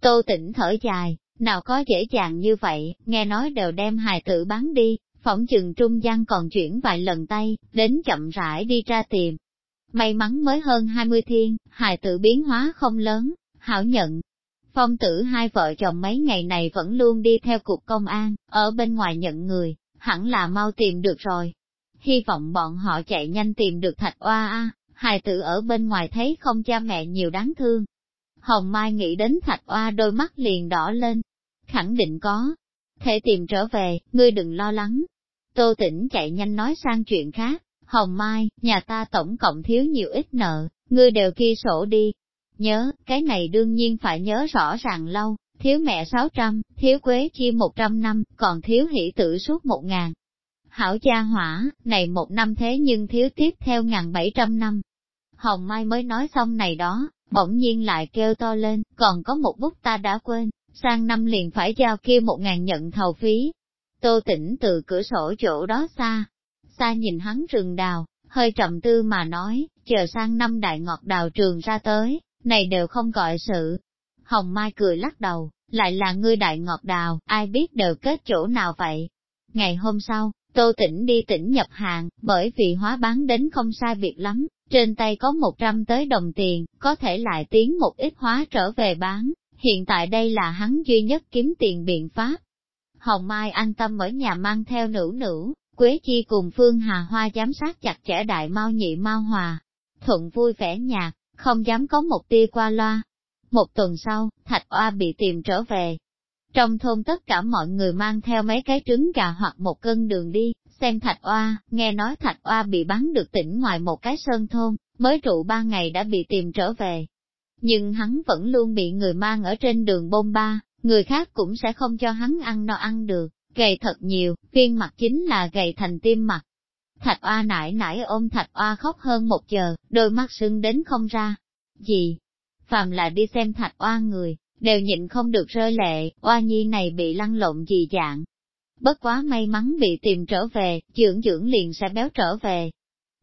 Tô tỉnh thở dài, nào có dễ dàng như vậy, nghe nói đều đem hài tử bán đi, phỏng chừng trung gian còn chuyển vài lần tay, đến chậm rãi đi ra tìm. May mắn mới hơn 20 thiên, hài tử biến hóa không lớn, hảo nhận. Phong tử hai vợ chồng mấy ngày này vẫn luôn đi theo cục công an, ở bên ngoài nhận người, hẳn là mau tìm được rồi. Hy vọng bọn họ chạy nhanh tìm được thạch oa a, hài tử ở bên ngoài thấy không cha mẹ nhiều đáng thương. Hồng Mai nghĩ đến thạch oa đôi mắt liền đỏ lên. Khẳng định có. Thể tìm trở về, ngươi đừng lo lắng. Tô tỉnh chạy nhanh nói sang chuyện khác. Hồng Mai, nhà ta tổng cộng thiếu nhiều ít nợ, ngươi đều ghi sổ đi. Nhớ, cái này đương nhiên phải nhớ rõ ràng lâu, thiếu mẹ 600, thiếu quế chi 100 năm, còn thiếu hỷ tử suốt 1 ngàn. Hảo cha hỏa, này một năm thế nhưng thiếu tiếp theo ngàn 700 năm. Hồng Mai mới nói xong này đó, bỗng nhiên lại kêu to lên, còn có một bút ta đã quên, sang năm liền phải giao kia một ngàn nhận thầu phí. Tô tỉnh từ cửa sổ chỗ đó xa, xa nhìn hắn rừng đào, hơi trầm tư mà nói, chờ sang năm đại ngọt đào trường ra tới, này đều không gọi sự. Hồng Mai cười lắc đầu, lại là ngươi đại ngọt đào, ai biết đều kết chỗ nào vậy. Ngày hôm sau, Tô Tĩnh đi tỉnh nhập hàng, bởi vì hóa bán đến không sai biệt lắm, trên tay có 100 tới đồng tiền, có thể lại tiến một ít hóa trở về bán, hiện tại đây là hắn duy nhất kiếm tiền biện pháp. Hồng Mai an tâm ở nhà mang theo nữ nữ, Quế Chi cùng Phương Hà Hoa giám sát chặt chẽ đại mau nhị mau hòa, thuận vui vẻ nhạc, không dám có một tia qua loa. Một tuần sau, Thạch Oa bị tìm trở về. Trong thôn tất cả mọi người mang theo mấy cái trứng gà hoặc một cân đường đi, xem Thạch Oa, nghe nói Thạch Oa bị bắn được tỉnh ngoài một cái sơn thôn, mới trụ ba ngày đã bị tìm trở về. Nhưng hắn vẫn luôn bị người mang ở trên đường bôn ba, người khác cũng sẽ không cho hắn ăn no ăn được, gầy thật nhiều, viên mặt chính là gầy thành tim mặt. Thạch oa nải nải ôm thạch oa khóc hơn một giờ, đôi mắt sưng đến không ra. Gì? Phàm là đi xem thạch oa người, đều nhịn không được rơi lệ, oa nhi này bị lăn lộn gì dạng. Bất quá may mắn bị tìm trở về, dưỡng dưỡng liền sẽ béo trở về.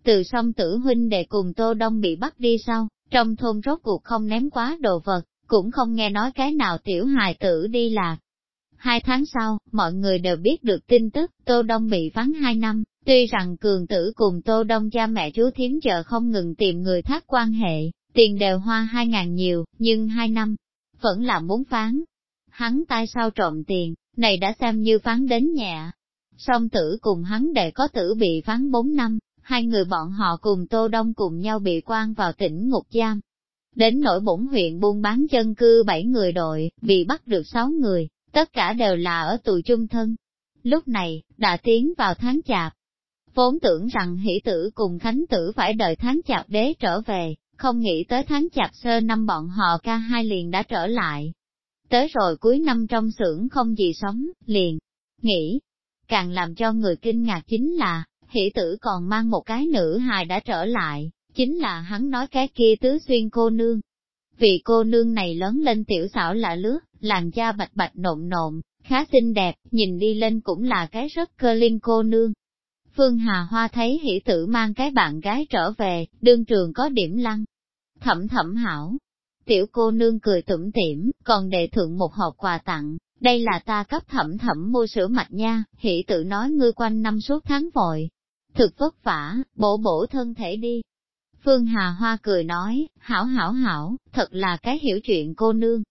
Từ song tử huynh để cùng Tô Đông bị bắt đi sau, trong thôn rốt cuộc không ném quá đồ vật, cũng không nghe nói cái nào tiểu hài tử đi lạc. Hai tháng sau, mọi người đều biết được tin tức, Tô Đông bị phán hai năm, tuy rằng cường tử cùng Tô Đông cha mẹ chú thiếm chờ không ngừng tìm người thác quan hệ, tiền đều hoa hai ngàn nhiều, nhưng hai năm, vẫn là muốn phán. Hắn tay sao trộm tiền, này đã xem như phán đến nhẹ. Song tử cùng hắn đệ có tử bị phán bốn năm, hai người bọn họ cùng Tô Đông cùng nhau bị quan vào tỉnh ngục giam. Đến nỗi bổn huyện buôn bán chân cư bảy người đội, bị bắt được sáu người, tất cả đều là ở tù chung thân. Lúc này, đã tiến vào tháng chạp. Vốn tưởng rằng hỷ tử cùng khánh tử phải đợi tháng chạp đế trở về, không nghĩ tới tháng chạp sơ năm bọn họ ca hai liền đã trở lại. Tới rồi cuối năm trong xưởng không gì sống, liền, nghĩ. Càng làm cho người kinh ngạc chính là, hỷ tử còn mang một cái nữ hài đã trở lại, chính là hắn nói cái kia tứ xuyên cô nương. Vì cô nương này lớn lên tiểu xảo lạ lướt, làn da bạch bạch nộn nộn, khá xinh đẹp, nhìn đi lên cũng là cái rất cơ linh cô nương. Phương Hà Hoa thấy hỷ tử mang cái bạn gái trở về, đương trường có điểm lăng. Thẩm thẩm hảo. Tiểu cô nương cười tủm tỉm, còn đề thượng một hộp quà tặng, đây là ta cấp thẩm thẩm mua sữa mạch nha, hỷ tử nói ngươi quanh năm suốt tháng vội. Thực vất vả, bổ bổ thân thể đi. Phương Hà Hoa cười nói, hảo hảo hảo, thật là cái hiểu chuyện cô nương,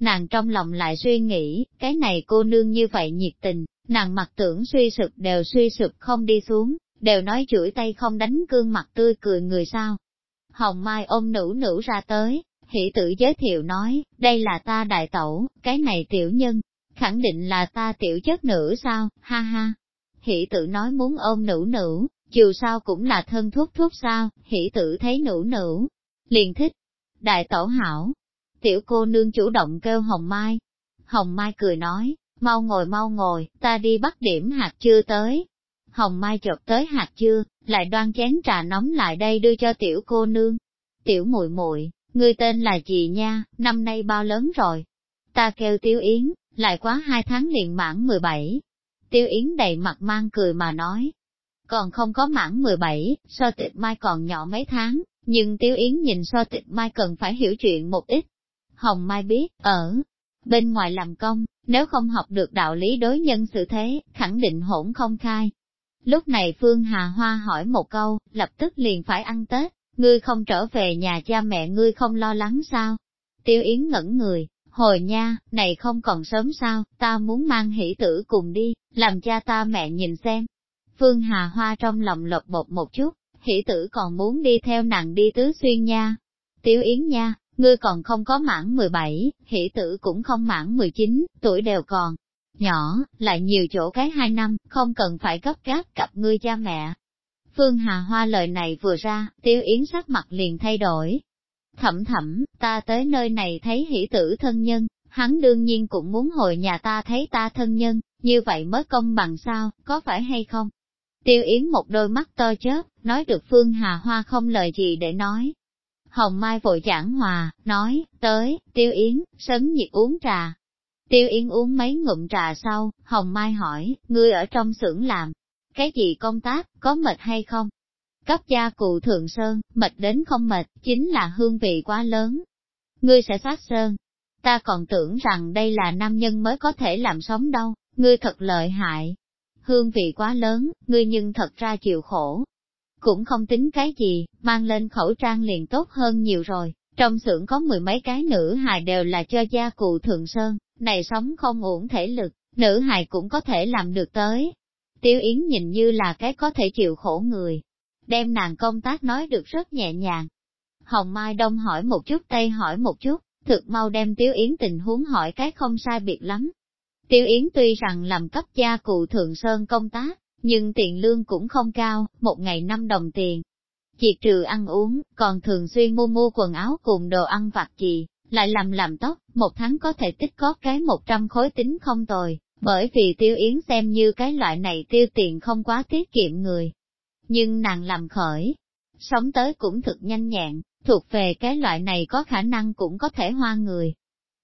Nàng trong lòng lại suy nghĩ, cái này cô nương như vậy nhiệt tình, nàng mặt tưởng suy sụp đều suy sụp không đi xuống, đều nói chửi tay không đánh cương mặt tươi cười người sao. Hồng Mai ôm nữ nữ ra tới, hỷ tử giới thiệu nói, đây là ta đại tẩu, cái này tiểu nhân, khẳng định là ta tiểu chất nữ sao, ha ha. Hỷ tử nói muốn ôm nữ nữ, dù sao cũng là thân thuốc thuốc sao, hỷ tử thấy nữ nữ, liền thích. Đại tẩu hảo, Tiểu cô nương chủ động kêu Hồng Mai. Hồng Mai cười nói, mau ngồi mau ngồi, ta đi bắt điểm hạt chưa tới. Hồng Mai chợt tới hạt chưa, lại đoan chén trà nóng lại đây đưa cho tiểu cô nương. Tiểu muội muội, ngươi tên là gì nha, năm nay bao lớn rồi? Ta kêu Tiêu Yến, lại quá hai tháng liền mãn 17. Tiêu Yến đầy mặt mang cười mà nói. Còn không có mãn 17, so tịch mai còn nhỏ mấy tháng, nhưng Tiêu Yến nhìn so tịch mai cần phải hiểu chuyện một ít, Hồng Mai biết, ở bên ngoài làm công, nếu không học được đạo lý đối nhân xử thế, khẳng định hỗn không khai. Lúc này Phương Hà Hoa hỏi một câu, lập tức liền phải ăn Tết, ngươi không trở về nhà cha mẹ ngươi không lo lắng sao? Tiêu Yến ngẩn người, hồi nha, này không còn sớm sao, ta muốn mang hỷ tử cùng đi, làm cha ta mẹ nhìn xem. Phương Hà Hoa trong lòng lột bột một chút, hỷ tử còn muốn đi theo nàng đi tứ xuyên nha. Tiêu Yến nha, ngươi còn không có mãn 17, hỷ tử cũng không mãn 19, tuổi đều còn nhỏ, lại nhiều chỗ cái hai năm, không cần phải gấp gáp cặp ngươi cha mẹ. Phương Hà Hoa lời này vừa ra, Tiêu Yến sắc mặt liền thay đổi. Thẩm thẩm, ta tới nơi này thấy hỷ tử thân nhân, hắn đương nhiên cũng muốn hồi nhà ta thấy ta thân nhân, như vậy mới công bằng sao, có phải hay không? Tiêu Yến một đôi mắt to chớp, nói được Phương Hà Hoa không lời gì để nói, Hồng Mai vội giảng hòa, nói, tới, Tiêu Yến, sấn nhiệt uống trà. Tiêu Yến uống mấy ngụm trà sau, Hồng Mai hỏi, ngươi ở trong xưởng làm, cái gì công tác, có mệt hay không? Cấp gia cụ thượng sơn, mệt đến không mệt, chính là hương vị quá lớn. Ngươi sẽ phát sơn. Ta còn tưởng rằng đây là nam nhân mới có thể làm sống đâu, ngươi thật lợi hại. Hương vị quá lớn, ngươi nhưng thật ra chịu khổ, cũng không tính cái gì, mang lên khẩu trang liền tốt hơn nhiều rồi. Trong xưởng có mười mấy cái nữ hài đều là cho gia cụ thượng sơn, này sống không ổn thể lực, nữ hài cũng có thể làm được tới. Tiêu Yến nhìn như là cái có thể chịu khổ người, đem nàng công tác nói được rất nhẹ nhàng. Hồng Mai Đông hỏi một chút Tây hỏi một chút, thực mau đem Tiêu Yến tình huống hỏi cái không sai biệt lắm. Tiêu Yến tuy rằng làm cấp gia cụ thượng sơn công tác, nhưng tiền lương cũng không cao, một ngày năm đồng tiền. Chiệt trừ ăn uống, còn thường xuyên mua mua quần áo cùng đồ ăn vặt gì, lại làm làm tóc, một tháng có thể tích có cái một trăm khối tính không tồi, bởi vì tiêu yến xem như cái loại này tiêu tiền không quá tiết kiệm người. Nhưng nàng làm khởi, sống tới cũng thực nhanh nhẹn, thuộc về cái loại này có khả năng cũng có thể hoa người.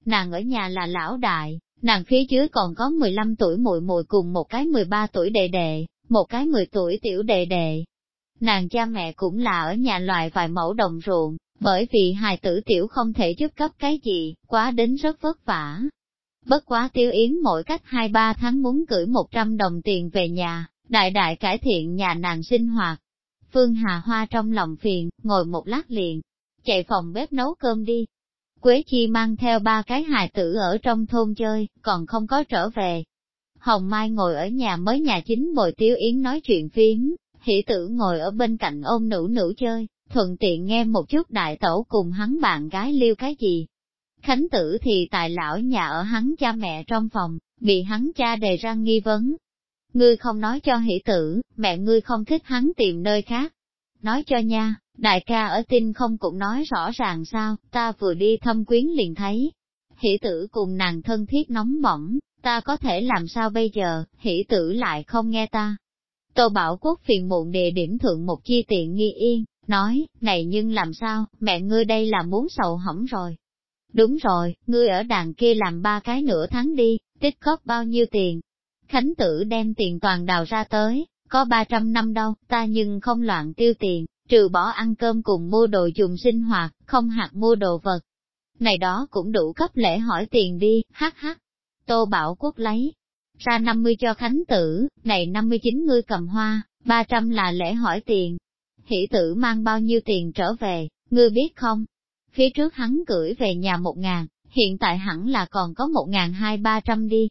Nàng ở nhà là lão đại, Nàng phía dưới còn có 15 tuổi muội muội cùng một cái 13 tuổi đệ đệ, một cái 10 tuổi tiểu đệ đệ. Nàng cha mẹ cũng là ở nhà loại vài mẫu đồng ruộng, bởi vì hài tử tiểu không thể giúp cấp cái gì, quá đến rất vất vả. Bất quá tiêu yến mỗi cách 2-3 tháng muốn gửi 100 đồng tiền về nhà, đại đại cải thiện nhà nàng sinh hoạt. Phương Hà Hoa trong lòng phiền, ngồi một lát liền, chạy phòng bếp nấu cơm đi, Quế Chi mang theo ba cái hài tử ở trong thôn chơi, còn không có trở về. Hồng Mai ngồi ở nhà mới nhà chính bồi Tiếu Yến nói chuyện phím, hỷ tử ngồi ở bên cạnh ôm nữ nữ chơi, thuận tiện nghe một chút đại tẩu cùng hắn bạn gái liêu cái gì. Khánh tử thì tại lão nhà ở hắn cha mẹ trong phòng, bị hắn cha đề ra nghi vấn. Ngươi không nói cho hỷ tử, mẹ ngươi không thích hắn tìm nơi khác. Nói cho nha, Đại ca ở tin không cũng nói rõ ràng sao, ta vừa đi thăm quyến liền thấy. Hỷ tử cùng nàng thân thiết nóng bỏng, ta có thể làm sao bây giờ, hỷ tử lại không nghe ta. Tô Bảo Quốc phiền muộn địa điểm thượng một chi tiện nghi yên, nói, này nhưng làm sao, mẹ ngươi đây là muốn sầu hỏng rồi. Đúng rồi, ngươi ở đàn kia làm ba cái nửa tháng đi, tích góp bao nhiêu tiền. Khánh tử đem tiền toàn đào ra tới, có 300 năm đâu, ta nhưng không loạn tiêu tiền, trừ bỏ ăn cơm cùng mua đồ dùng sinh hoạt, không hạt mua đồ vật. Này đó cũng đủ cấp lễ hỏi tiền đi, hắc hắc. Tô Bảo Quốc lấy ra 50 cho Khánh Tử, này 59 ngươi cầm hoa, 300 là lễ hỏi tiền. Hỷ tử mang bao nhiêu tiền trở về, ngươi biết không? Phía trước hắn gửi về nhà một ngàn, hiện tại hẳn là còn có một ngàn hai ba trăm đi.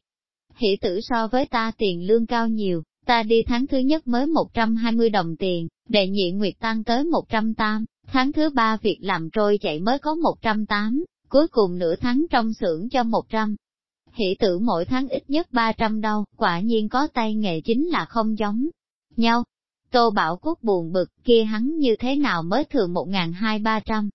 Hỷ tử so với ta tiền lương cao nhiều, ta đi tháng thứ nhất mới 120 đồng tiền, đệ nhị nguyệt tăng tới 108, tháng thứ ba việc làm trôi chạy mới có 108, cuối cùng nửa tháng trong xưởng cho 100. Hỷ tử mỗi tháng ít nhất 300 đâu, quả nhiên có tay nghề chính là không giống nhau. Tô Bảo Quốc buồn bực kia hắn như thế nào mới thường 1.200-300.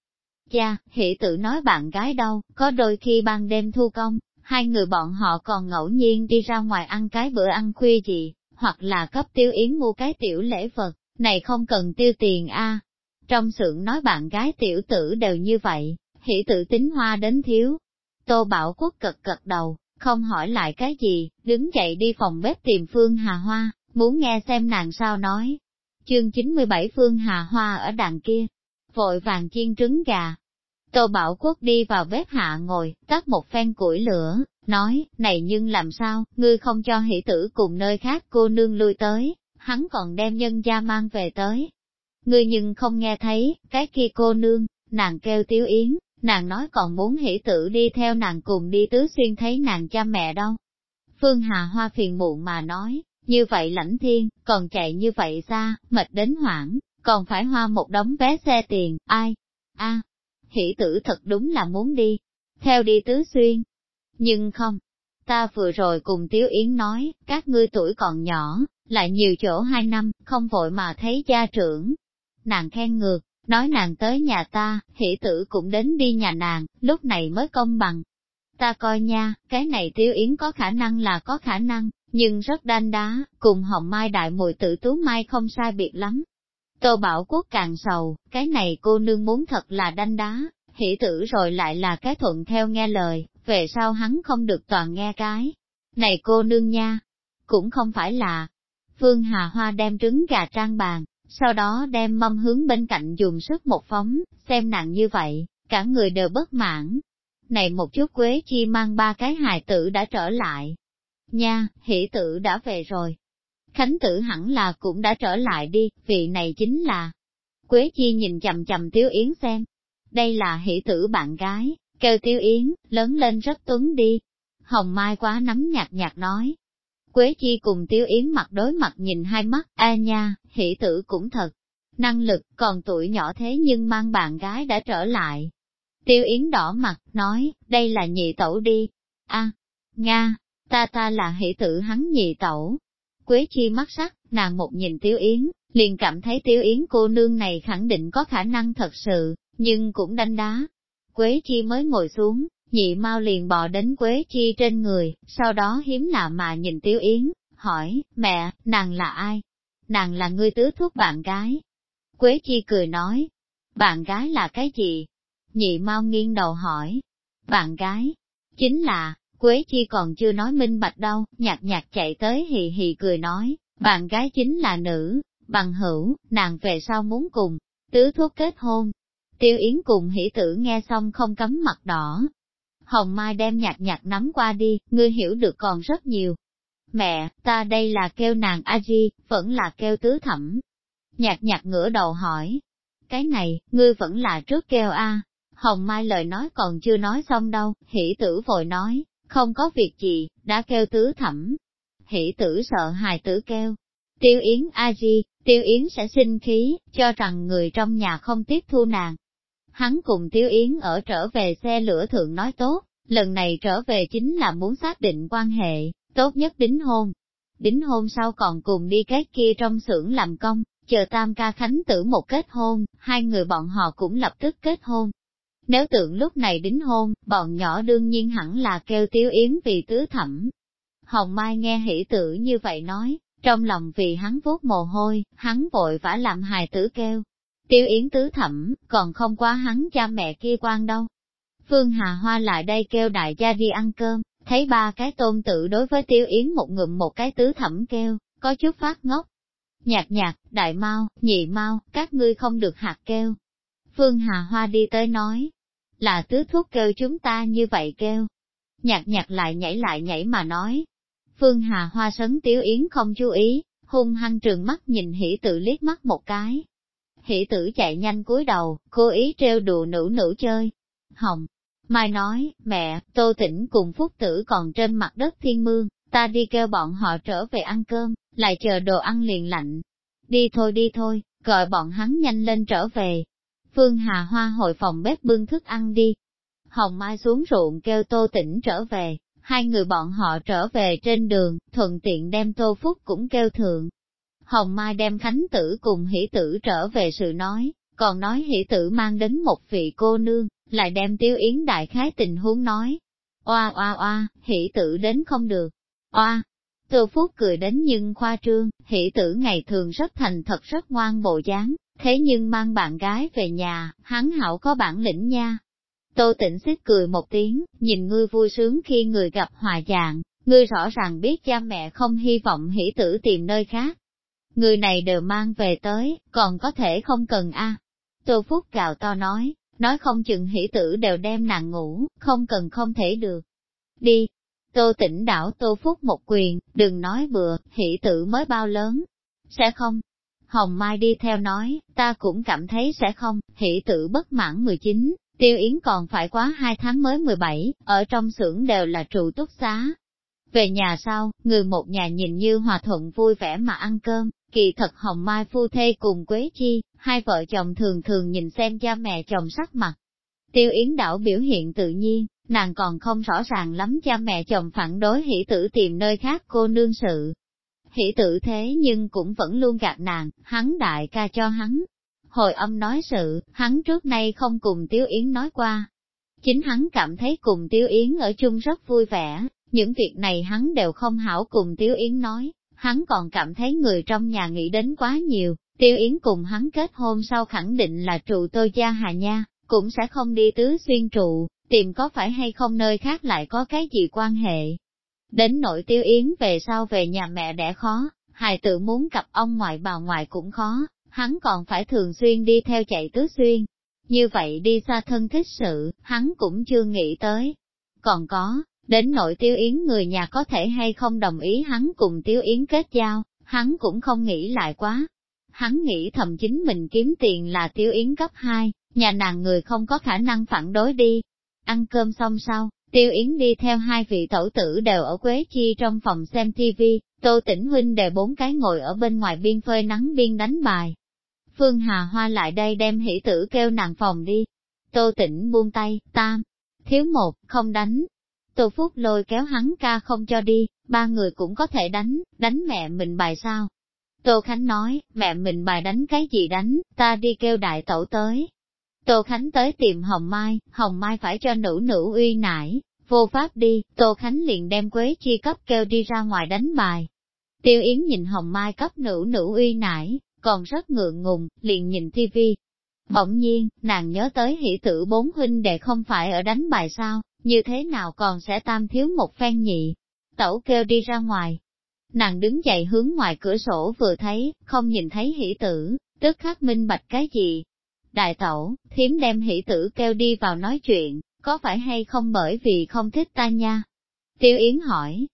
Cha, hỷ tử nói bạn gái đâu, có đôi khi ban đêm thu công, hai người bọn họ còn ngẫu nhiên đi ra ngoài ăn cái bữa ăn khuya gì, hoặc là cấp tiêu yến mua cái tiểu lễ vật, này không cần tiêu tiền a. Trong xưởng nói bạn gái tiểu tử đều như vậy, hỷ tự tính hoa đến thiếu. Tô Bảo Quốc cật cật đầu, không hỏi lại cái gì, đứng dậy đi phòng bếp tìm Phương Hà Hoa, muốn nghe xem nàng sao nói. Chương 97 Phương Hà Hoa ở đằng kia, vội vàng chiên trứng gà. Tô Bảo Quốc đi vào bếp hạ ngồi, tắt một phen củi lửa, nói, này nhưng làm sao, ngươi không cho hỷ tử cùng nơi khác cô nương lui tới, hắn còn đem nhân gia mang về tới. Ngươi nhưng không nghe thấy, cái kia cô nương, nàng kêu tiếu yến, nàng nói còn muốn hỷ tử đi theo nàng cùng đi tứ xuyên thấy nàng cha mẹ đâu. Phương Hà Hoa phiền muộn mà nói, như vậy lãnh thiên, còn chạy như vậy xa, mệt đến hoảng, còn phải hoa một đống vé xe tiền, ai? a hỷ tử thật đúng là muốn đi, theo đi tứ xuyên. Nhưng không, ta vừa rồi cùng Tiếu Yến nói, các ngươi tuổi còn nhỏ, lại nhiều chỗ hai năm, không vội mà thấy gia trưởng. Nàng khen ngược, nói nàng tới nhà ta, hỷ tử cũng đến đi nhà nàng, lúc này mới công bằng. Ta coi nha, cái này Tiếu Yến có khả năng là có khả năng, nhưng rất đanh đá, cùng hồng mai đại mùi tử tú mai không sai biệt lắm, Tô Bảo Quốc càng sầu, cái này cô nương muốn thật là đanh đá, hỷ tử rồi lại là cái thuận theo nghe lời, về sau hắn không được toàn nghe cái. Này cô nương nha, cũng không phải là. Phương Hà Hoa đem trứng gà trang bàn, sau đó đem mâm hướng bên cạnh dùng sức một phóng, xem nặng như vậy, cả người đều bất mãn. Này một chút Quế Chi mang ba cái hài tử đã trở lại. Nha, hỷ tử đã về rồi, Khánh tử hẳn là cũng đã trở lại đi, vị này chính là. Quế Chi nhìn chầm chầm Tiếu Yến xem. Đây là hỷ tử bạn gái, kêu Tiếu Yến, lớn lên rất tuấn đi. Hồng Mai quá nắm nhạt nhạt nói. Quế Chi cùng Tiếu Yến mặt đối mặt nhìn hai mắt, a nha, hỷ tử cũng thật. Năng lực, còn tuổi nhỏ thế nhưng mang bạn gái đã trở lại. Tiêu Yến đỏ mặt, nói, đây là nhị tẩu đi. a Nga, ta ta là hỷ tử hắn nhị tẩu, Quế Chi mắt sắc, nàng một nhìn Tiếu Yến, liền cảm thấy Tiếu Yến cô nương này khẳng định có khả năng thật sự, nhưng cũng đánh đá. Quế Chi mới ngồi xuống, nhị mau liền bò đến Quế Chi trên người, sau đó hiếm lạ mà nhìn Tiếu Yến, hỏi, mẹ, nàng là ai? Nàng là ngươi tứ thuốc bạn gái. Quế Chi cười nói, bạn gái là cái gì? Nhị mau nghiêng đầu hỏi, bạn gái, chính là, Quế Chi còn chưa nói minh bạch đâu, nhạt nhạt chạy tới hì hì cười nói, bạn gái chính là nữ, bằng hữu, nàng về sau muốn cùng, tứ thuốc kết hôn. Tiêu Yến cùng hỷ tử nghe xong không cấm mặt đỏ. Hồng Mai đem nhạt nhạt nắm qua đi, ngươi hiểu được còn rất nhiều. Mẹ, ta đây là kêu nàng a di, vẫn là kêu tứ thẩm. Nhạt nhạt ngửa đầu hỏi. Cái này, ngươi vẫn là trước kêu a. Hồng Mai lời nói còn chưa nói xong đâu, hỷ tử vội nói, không có việc gì, đã kêu tứ thẩm. Hỷ tử sợ hài tử kêu. Tiêu Yến a di, Tiêu Yến sẽ sinh khí, cho rằng người trong nhà không tiếp thu nàng. Hắn cùng Tiêu Yến ở trở về xe lửa thượng nói tốt, lần này trở về chính là muốn xác định quan hệ, tốt nhất đính hôn. Đính hôn sau còn cùng đi cái kia trong xưởng làm công, chờ tam ca khánh tử một kết hôn, hai người bọn họ cũng lập tức kết hôn. Nếu tượng lúc này đính hôn, bọn nhỏ đương nhiên hẳn là kêu tiếu yến vì tứ thẩm. Hồng Mai nghe hỷ tử như vậy nói, trong lòng vì hắn vuốt mồ hôi, hắn vội vã làm hài tử kêu. Tiêu yến tứ thẩm, còn không quá hắn cha mẹ kia quan đâu. Phương Hà Hoa lại đây kêu đại gia đi ăn cơm, thấy ba cái tôn Tử đối với tiêu yến một ngụm một cái tứ thẩm kêu, có chút phát ngốc. Nhạc nhạc, đại mau, nhị mau, các ngươi không được hạt kêu. Phương Hà Hoa đi tới nói, là tứ thuốc kêu chúng ta như vậy kêu. Nhạc nhạc lại nhảy lại nhảy mà nói. Phương Hà Hoa sấn tiếu yến không chú ý, hung hăng trường mắt nhìn hỷ tử liếc mắt một cái. Hỷ tử chạy nhanh cúi đầu, cố ý trêu đùa nữ nữ chơi. Hồng, Mai nói, mẹ, tô tĩnh cùng phúc tử còn trên mặt đất thiên mương, ta đi kêu bọn họ trở về ăn cơm, lại chờ đồ ăn liền lạnh. Đi thôi đi thôi, gọi bọn hắn nhanh lên trở về, Phương Hà Hoa hội phòng bếp bưng thức ăn đi. Hồng Mai xuống ruộng kêu Tô Tĩnh trở về, hai người bọn họ trở về trên đường, thuận tiện đem Tô Phúc cũng kêu thượng. Hồng Mai đem Khánh Tử cùng Hỷ Tử trở về sự nói, còn nói Hỷ Tử mang đến một vị cô nương, lại đem Tiêu Yến đại khái tình huống nói. Oa oa oa, Hỷ Tử đến không được. Oa, Tô Phúc cười đến nhưng khoa trương, Hỷ Tử ngày thường rất thành thật rất ngoan bộ dáng, thế nhưng mang bạn gái về nhà, hắn hảo có bản lĩnh nha. Tô tỉnh xích cười một tiếng, nhìn ngươi vui sướng khi người gặp hòa dạng, ngươi rõ ràng biết cha mẹ không hy vọng hỷ tử tìm nơi khác. Người này đều mang về tới, còn có thể không cần a. Tô Phúc gào to nói, nói không chừng hỷ tử đều đem nàng ngủ, không cần không thể được. Đi, tô tỉnh đảo tô phúc một quyền, đừng nói bừa, hỷ tử mới bao lớn. Sẽ không? Hồng Mai đi theo nói, ta cũng cảm thấy sẽ không, hỷ tử bất mãn 19, tiêu yến còn phải quá 2 tháng mới 17, ở trong xưởng đều là trụ túc xá. Về nhà sau, người một nhà nhìn như hòa thuận vui vẻ mà ăn cơm, kỳ thật Hồng Mai phu thê cùng Quế Chi, hai vợ chồng thường thường nhìn xem cha mẹ chồng sắc mặt. Tiêu Yến đảo biểu hiện tự nhiên, nàng còn không rõ ràng lắm cha mẹ chồng phản đối hỷ tử tìm nơi khác cô nương sự. Hỷ tử thế nhưng cũng vẫn luôn gạt nàng, hắn đại ca cho hắn. Hồi âm nói sự, hắn trước nay không cùng Tiêu Yến nói qua. Chính hắn cảm thấy cùng Tiêu Yến ở chung rất vui vẻ, những việc này hắn đều không hảo cùng Tiêu Yến nói, hắn còn cảm thấy người trong nhà nghĩ đến quá nhiều, Tiêu Yến cùng hắn kết hôn sau khẳng định là trụ tôi gia hà nha, cũng sẽ không đi tứ xuyên trụ, tìm có phải hay không nơi khác lại có cái gì quan hệ. Đến nội Tiêu Yến về sau về nhà mẹ đẻ khó, hài tự muốn cặp ông ngoại bà ngoại cũng khó, hắn còn phải thường xuyên đi theo chạy tứ xuyên. Như vậy đi xa thân thích sự, hắn cũng chưa nghĩ tới. Còn có, đến nội Tiêu Yến người nhà có thể hay không đồng ý hắn cùng Tiêu Yến kết giao, hắn cũng không nghĩ lại quá, hắn nghĩ thầm chính mình kiếm tiền là tiêu yến cấp 2, nhà nàng người không có khả năng phản đối đi. Ăn cơm xong sau, tiêu yến đi theo hai vị tẩu tử đều ở Quế Chi trong phòng xem TV, tô tĩnh huynh đề bốn cái ngồi ở bên ngoài biên phơi nắng biên đánh bài. Phương Hà Hoa lại đây đem hỷ tử kêu nàng phòng đi. Tô tĩnh buông tay, tam, thiếu một, không đánh. Tô Phúc lôi kéo hắn ca không cho đi, ba người cũng có thể đánh, đánh mẹ mình bài sao. Tô Khánh nói, mẹ mình bài đánh cái gì đánh, ta đi kêu đại tẩu tới. Tô Khánh tới tìm Hồng Mai, Hồng Mai phải cho nữ nữ uy nải, vô pháp đi, Tô Khánh liền đem Quế Chi cấp kêu đi ra ngoài đánh bài. Tiêu Yến nhìn Hồng Mai cấp nữ nữ uy nải, còn rất ngượng ngùng, liền nhìn TV. Bỗng nhiên, nàng nhớ tới hỷ tử bốn huynh đệ không phải ở đánh bài sao, như thế nào còn sẽ tam thiếu một phen nhị. Tẩu kêu đi ra ngoài, Nàng đứng dậy hướng ngoài cửa sổ vừa thấy, không nhìn thấy hỷ tử, tức khắc minh bạch cái gì. Đại tẩu, thiếm đem hỷ tử kêu đi vào nói chuyện, có phải hay không bởi vì không thích ta nha? Tiêu Yến hỏi.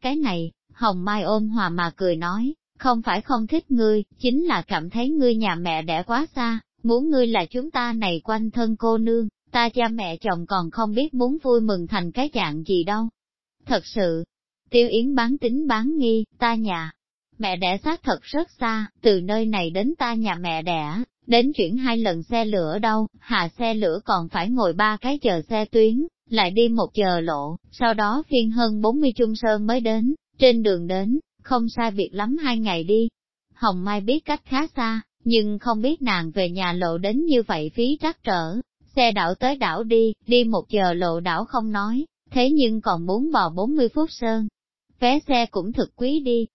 Cái này, Hồng Mai ôm hòa mà cười nói, không phải không thích ngươi, chính là cảm thấy ngươi nhà mẹ đẻ quá xa, muốn ngươi là chúng ta này quanh thân cô nương, ta cha mẹ chồng còn không biết muốn vui mừng thành cái dạng gì đâu. Thật sự, Tiêu Yến bán tính bán nghi, ta nhà. Mẹ đẻ xác thật rất xa, từ nơi này đến ta nhà mẹ đẻ, đến chuyển hai lần xe lửa đâu, hạ xe lửa còn phải ngồi ba cái chờ xe tuyến, lại đi một giờ lộ, sau đó phiên hơn 40 trung sơn mới đến, trên đường đến, không sai việc lắm hai ngày đi. Hồng Mai biết cách khá xa, nhưng không biết nàng về nhà lộ đến như vậy phí trắc trở, xe đảo tới đảo đi, đi một giờ lộ đảo không nói, thế nhưng còn muốn bò 40 phút sơn, vé xe cũng thực quý đi.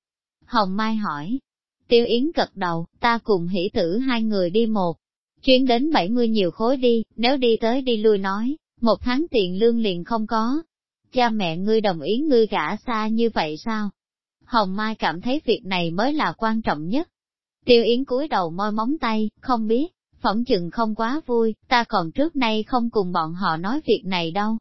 Hồng Mai hỏi, Tiêu Yến gật đầu, ta cùng hỷ tử hai người đi một, chuyến đến 70 nhiều khối đi, nếu đi tới đi lui nói, một tháng tiền lương liền không có. Cha mẹ ngươi đồng ý ngươi gả xa như vậy sao? Hồng Mai cảm thấy việc này mới là quan trọng nhất. Tiêu Yến cúi đầu môi móng tay, không biết, phỏng chừng không quá vui, ta còn trước nay không cùng bọn họ nói việc này đâu.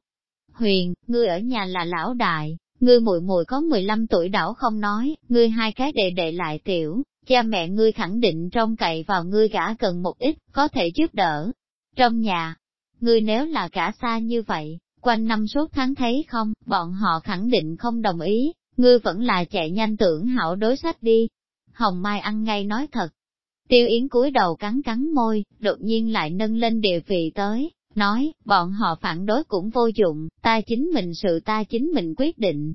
Huyền, ngươi ở nhà là lão đại, Ngươi muội muội có 15 tuổi đảo không nói, ngươi hai cái đệ đệ lại tiểu, cha mẹ ngươi khẳng định trông cậy vào ngươi gả cần một ít, có thể giúp đỡ. Trong nhà, ngươi nếu là gả xa như vậy, quanh năm suốt tháng thấy không, bọn họ khẳng định không đồng ý, ngươi vẫn là chạy nhanh tưởng hảo đối sách đi. Hồng Mai ăn ngay nói thật. Tiêu Yến cúi đầu cắn cắn môi, đột nhiên lại nâng lên địa vị tới, nói, bọn họ phản đối cũng vô dụng, ta chính mình sự ta chính mình quyết định.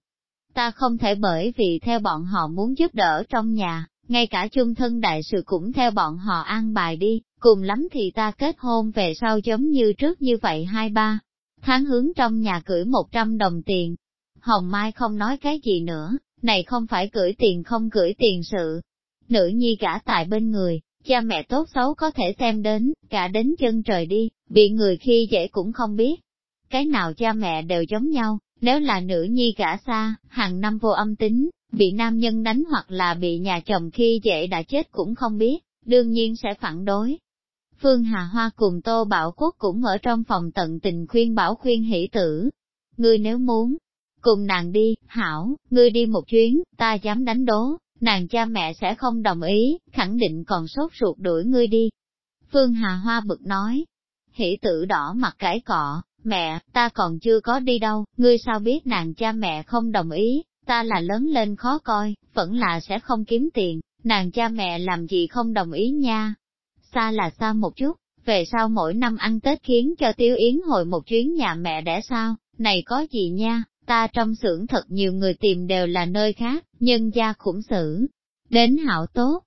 Ta không thể bởi vì theo bọn họ muốn giúp đỡ trong nhà, ngay cả chung thân đại sự cũng theo bọn họ an bài đi, cùng lắm thì ta kết hôn về sau giống như trước như vậy hai ba. Tháng hướng trong nhà cưỡi một trăm đồng tiền. Hồng Mai không nói cái gì nữa, này không phải cưỡi tiền không cưỡi tiền sự. Nữ nhi gả tại bên người, cha mẹ tốt xấu có thể xem đến, cả đến chân trời đi, bị người khi dễ cũng không biết. Cái nào cha mẹ đều giống nhau, nếu là nữ nhi gả xa, hàng năm vô âm tính, bị nam nhân đánh hoặc là bị nhà chồng khi dễ đã chết cũng không biết, đương nhiên sẽ phản đối. Phương Hà Hoa cùng Tô Bảo Quốc cũng ở trong phòng tận tình khuyên bảo khuyên hỷ tử. Ngươi nếu muốn, cùng nàng đi, hảo, ngươi đi một chuyến, ta dám đánh đố, nàng cha mẹ sẽ không đồng ý, khẳng định còn sốt ruột đuổi ngươi đi. Phương Hà Hoa bực nói, hỷ tử đỏ mặt cãi cọ, mẹ, ta còn chưa có đi đâu, ngươi sao biết nàng cha mẹ không đồng ý, ta là lớn lên khó coi, vẫn là sẽ không kiếm tiền, nàng cha mẹ làm gì không đồng ý nha. Xa là xa một chút, về sau mỗi năm ăn Tết khiến cho Tiêu Yến hồi một chuyến nhà mẹ đẻ sao, này có gì nha, ta trong xưởng thật nhiều người tìm đều là nơi khác, nhân gia khủng xử. Đến hảo tốt.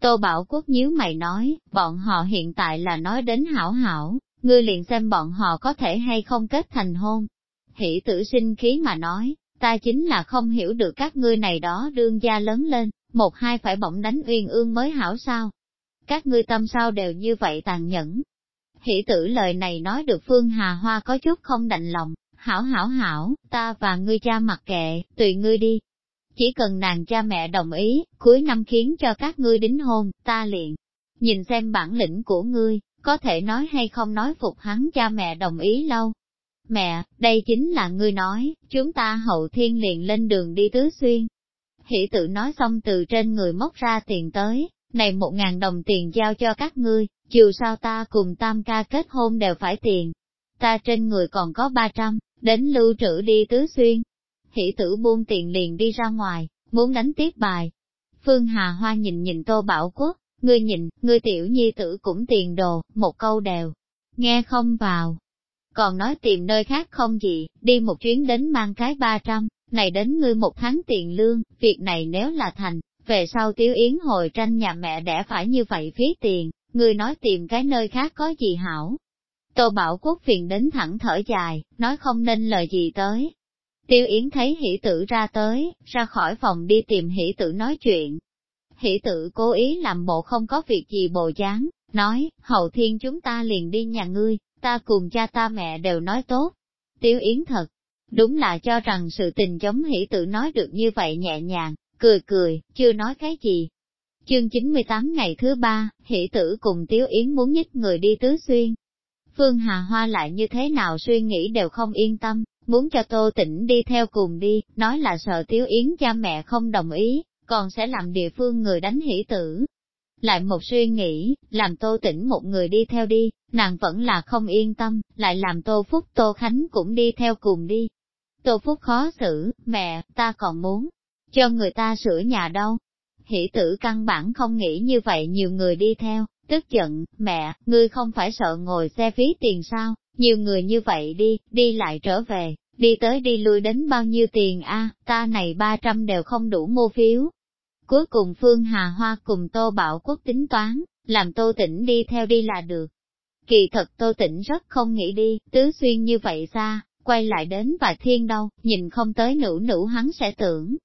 Tô Bảo Quốc nhíu mày nói, bọn họ hiện tại là nói đến hảo hảo, ngươi liền xem bọn họ có thể hay không kết thành hôn. Hỷ tử sinh khí mà nói, ta chính là không hiểu được các ngươi này đó đương gia lớn lên, một hai phải bỗng đánh uyên ương mới hảo sao. Các ngươi tâm sao đều như vậy tàn nhẫn. Hỷ tử lời này nói được Phương Hà Hoa có chút không đành lòng, hảo hảo hảo, ta và ngươi cha mặc kệ, tùy ngươi đi. Chỉ cần nàng cha mẹ đồng ý, cuối năm khiến cho các ngươi đính hôn, ta liền. Nhìn xem bản lĩnh của ngươi, có thể nói hay không nói phục hắn cha mẹ đồng ý lâu. Mẹ, đây chính là ngươi nói, chúng ta hậu thiên liền lên đường đi tứ xuyên. Hỷ tự nói xong từ trên người móc ra tiền tới, này một ngàn đồng tiền giao cho các ngươi, dù sao ta cùng tam ca kết hôn đều phải tiền. Ta trên người còn có ba trăm, đến lưu trữ đi tứ xuyên. Hỷ tử buông tiền liền đi ra ngoài, muốn đánh tiếp bài. Phương Hà Hoa nhìn nhìn Tô Bảo Quốc, ngươi nhìn, ngươi tiểu nhi tử cũng tiền đồ, một câu đều, nghe không vào. Còn nói tìm nơi khác không gì, đi một chuyến đến mang cái ba trăm, này đến ngươi một tháng tiền lương, việc này nếu là thành, về sau tiếu yến hồi tranh nhà mẹ đẻ phải như vậy phí tiền, ngươi nói tìm cái nơi khác có gì hảo. Tô Bảo Quốc phiền đến thẳng thở dài, nói không nên lời gì tới. Tiêu Yến thấy hỷ tử ra tới, ra khỏi phòng đi tìm hỷ tử nói chuyện, hỷ tự cố ý làm bộ không có việc gì bồ dáng, nói, hậu thiên chúng ta liền đi nhà ngươi, ta cùng cha ta mẹ đều nói tốt. Tiếu Yến thật, đúng là cho rằng sự tình giống hỷ tự nói được như vậy nhẹ nhàng, cười cười, chưa nói cái gì. Chương 98 ngày thứ ba, hỷ tử cùng Tiếu Yến muốn nhích người đi tứ xuyên. Phương Hà Hoa lại như thế nào suy nghĩ đều không yên tâm, muốn cho Tô Tĩnh đi theo cùng đi, nói là sợ Tiếu Yến cha mẹ không đồng ý, còn sẽ làm địa phương người đánh hỷ tử. Lại một suy nghĩ, làm tô tỉnh một người đi theo đi, nàng vẫn là không yên tâm, lại làm tô phúc tô khánh cũng đi theo cùng đi. Tô phúc khó xử, mẹ, ta còn muốn cho người ta sửa nhà đâu. Hỷ tử căn bản không nghĩ như vậy nhiều người đi theo, tức giận, mẹ, ngươi không phải sợ ngồi xe phí tiền sao, nhiều người như vậy đi, đi lại trở về, đi tới đi lui đến bao nhiêu tiền a ta này 300 đều không đủ mua phiếu, Cuối cùng Phương Hà Hoa cùng Tô Bảo Quốc tính toán, làm Tô Tĩnh đi theo đi là được. Kỳ thật Tô Tĩnh rất không nghĩ đi, tứ xuyên như vậy ra quay lại đến và thiên đâu, nhìn không tới nữ nữ hắn sẽ tưởng.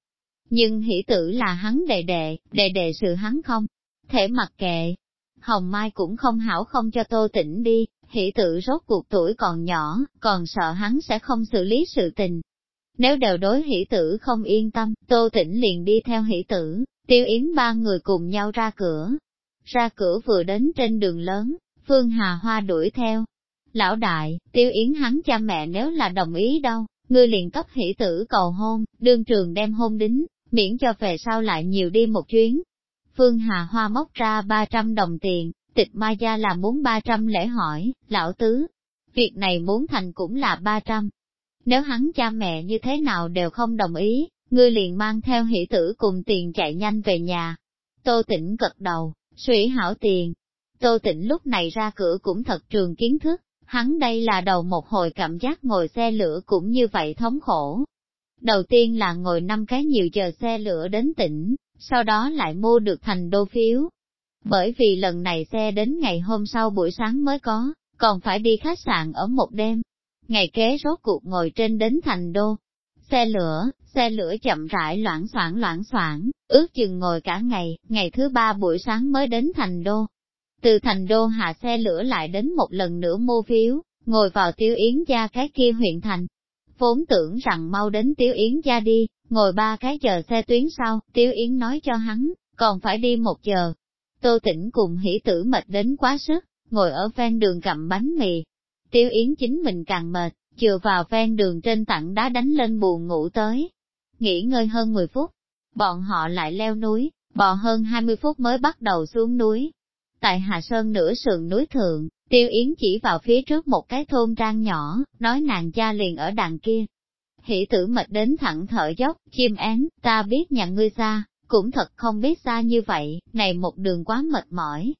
Nhưng hỷ tử là hắn đệ đệ, đệ đệ sự hắn không, thể mặc kệ. Hồng Mai cũng không hảo không cho Tô Tĩnh đi, hỷ tử rốt cuộc tuổi còn nhỏ, còn sợ hắn sẽ không xử lý sự tình. Nếu đều đối hỷ tử không yên tâm, Tô Tĩnh liền đi theo hỷ tử, Tiêu Yến ba người cùng nhau ra cửa. Ra cửa vừa đến trên đường lớn, Phương Hà Hoa đuổi theo. Lão đại, Tiêu Yến hắn cha mẹ nếu là đồng ý đâu, ngươi liền cấp hỷ tử cầu hôn, đương trường đem hôn đính, miễn cho về sau lại nhiều đi một chuyến. Phương Hà Hoa móc ra 300 đồng tiền, tịch ma gia là muốn 300 lễ hỏi, lão tứ. Việc này muốn thành cũng là 300. Nếu hắn cha mẹ như thế nào đều không đồng ý, ngươi liền mang theo hỷ tử cùng tiền chạy nhanh về nhà. Tô tỉnh gật đầu, suy hảo tiền. Tô tỉnh lúc này ra cửa cũng thật trường kiến thức, hắn đây là đầu một hồi cảm giác ngồi xe lửa cũng như vậy thống khổ. Đầu tiên là ngồi năm cái nhiều giờ xe lửa đến tỉnh, sau đó lại mua được thành đô phiếu. Bởi vì lần này xe đến ngày hôm sau buổi sáng mới có, còn phải đi khách sạn ở một đêm. Ngày kế rốt cuộc ngồi trên đến thành đô, Xe lửa, xe lửa chậm rãi loãng xoảng loãng xoảng, ước chừng ngồi cả ngày, ngày thứ ba buổi sáng mới đến thành đô. Từ thành đô hạ xe lửa lại đến một lần nữa mua phiếu, ngồi vào tiêu yến gia cái kia huyện thành. Vốn tưởng rằng mau đến tiêu yến gia đi, ngồi ba cái chờ xe tuyến sau, tiêu yến nói cho hắn, còn phải đi một giờ. Tô tỉnh cùng hỷ tử mệt đến quá sức, ngồi ở ven đường cầm bánh mì. Tiêu Yến chính mình càng mệt, chừa vào ven đường trên tảng đá đánh lên buồn ngủ tới. Nghỉ ngơi hơn 10 phút, bọn họ lại leo núi, bò hơn 20 phút mới bắt đầu xuống núi. Tại Hà Sơn nửa sườn núi thượng, Tiêu Yến chỉ vào phía trước một cái thôn trang nhỏ, nói nàng cha liền ở đằng kia. Hỷ tử mệt đến thẳng thở dốc, chim én, ta biết nhà ngươi xa, cũng thật không biết xa như vậy, này một đường quá mệt mỏi.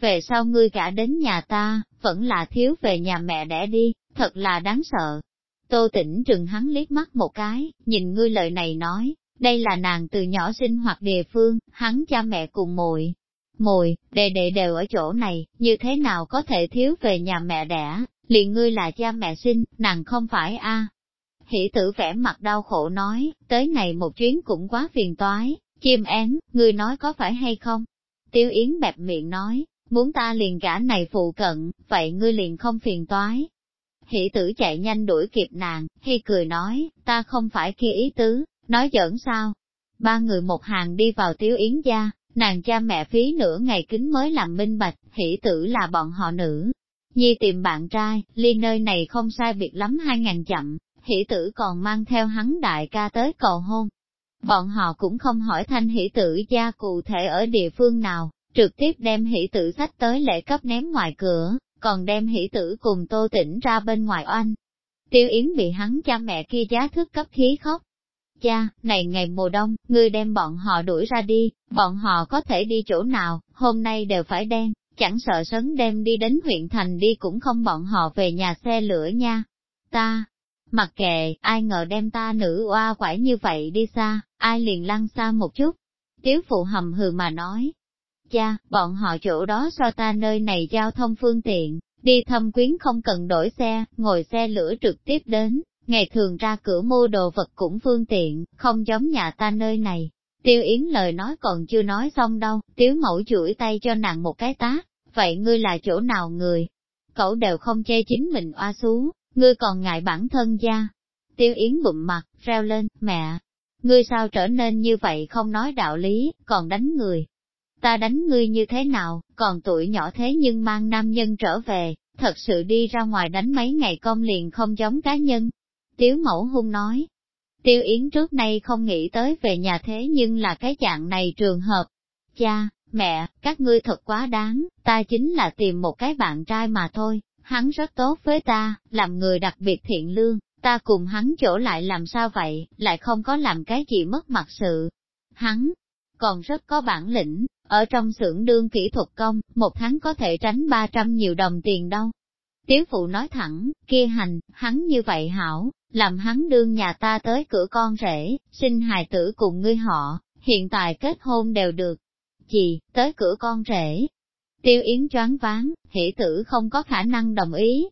Về sau ngươi cả đến nhà ta, vẫn là thiếu về nhà mẹ đẻ đi, thật là đáng sợ. Tô tỉnh trừng hắn liếc mắt một cái, nhìn ngươi lời này nói, đây là nàng từ nhỏ sinh hoạt địa phương, hắn cha mẹ cùng muội Mùi, đệ đệ đều ở chỗ này, như thế nào có thể thiếu về nhà mẹ đẻ, liền ngươi là cha mẹ sinh, nàng không phải a Hỷ tử vẻ mặt đau khổ nói, tới này một chuyến cũng quá phiền toái, chim én, ngươi nói có phải hay không? Tiêu Yến bẹp miệng nói, muốn ta liền gã này phụ cận, vậy ngươi liền không phiền toái. Hỷ tử chạy nhanh đuổi kịp nàng, hy cười nói, ta không phải kia ý tứ, nói giỡn sao. Ba người một hàng đi vào Tiếu Yến gia, nàng cha mẹ phí nửa ngày kính mới làm minh bạch, hỷ tử là bọn họ nữ. Nhi tìm bạn trai, ly nơi này không sai biệt lắm hai ngàn chậm, hỷ tử còn mang theo hắn đại ca tới cầu hôn. Bọn họ cũng không hỏi thanh hỷ tử gia cụ thể ở địa phương nào, trực tiếp đem hỷ tử sách tới lễ cấp ném ngoài cửa, còn đem hỷ tử cùng tô tỉnh ra bên ngoài oanh. Tiêu Yến bị hắn cha mẹ kia giá thức cấp khí khóc. Cha, này ngày mùa đông, ngươi đem bọn họ đuổi ra đi, bọn họ có thể đi chỗ nào, hôm nay đều phải đen, chẳng sợ sớm đem đi đến huyện thành đi cũng không bọn họ về nhà xe lửa nha. Ta, mặc kệ, ai ngờ đem ta nữ oa quải như vậy đi xa, ai liền lăn xa một chút. Tiếu phụ hầm hừ mà nói, cha, bọn họ chỗ đó so ta nơi này giao thông phương tiện, đi thăm quyến không cần đổi xe, ngồi xe lửa trực tiếp đến, ngày thường ra cửa mua đồ vật cũng phương tiện, không giống nhà ta nơi này. Tiêu Yến lời nói còn chưa nói xong đâu, Tiếu mẫu chuỗi tay cho nàng một cái tá, vậy ngươi là chỗ nào người? Cậu đều không chê chính mình oa xú, ngươi còn ngại bản thân gia. Tiêu Yến bụm mặt, reo lên, mẹ, ngươi sao trở nên như vậy không nói đạo lý, còn đánh người. Ta đánh ngươi như thế nào, còn tuổi nhỏ thế nhưng mang nam nhân trở về, thật sự đi ra ngoài đánh mấy ngày công liền không giống cá nhân. Tiếu mẫu hung nói, Tiêu Yến trước nay không nghĩ tới về nhà thế nhưng là cái dạng này trường hợp. Cha, mẹ, các ngươi thật quá đáng, ta chính là tìm một cái bạn trai mà thôi, hắn rất tốt với ta, làm người đặc biệt thiện lương, ta cùng hắn chỗ lại làm sao vậy, lại không có làm cái gì mất mặt sự. Hắn, còn rất có bản lĩnh, ở trong xưởng đương kỹ thuật công, một tháng có thể tránh 300 nhiều đồng tiền đâu. Tiếu phụ nói thẳng, kia hành, hắn như vậy hảo, làm hắn đương nhà ta tới cửa con rể, sinh hài tử cùng ngươi họ, hiện tại kết hôn đều được. chị tới cửa con rể? Tiêu Yến choáng váng, hỷ tử không có khả năng đồng ý.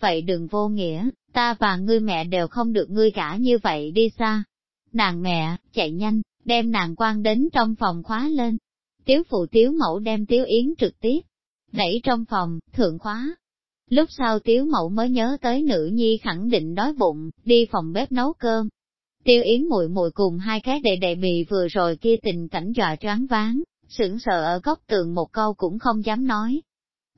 Vậy đừng vô nghĩa, ta và ngươi mẹ đều không được ngươi cả như vậy đi xa. Nàng mẹ, chạy nhanh, đem nàng quan đến trong phòng khóa lên. Tiếu phụ tiếu mẫu đem tiếu yến trực tiếp, đẩy trong phòng, thượng khóa. Lúc sau tiếu mẫu mới nhớ tới nữ nhi khẳng định đói bụng, đi phòng bếp nấu cơm. Tiêu yến muội muội cùng hai cái đệ đệ bị vừa rồi kia tình cảnh dọa choáng váng, sững sờ ở góc tường một câu cũng không dám nói.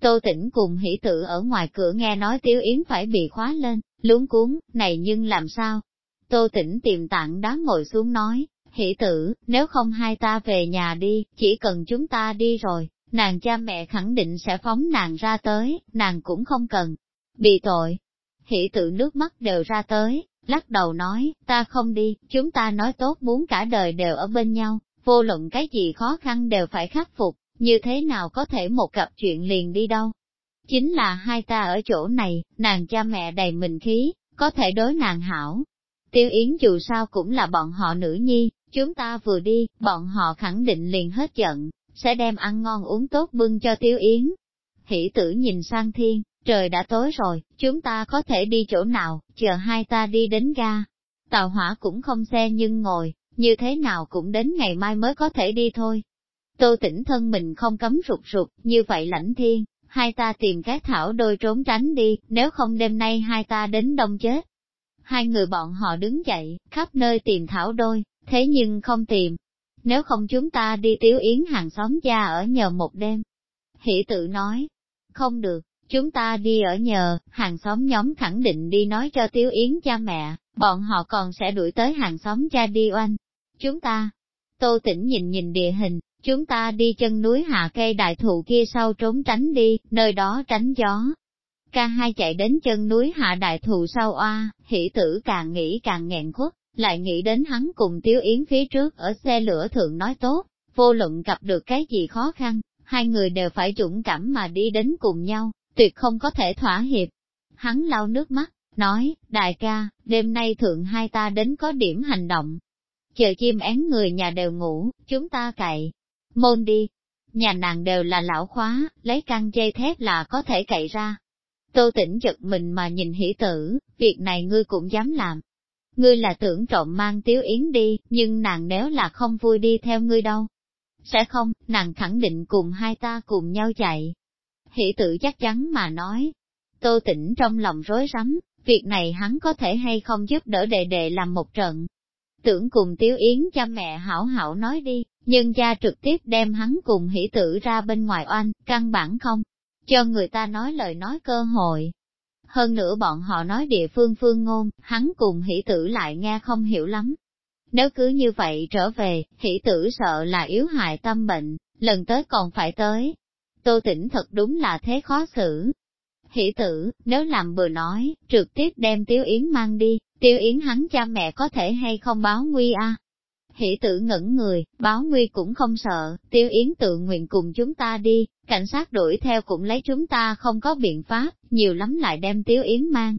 Tô tỉnh cùng hỷ tử ở ngoài cửa nghe nói Tiếu Yến phải bị khóa lên, luống cuốn, này nhưng làm sao? Tô tỉnh tìm tạng đá ngồi xuống nói, hỷ tử, nếu không hai ta về nhà đi, chỉ cần chúng ta đi rồi, nàng cha mẹ khẳng định sẽ phóng nàng ra tới, nàng cũng không cần. Bị tội. Hỷ tử nước mắt đều ra tới, lắc đầu nói, ta không đi, chúng ta nói tốt muốn cả đời đều ở bên nhau, vô luận cái gì khó khăn đều phải khắc phục, như thế nào có thể một cặp chuyện liền đi đâu. Chính là hai ta ở chỗ này, nàng cha mẹ đầy mình khí, có thể đối nàng hảo. Tiêu Yến dù sao cũng là bọn họ nữ nhi, chúng ta vừa đi, bọn họ khẳng định liền hết giận, sẽ đem ăn ngon uống tốt bưng cho Tiêu Yến. Hỷ tử nhìn sang thiên, trời đã tối rồi, chúng ta có thể đi chỗ nào, chờ hai ta đi đến ga. Tàu hỏa cũng không xe nhưng ngồi, như thế nào cũng đến ngày mai mới có thể đi thôi. Tô tỉnh thân mình không cấm rụt rụt, như vậy lãnh thiên, hai ta tìm cái thảo đôi trốn tránh đi, nếu không đêm nay hai ta đến đông chết. Hai người bọn họ đứng dậy, khắp nơi tìm thảo đôi, thế nhưng không tìm. Nếu không chúng ta đi tiếu yến hàng xóm gia ở nhờ một đêm. Hỷ tự nói, không được, chúng ta đi ở nhờ, hàng xóm nhóm khẳng định đi nói cho Tiếu Yến cha mẹ, bọn họ còn sẽ đuổi tới hàng xóm cha đi oanh. Chúng ta, Tô Tĩnh nhìn nhìn địa hình, chúng ta đi chân núi hạ cây đại thụ kia sau trốn tránh đi, nơi đó tránh gió. Ca hai chạy đến chân núi hạ đại thụ sau oa, hỷ tử càng nghĩ càng nghẹn khuất, lại nghĩ đến hắn cùng Tiếu Yến phía trước ở xe lửa thượng nói tốt, vô luận gặp được cái gì khó khăn, hai người đều phải dũng cảm mà đi đến cùng nhau, tuyệt không có thể thỏa hiệp. Hắn lau nước mắt, nói, đại ca, đêm nay thượng hai ta đến có điểm hành động. Chờ chim én người nhà đều ngủ, chúng ta cậy. Môn đi. Nhà nàng đều là lão khóa, lấy căn dây thép là có thể cậy ra. Tô tỉnh giật mình mà nhìn hỷ tử, việc này ngươi cũng dám làm. Ngươi là tưởng trộm mang tiếu yến đi, nhưng nàng nếu là không vui đi theo ngươi đâu. Sẽ không, nàng khẳng định cùng hai ta cùng nhau chạy. Hỷ tử chắc chắn mà nói. Tô tỉnh trong lòng rối rắm, việc này hắn có thể hay không giúp đỡ đệ đệ làm một trận. Tưởng cùng Tiếu Yến cha mẹ hảo hảo nói đi, nhưng cha trực tiếp đem hắn cùng hỷ tử ra bên ngoài oanh, căn bản không, cho người ta nói lời nói cơ hội. Hơn nữa bọn họ nói địa phương phương ngôn, hắn cùng hỷ tử lại nghe không hiểu lắm. Nếu cứ như vậy trở về, hỷ tử sợ là yếu hại tâm bệnh, lần tới còn phải tới. Tô tỉnh thật đúng là thế khó xử, hỷ tử, nếu làm bừa nói, trực tiếp đem Tiêu Yến mang đi, Tiêu Yến hắn cha mẹ có thể hay không báo nguy a? À? Hỷ tử ngẩn người, báo nguy cũng không sợ, Tiêu Yến tự nguyện cùng chúng ta đi, cảnh sát đuổi theo cũng lấy chúng ta không có biện pháp, nhiều lắm lại đem Tiêu Yến mang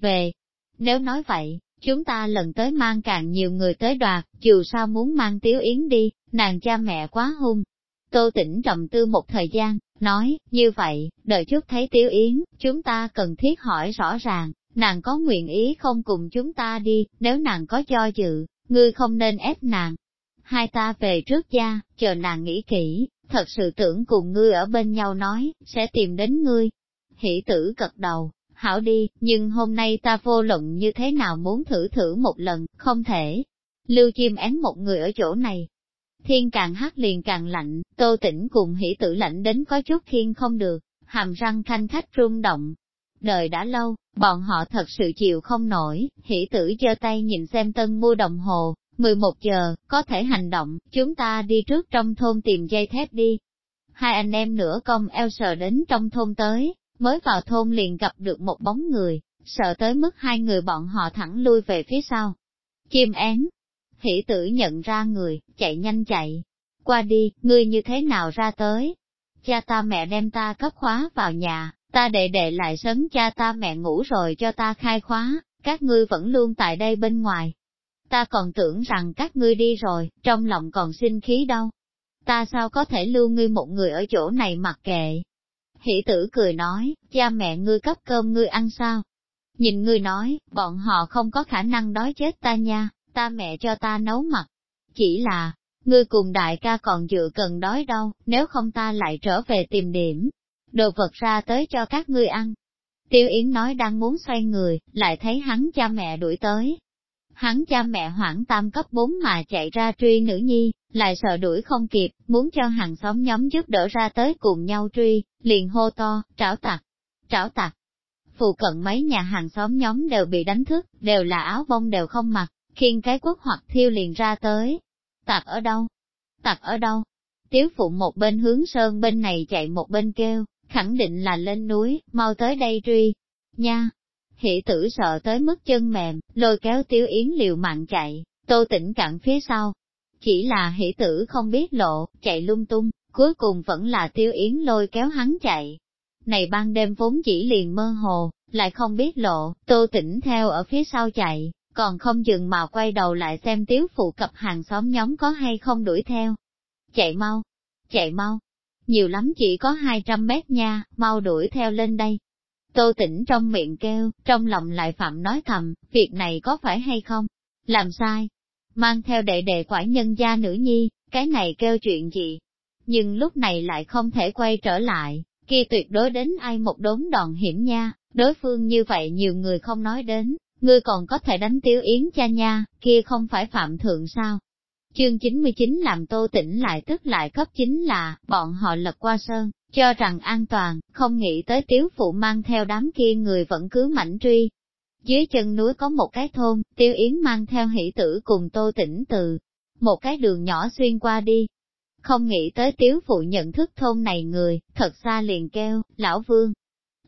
về. Nếu nói vậy, chúng ta lần tới mang càng nhiều người tới đoạt, dù sao muốn mang Tiếu Yến đi, nàng cha mẹ quá hung. Tô tỉnh trầm tư một thời gian, nói, như vậy, đợi chút thấy Tiếu Yến, chúng ta cần thiết hỏi rõ ràng, nàng có nguyện ý không cùng chúng ta đi, nếu nàng có cho dự, ngươi không nên ép nàng. Hai ta về trước gia, chờ nàng nghĩ kỹ, thật sự tưởng cùng ngươi ở bên nhau nói, sẽ tìm đến ngươi. Hỷ tử cật đầu, hảo đi, nhưng hôm nay ta vô luận như thế nào muốn thử thử một lần, không thể. Lưu chim én một người ở chỗ này, Thiên càng hát liền càng lạnh, tô tỉnh cùng hỷ tử lạnh đến có chút thiên không được, hàm răng thanh khách rung động. Đời đã lâu, bọn họ thật sự chịu không nổi, hỷ tử giơ tay nhìn xem tân mua đồng hồ, 11 giờ, có thể hành động, chúng ta đi trước trong thôn tìm dây thép đi. Hai anh em nửa công eo sờ đến trong thôn tới, mới vào thôn liền gặp được một bóng người, sợ tới mức hai người bọn họ thẳng lui về phía sau. Chim én, hỷ tử nhận ra người, chạy nhanh chạy. Qua đi, ngươi như thế nào ra tới? Cha ta mẹ đem ta cấp khóa vào nhà, ta đệ đệ lại sớm cha ta mẹ ngủ rồi cho ta khai khóa, các ngươi vẫn luôn tại đây bên ngoài. Ta còn tưởng rằng các ngươi đi rồi, trong lòng còn sinh khí đâu. Ta sao có thể lưu ngươi một người ở chỗ này mặc kệ? Hỷ tử cười nói, cha mẹ ngươi cấp cơm ngươi ăn sao? Nhìn ngươi nói, bọn họ không có khả năng đói chết ta nha ta mẹ cho ta nấu mặt. Chỉ là, ngươi cùng đại ca còn dự cần đói đâu, nếu không ta lại trở về tìm điểm, đồ vật ra tới cho các ngươi ăn. Tiêu Yến nói đang muốn xoay người, lại thấy hắn cha mẹ đuổi tới. Hắn cha mẹ hoảng tam cấp 4 mà chạy ra truy nữ nhi, lại sợ đuổi không kịp, muốn cho hàng xóm nhóm giúp đỡ ra tới cùng nhau truy, liền hô to, trảo tặc, trảo tặc. Phụ cận mấy nhà hàng xóm nhóm đều bị đánh thức, đều là áo bông đều không mặc, khiên cái quốc hoặc thiêu liền ra tới. Tặc ở đâu? Tặc ở đâu? Tiếu phụ một bên hướng sơn bên này chạy một bên kêu, khẳng định là lên núi, mau tới đây truy. Nha! Hỷ tử sợ tới mức chân mềm, lôi kéo tiếu yến liều mạng chạy, tô tỉnh cạn phía sau. Chỉ là hỷ tử không biết lộ, chạy lung tung, cuối cùng vẫn là tiêu yến lôi kéo hắn chạy. Này ban đêm vốn chỉ liền mơ hồ, lại không biết lộ, tô tỉnh theo ở phía sau chạy, còn không dừng mà quay đầu lại xem tiếu phụ cập hàng xóm nhóm có hay không đuổi theo. Chạy mau, chạy mau, nhiều lắm chỉ có 200 mét nha, mau đuổi theo lên đây. Tô tỉnh trong miệng kêu, trong lòng lại phạm nói thầm, việc này có phải hay không? Làm sai? Mang theo đệ đệ quả nhân gia nữ nhi, cái này kêu chuyện gì? Nhưng lúc này lại không thể quay trở lại, kia tuyệt đối đến ai một đốn đòn hiểm nha, đối phương như vậy nhiều người không nói đến, ngươi còn có thể đánh tiếu yến cha nha, kia không phải phạm thượng sao? Chương 99 làm tô tỉnh lại tức lại cấp chính là, bọn họ lật qua sơn, cho rằng an toàn, không nghĩ tới tiếu phụ mang theo đám kia người vẫn cứ mảnh truy. Dưới chân núi có một cái thôn, tiêu yến mang theo hỷ tử cùng tô tỉnh từ, một cái đường nhỏ xuyên qua đi. Không nghĩ tới tiếu phụ nhận thức thôn này người, thật xa liền kêu, lão vương,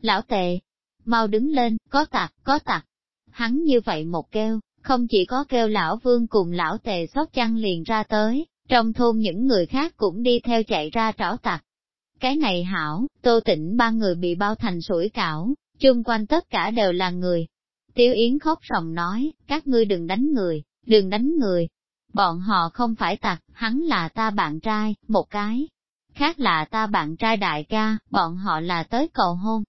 lão tệ, mau đứng lên, có tặc, có tặc. Hắn như vậy một kêu, không chỉ có kêu lão vương cùng lão tề xót chăn liền ra tới, trong thôn những người khác cũng đi theo chạy ra trảo tặc. Cái này hảo, tô tĩnh ba người bị bao thành sủi cảo, chung quanh tất cả đều là người. Tiếu Yến khóc ròng nói, các ngươi đừng đánh người, đừng đánh người. Bọn họ không phải tặc, hắn là ta bạn trai, một cái. Khác là ta bạn trai đại ca, bọn họ là tới cầu hôn.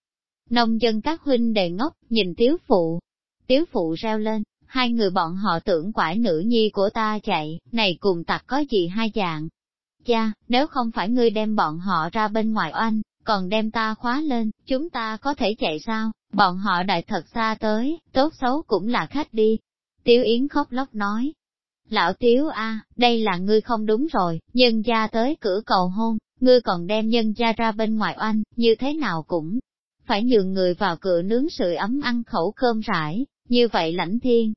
Nông dân các huynh đề ngốc, nhìn tiếu phụ. Tiếu phụ reo lên, hai người bọn họ tưởng quải nữ nhi của ta chạy, này cùng tặc có gì hai dạng. Cha, nếu không phải ngươi đem bọn họ ra bên ngoài oanh, còn đem ta khóa lên, chúng ta có thể chạy sao? Bọn họ đại thật xa tới, tốt xấu cũng là khách đi. Tiếu Yến khóc lóc nói. Lão Tiếu a, đây là ngươi không đúng rồi, nhân gia tới cửa cầu hôn, ngươi còn đem nhân gia ra bên ngoài oanh, như thế nào cũng phải nhường người vào cửa nướng sưởi ấm ăn khẩu cơm rải, như vậy lãnh thiên.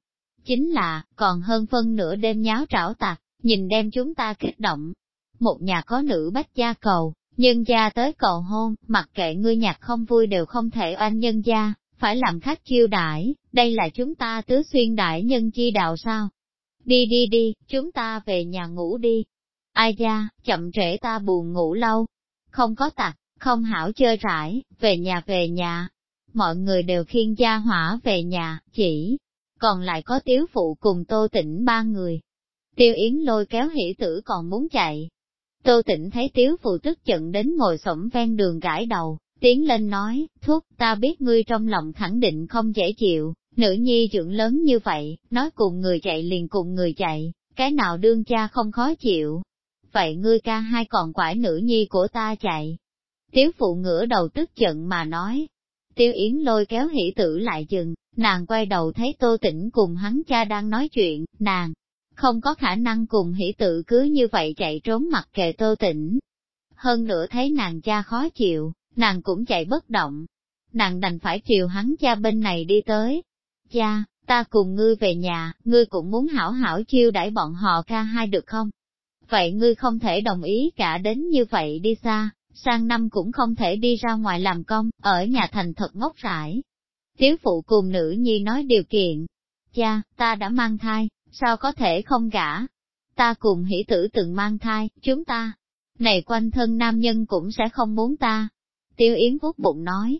Chính là, còn hơn phân nửa đêm nháo trảo tạc, nhìn đem chúng ta kích động. Một nhà có nữ bách gia cầu, nhân gia tới cầu hôn, mặc kệ ngươi nhạc không vui đều không thể oanh nhân gia, phải làm khách chiêu đãi, đây là chúng ta tứ xuyên đại nhân chi đạo sao? Đi đi đi, chúng ta về nhà ngủ đi. Ai gia, chậm trễ ta buồn ngủ lâu. Không có tặc, không hảo chơi rải, về nhà về nhà. Mọi người đều khiên gia hỏa về nhà, chỉ, còn lại có tiếu phụ cùng tô tĩnh ba người. Tiêu Yến lôi kéo hỷ tử còn muốn chạy. Tô tĩnh thấy tiếu phụ tức giận đến ngồi sổng ven đường gãi đầu, tiến lên nói, thúc, ta biết ngươi trong lòng khẳng định không dễ chịu, nữ nhi dưỡng lớn như vậy, nói cùng người chạy liền cùng người chạy, cái nào đương cha không khó chịu. Vậy ngươi ca hai còn quải nữ nhi của ta chạy. Tiếu phụ ngửa đầu tức giận mà nói. Tiêu Yến lôi kéo hỷ tử lại dừng, nàng quay đầu thấy tô tĩnh cùng hắn cha đang nói chuyện, nàng không có khả năng cùng hỷ tử cứ như vậy chạy trốn mặt kề tô tĩnh. Hơn nữa thấy nàng cha khó chịu, nàng cũng chạy bất động. Nàng đành phải chiều hắn cha bên này đi tới. Cha, ta cùng ngươi về nhà, ngươi cũng muốn hảo hảo chiêu đãi bọn họ ca hai được không? Vậy ngươi không thể đồng ý cả đến như vậy đi xa, sang năm cũng không thể đi ra ngoài làm công, ở nhà thành thật ngốc rãi. Tiếu phụ cùng nữ nhi nói điều kiện. Cha, ta đã mang thai, sao có thể không gả? Ta cùng hỷ tử từng mang thai, chúng ta. Này quanh thân nam nhân cũng sẽ không muốn ta. Tiêu Yến vuốt bụng nói.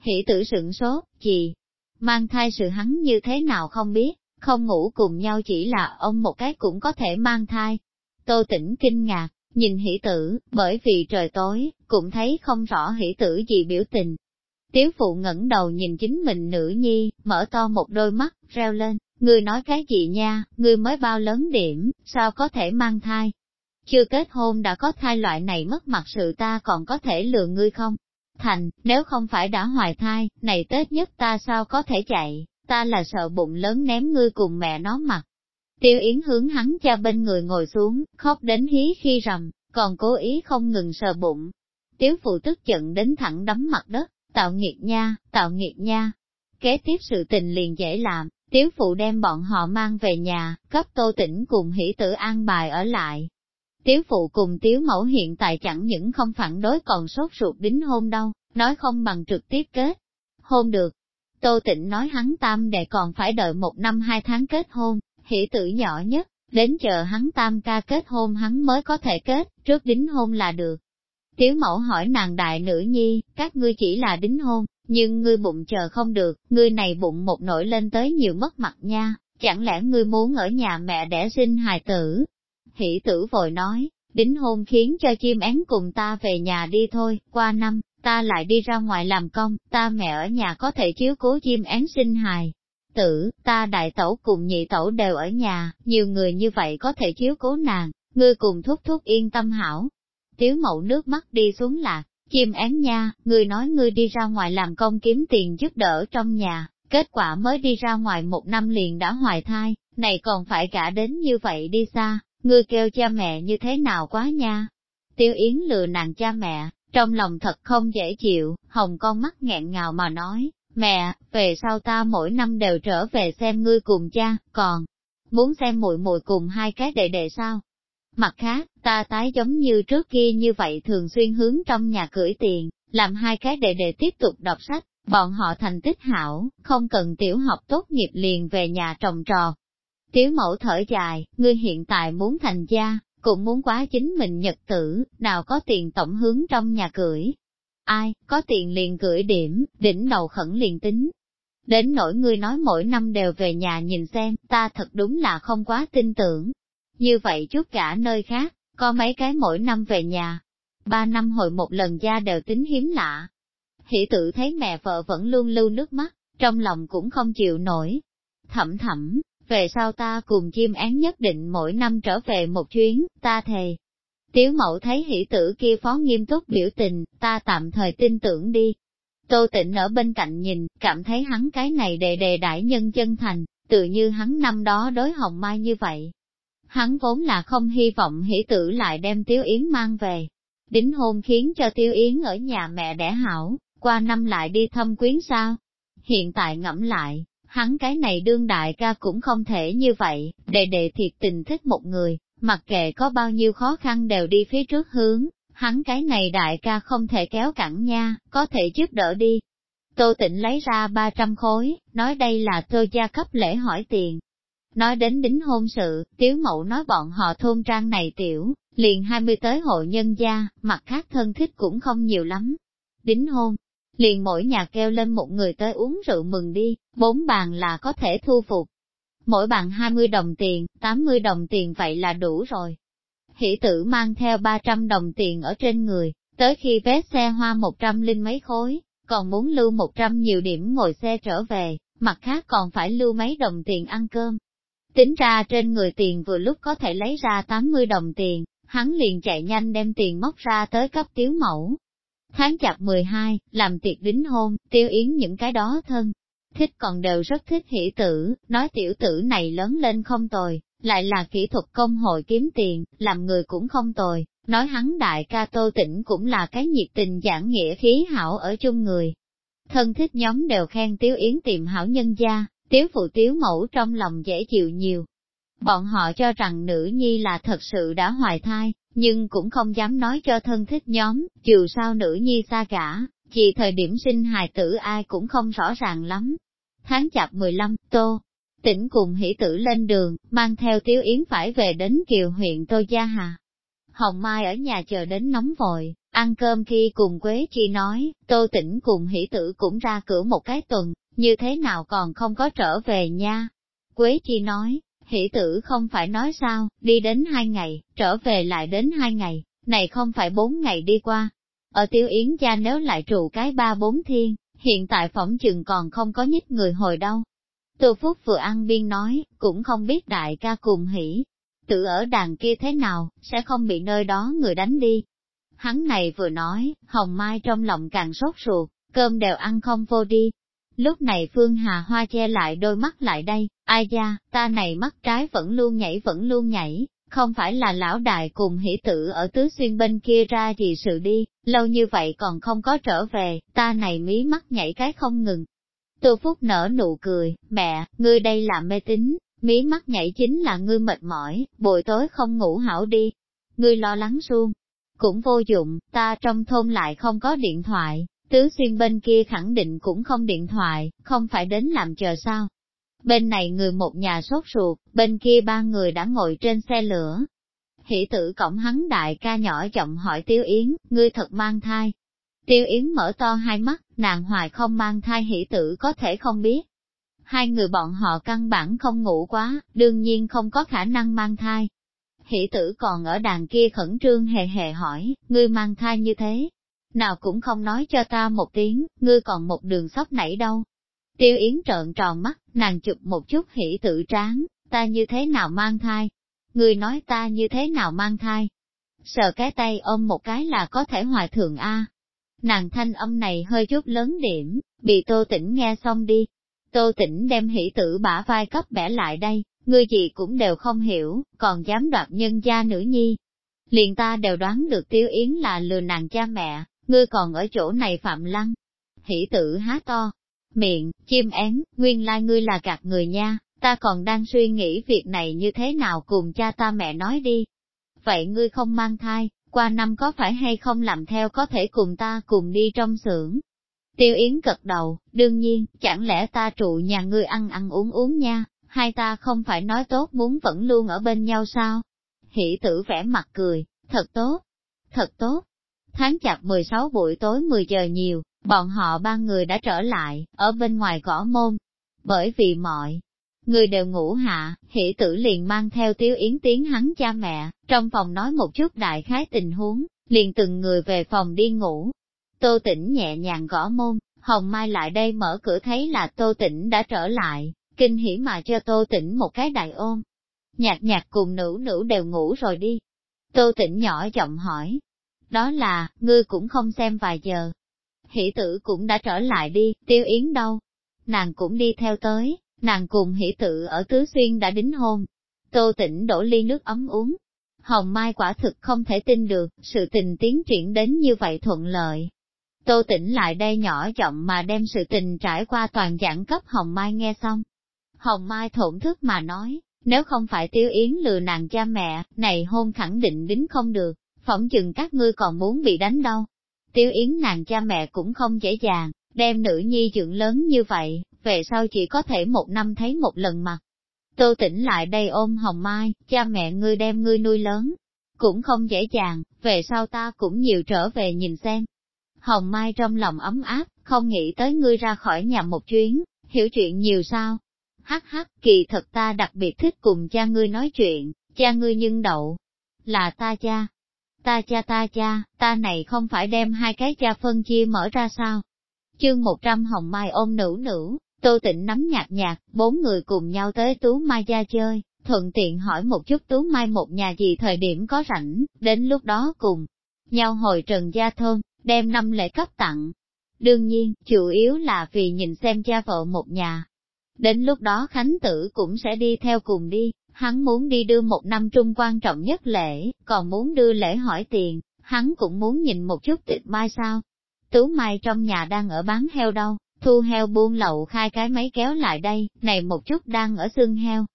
Hỷ tử sửng sốt, gì? Mang thai sự hắn như thế nào không biết, không ngủ cùng nhau chỉ là ông một cái cũng có thể mang thai. Tô tỉnh kinh ngạc, nhìn hỷ tử, bởi vì trời tối, cũng thấy không rõ hỷ tử gì biểu tình. Tiếu phụ ngẩng đầu nhìn chính mình nữ nhi, mở to một đôi mắt, reo lên, ngươi nói cái gì nha, ngươi mới bao lớn điểm, sao có thể mang thai? Chưa kết hôn đã có thai loại này mất mặt sự ta còn có thể lừa ngươi không? Thành, nếu không phải đã hoài thai, này Tết nhất ta sao có thể chạy, ta là sợ bụng lớn ném ngươi cùng mẹ nó mặt. Tiêu Yến hướng hắn cha bên người ngồi xuống, khóc đến hí khi rầm, còn cố ý không ngừng sờ bụng. Tiếu phụ tức giận đến thẳng đấm mặt đất, tạo nghiệt nha, tạo nghiệt nha. Kế tiếp sự tình liền dễ làm, tiếu phụ đem bọn họ mang về nhà, cấp tô tỉnh cùng hỷ tử an bài ở lại. Tiếu phụ cùng tiếu mẫu hiện tại chẳng những không phản đối còn sốt ruột đính hôn đâu, nói không bằng trực tiếp kết. Hôn được. Tô tịnh nói hắn tam đệ còn phải đợi một năm hai tháng kết hôn, hỷ tử nhỏ nhất, đến chờ hắn tam ca kết hôn hắn mới có thể kết, trước đính hôn là được. Tiếu mẫu hỏi nàng đại nữ nhi, các ngươi chỉ là đính hôn, nhưng ngươi bụng chờ không được, ngươi này bụng một nổi lên tới nhiều mất mặt nha, chẳng lẽ ngươi muốn ở nhà mẹ đẻ sinh hài tử? Hỷ tử vội nói, đính hôn khiến cho chim én cùng ta về nhà đi thôi, qua năm, ta lại đi ra ngoài làm công, ta mẹ ở nhà có thể chiếu cố chim én sinh hài. Tử, ta đại tẩu cùng nhị tẩu đều ở nhà, nhiều người như vậy có thể chiếu cố nàng, ngươi cùng thúc thúc yên tâm hảo. Tiếu mậu nước mắt đi xuống lạc, chim án nha, ngươi nói ngươi đi ra ngoài làm công kiếm tiền giúp đỡ trong nhà, kết quả mới đi ra ngoài một năm liền đã hoài thai, này còn phải cả đến như vậy đi xa, ngươi kêu cha mẹ như thế nào quá nha. Tiêu Yến lừa nàng cha mẹ, trong lòng thật không dễ chịu, hồng con mắt nghẹn ngào mà nói, mẹ, về sau ta mỗi năm đều trở về xem ngươi cùng cha, còn muốn xem muội muội cùng hai cái đệ đệ sao? Mặt khác, ta tái giống như trước kia như vậy thường xuyên hướng trong nhà cưỡi tiền, làm hai cái đệ đệ tiếp tục đọc sách, bọn họ thành tích hảo, không cần tiểu học tốt nghiệp liền về nhà trồng trò. Tiếu mẫu thở dài, ngươi hiện tại muốn thành gia, cũng muốn quá chính mình nhật tử, nào có tiền tổng hướng trong nhà cưỡi. Ai, có tiền liền gửi điểm, đỉnh đầu khẩn liền tính. Đến nỗi ngươi nói mỗi năm đều về nhà nhìn xem, ta thật đúng là không quá tin tưởng. Như vậy chút cả nơi khác, có mấy cái mỗi năm về nhà. Ba năm hồi một lần gia đều tính hiếm lạ. Hỷ tự thấy mẹ vợ vẫn luôn lưu nước mắt, trong lòng cũng không chịu nổi. Thẩm thẩm, về sau ta cùng chim án nhất định mỗi năm trở về một chuyến, ta thề. Tiếu mẫu thấy hỷ tử kia phó nghiêm túc biểu tình, ta tạm thời tin tưởng đi. Tô tịnh ở bên cạnh nhìn, cảm thấy hắn cái này đề đề đại nhân chân thành, tự như hắn năm đó đối hồng mai như vậy. Hắn vốn là không hy vọng hỷ tử lại đem Tiếu Yến mang về. Đính hôn khiến cho Tiêu Yến ở nhà mẹ đẻ hảo, qua năm lại đi thăm quyến sao. Hiện tại ngẫm lại, hắn cái này đương đại ca cũng không thể như vậy, đề đề thiệt tình thích một người, mặc kệ có bao nhiêu khó khăn đều đi phía trước hướng, hắn cái này đại ca không thể kéo cẳng nha, có thể giúp đỡ đi. Tô Tịnh lấy ra 300 khối, nói đây là tôi gia cấp lễ hỏi tiền. Nói đến đính hôn sự, tiếu mẫu nói bọn họ thôn trang này tiểu, liền 20 tới hộ nhân gia, mặt khác thân thích cũng không nhiều lắm. Đính hôn, liền mỗi nhà kêu lên một người tới uống rượu mừng đi, bốn bàn là có thể thu phục. Mỗi bạn 20 đồng tiền, 80 đồng tiền vậy là đủ rồi. Hỷ tử mang theo 300 đồng tiền ở trên người, tới khi vé xe hoa 100 linh mấy khối, còn muốn lưu 100 nhiều điểm ngồi xe trở về, mặt khác còn phải lưu mấy đồng tiền ăn cơm. Tính ra trên người tiền vừa lúc có thể lấy ra 80 đồng tiền, hắn liền chạy nhanh đem tiền móc ra tới cấp tiếu mẫu, Tháng chạp 12, làm tiệc đính hôn, tiêu yến những cái đó thân. Thích còn đều rất thích hỷ tử, nói tiểu tử này lớn lên không tồi, lại là kỹ thuật công hội kiếm tiền, làm người cũng không tồi, nói hắn đại ca tô tỉnh cũng là cái nhiệt tình giảng nghĩa khí hảo ở chung người. Thân thích nhóm đều khen Tiếu Yến tìm hảo nhân gia, Tiếu phụ Tiếu mẫu trong lòng dễ chịu nhiều. Bọn họ cho rằng nữ nhi là thật sự đã hoài thai, nhưng cũng không dám nói cho thân thích nhóm, dù sao nữ nhi xa cả, chỉ thời điểm sinh hài tử ai cũng không rõ ràng lắm. Tháng chạp 15, Tô, tỉnh cùng hỷ tử lên đường, mang theo Tiếu Yến phải về đến Kiều huyện Tô Gia Hà. Hồng Mai ở nhà chờ đến nóng vội, ăn cơm khi cùng Quế Chi nói, Tô tỉnh cùng hỷ tử cũng ra cửa một cái tuần, như thế nào còn không có trở về nha. Quế Chi nói, hỷ tử không phải nói sao, đi đến hai ngày, trở về lại đến hai ngày, này không phải bốn ngày đi qua. Ở tiêu yến gia nếu lại trụ cái ba bốn thiên, hiện tại phỏng chừng còn không có nhích người hồi đâu. Tô Phúc vừa ăn biên nói, cũng không biết đại ca cùng hỉ, tự ở đàn kia thế nào, sẽ không bị nơi đó người đánh đi. Hắn này vừa nói, Hồng Mai trong lòng càng sốt ruột, cơm đều ăn không vô đi, Lúc này Phương Hà Hoa che lại đôi mắt lại đây, ai da, ta này mắt trái vẫn luôn nhảy vẫn luôn nhảy, không phải là lão đại cùng hỷ tử ở tứ xuyên bên kia ra gì sự đi, lâu như vậy còn không có trở về, ta này mí mắt nhảy cái không ngừng. Tô Phúc nở nụ cười, mẹ, ngươi đây là mê tín, mí mắt nhảy chính là ngươi mệt mỏi, buổi tối không ngủ hảo đi. Ngươi lo lắng suông, cũng vô dụng, ta trong thôn lại không có điện thoại, Tứ xuyên bên kia khẳng định cũng không điện thoại, không phải đến làm chờ sao. Bên này người một nhà sốt ruột, bên kia ba người đã ngồi trên xe lửa. Hỷ tử cổng hắn đại ca nhỏ giọng hỏi Tiêu Yến, ngươi thật mang thai. Tiêu Yến mở to hai mắt, nàng hoài không mang thai hỷ tử có thể không biết. Hai người bọn họ căn bản không ngủ quá, đương nhiên không có khả năng mang thai. Hỷ tử còn ở đàn kia khẩn trương hề hề hỏi, ngươi mang thai như thế, nào cũng không nói cho ta một tiếng, ngươi còn một đường sóc nảy đâu. Tiêu Yến trợn tròn mắt, nàng chụp một chút hỉ tự tráng, ta như thế nào mang thai? Người nói ta như thế nào mang thai? Sờ cái tay ôm một cái là có thể hòa thượng A. Nàng thanh âm này hơi chút lớn điểm, bị tô tỉnh nghe xong đi. Tô tỉnh đem hỷ tử bả vai cấp bẻ lại đây, ngươi gì cũng đều không hiểu, còn dám đoạt nhân gia nữ nhi. Liền ta đều đoán được tiêu yến là lừa nàng cha mẹ, ngươi còn ở chỗ này phạm lăng. Hỷ tử há to, miệng, chim én, nguyên lai ngươi là gạt người nha, ta còn đang suy nghĩ việc này như thế nào cùng cha ta mẹ nói đi. Vậy ngươi không mang thai, qua năm có phải hay không làm theo có thể cùng ta cùng đi trong xưởng. Tiêu Yến gật đầu, đương nhiên, chẳng lẽ ta trụ nhà ngươi ăn ăn uống uống nha, hai ta không phải nói tốt muốn vẫn luôn ở bên nhau sao? Hỷ tử vẽ mặt cười, thật tốt, thật tốt. Tháng chạp 16 buổi tối 10 giờ nhiều, bọn họ ba người đã trở lại, ở bên ngoài gõ môn. Bởi vì mọi người đều ngủ hạ, hỷ tử liền mang theo tiếu yến tiếng hắn cha mẹ, trong phòng nói một chút đại khái tình huống, liền từng người về phòng đi ngủ. Tô tỉnh nhẹ nhàng gõ môn, Hồng Mai lại đây mở cửa thấy là Tô tỉnh đã trở lại, kinh hỉ mà cho Tô tỉnh một cái đại ôm. Nhạc nhạc cùng nữ nữ đều ngủ rồi đi. Tô tỉnh nhỏ giọng hỏi. Đó là, ngươi cũng không xem vài giờ. Hỷ tử cũng đã trở lại đi, tiêu yến đâu? Nàng cũng đi theo tới, nàng cùng hỷ Tử ở Tứ Xuyên đã đính hôn. Tô tỉnh đổ ly nước ấm uống. Hồng Mai quả thực không thể tin được, sự tình tiến triển đến như vậy thuận lợi. Tô tỉnh lại đây nhỏ giọng mà đem sự tình trải qua toàn giảng cấp Hồng Mai nghe xong. Hồng Mai thổn thức mà nói, nếu không phải tiêu yến lừa nàng cha mẹ, này hôn khẳng định đính không được, phỏng chừng các ngươi còn muốn bị đánh đâu. Tiêu yến nàng cha mẹ cũng không dễ dàng, đem nữ nhi dưỡng lớn như vậy, về sau chỉ có thể một năm thấy một lần mặt. Tô tỉnh lại đây ôm hồng mai, cha mẹ ngươi đem ngươi nuôi lớn, cũng không dễ dàng, về sau ta cũng nhiều trở về nhìn xem. Hồng Mai trong lòng ấm áp, không nghĩ tới ngươi ra khỏi nhà một chuyến, hiểu chuyện nhiều sao. Hắc hắc, kỳ thật ta đặc biệt thích cùng cha ngươi nói chuyện, cha ngươi nhưng đậu. Là ta cha. Ta cha ta cha, ta này không phải đem hai cái cha phân chia mở ra sao? Chương 100 Hồng Mai ôm nữ nữ, Tô Tịnh nắm nhạt nhạt, bốn người cùng nhau tới Tú Mai gia chơi, thuận tiện hỏi một chút Tú Mai một nhà gì thời điểm có rảnh, đến lúc đó cùng nhau hồi trần gia thôn, đem năm lễ cấp tặng. Đương nhiên, chủ yếu là vì nhìn xem cha vợ một nhà. Đến lúc đó Khánh Tử cũng sẽ đi theo cùng đi, hắn muốn đi đưa một năm trung quan trọng nhất lễ, còn muốn đưa lễ hỏi tiền, hắn cũng muốn nhìn một chút tịch mai sao. Tú Mai trong nhà đang ở bán heo đâu, thu heo buôn lậu khai cái máy kéo lại đây, này một chút đang ở xương heo.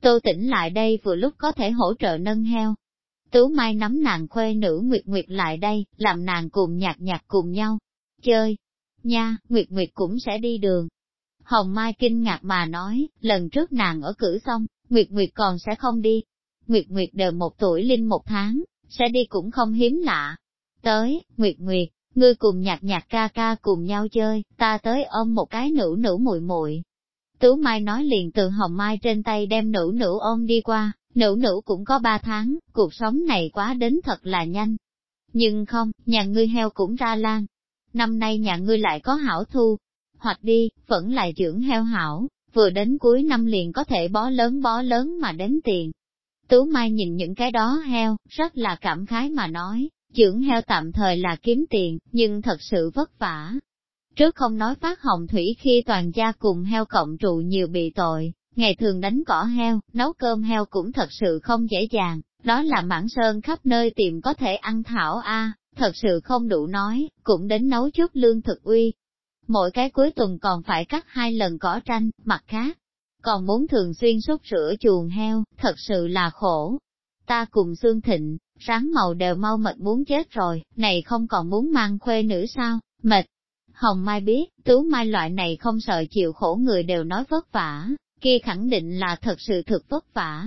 Tô tỉnh lại đây vừa lúc có thể hỗ trợ nâng heo. Tú Mai nắm nàng khuê nữ Nguyệt Nguyệt lại đây, làm nàng cùng nhạc nhạc cùng nhau. Chơi! Nha, Nguyệt Nguyệt cũng sẽ đi đường. Hồng Mai kinh ngạc mà nói, lần trước nàng ở cử xong, Nguyệt Nguyệt còn sẽ không đi. Nguyệt Nguyệt đều một tuổi linh một tháng, sẽ đi cũng không hiếm lạ. Tới, Nguyệt Nguyệt, ngươi cùng nhạc nhạc ca ca cùng nhau chơi, ta tới ôm một cái nữ nữ muội muội. Tú Mai nói liền từ hồng mai trên tay đem nữ nữ ôm đi qua, nữ nữ cũng có ba tháng, cuộc sống này quá đến thật là nhanh. Nhưng không, nhà ngươi heo cũng ra lan. Năm nay nhà ngươi lại có hảo thu, hoặc đi, vẫn lại dưỡng heo hảo, vừa đến cuối năm liền có thể bó lớn bó lớn mà đến tiền. Tú Mai nhìn những cái đó heo, rất là cảm khái mà nói, Dưỡng heo tạm thời là kiếm tiền, nhưng thật sự vất vả. Trước không nói phát hồng thủy khi toàn gia cùng heo cộng trụ nhiều bị tội, ngày thường đánh cỏ heo, nấu cơm heo cũng thật sự không dễ dàng, đó là mảng sơn khắp nơi tìm có thể ăn thảo a thật sự không đủ nói, cũng đến nấu chút lương thực uy. Mỗi cái cuối tuần còn phải cắt hai lần cỏ tranh, mặt khác, còn muốn thường xuyên xúc rửa chuồng heo, thật sự là khổ. Ta cùng xương Thịnh, sáng màu đều mau mệt muốn chết rồi, này không còn muốn mang khuê nữ sao, mệt. Hồng Mai biết, Tú Mai loại này không sợ chịu khổ người đều nói vất vả, kia khẳng định là thật sự thực vất vả.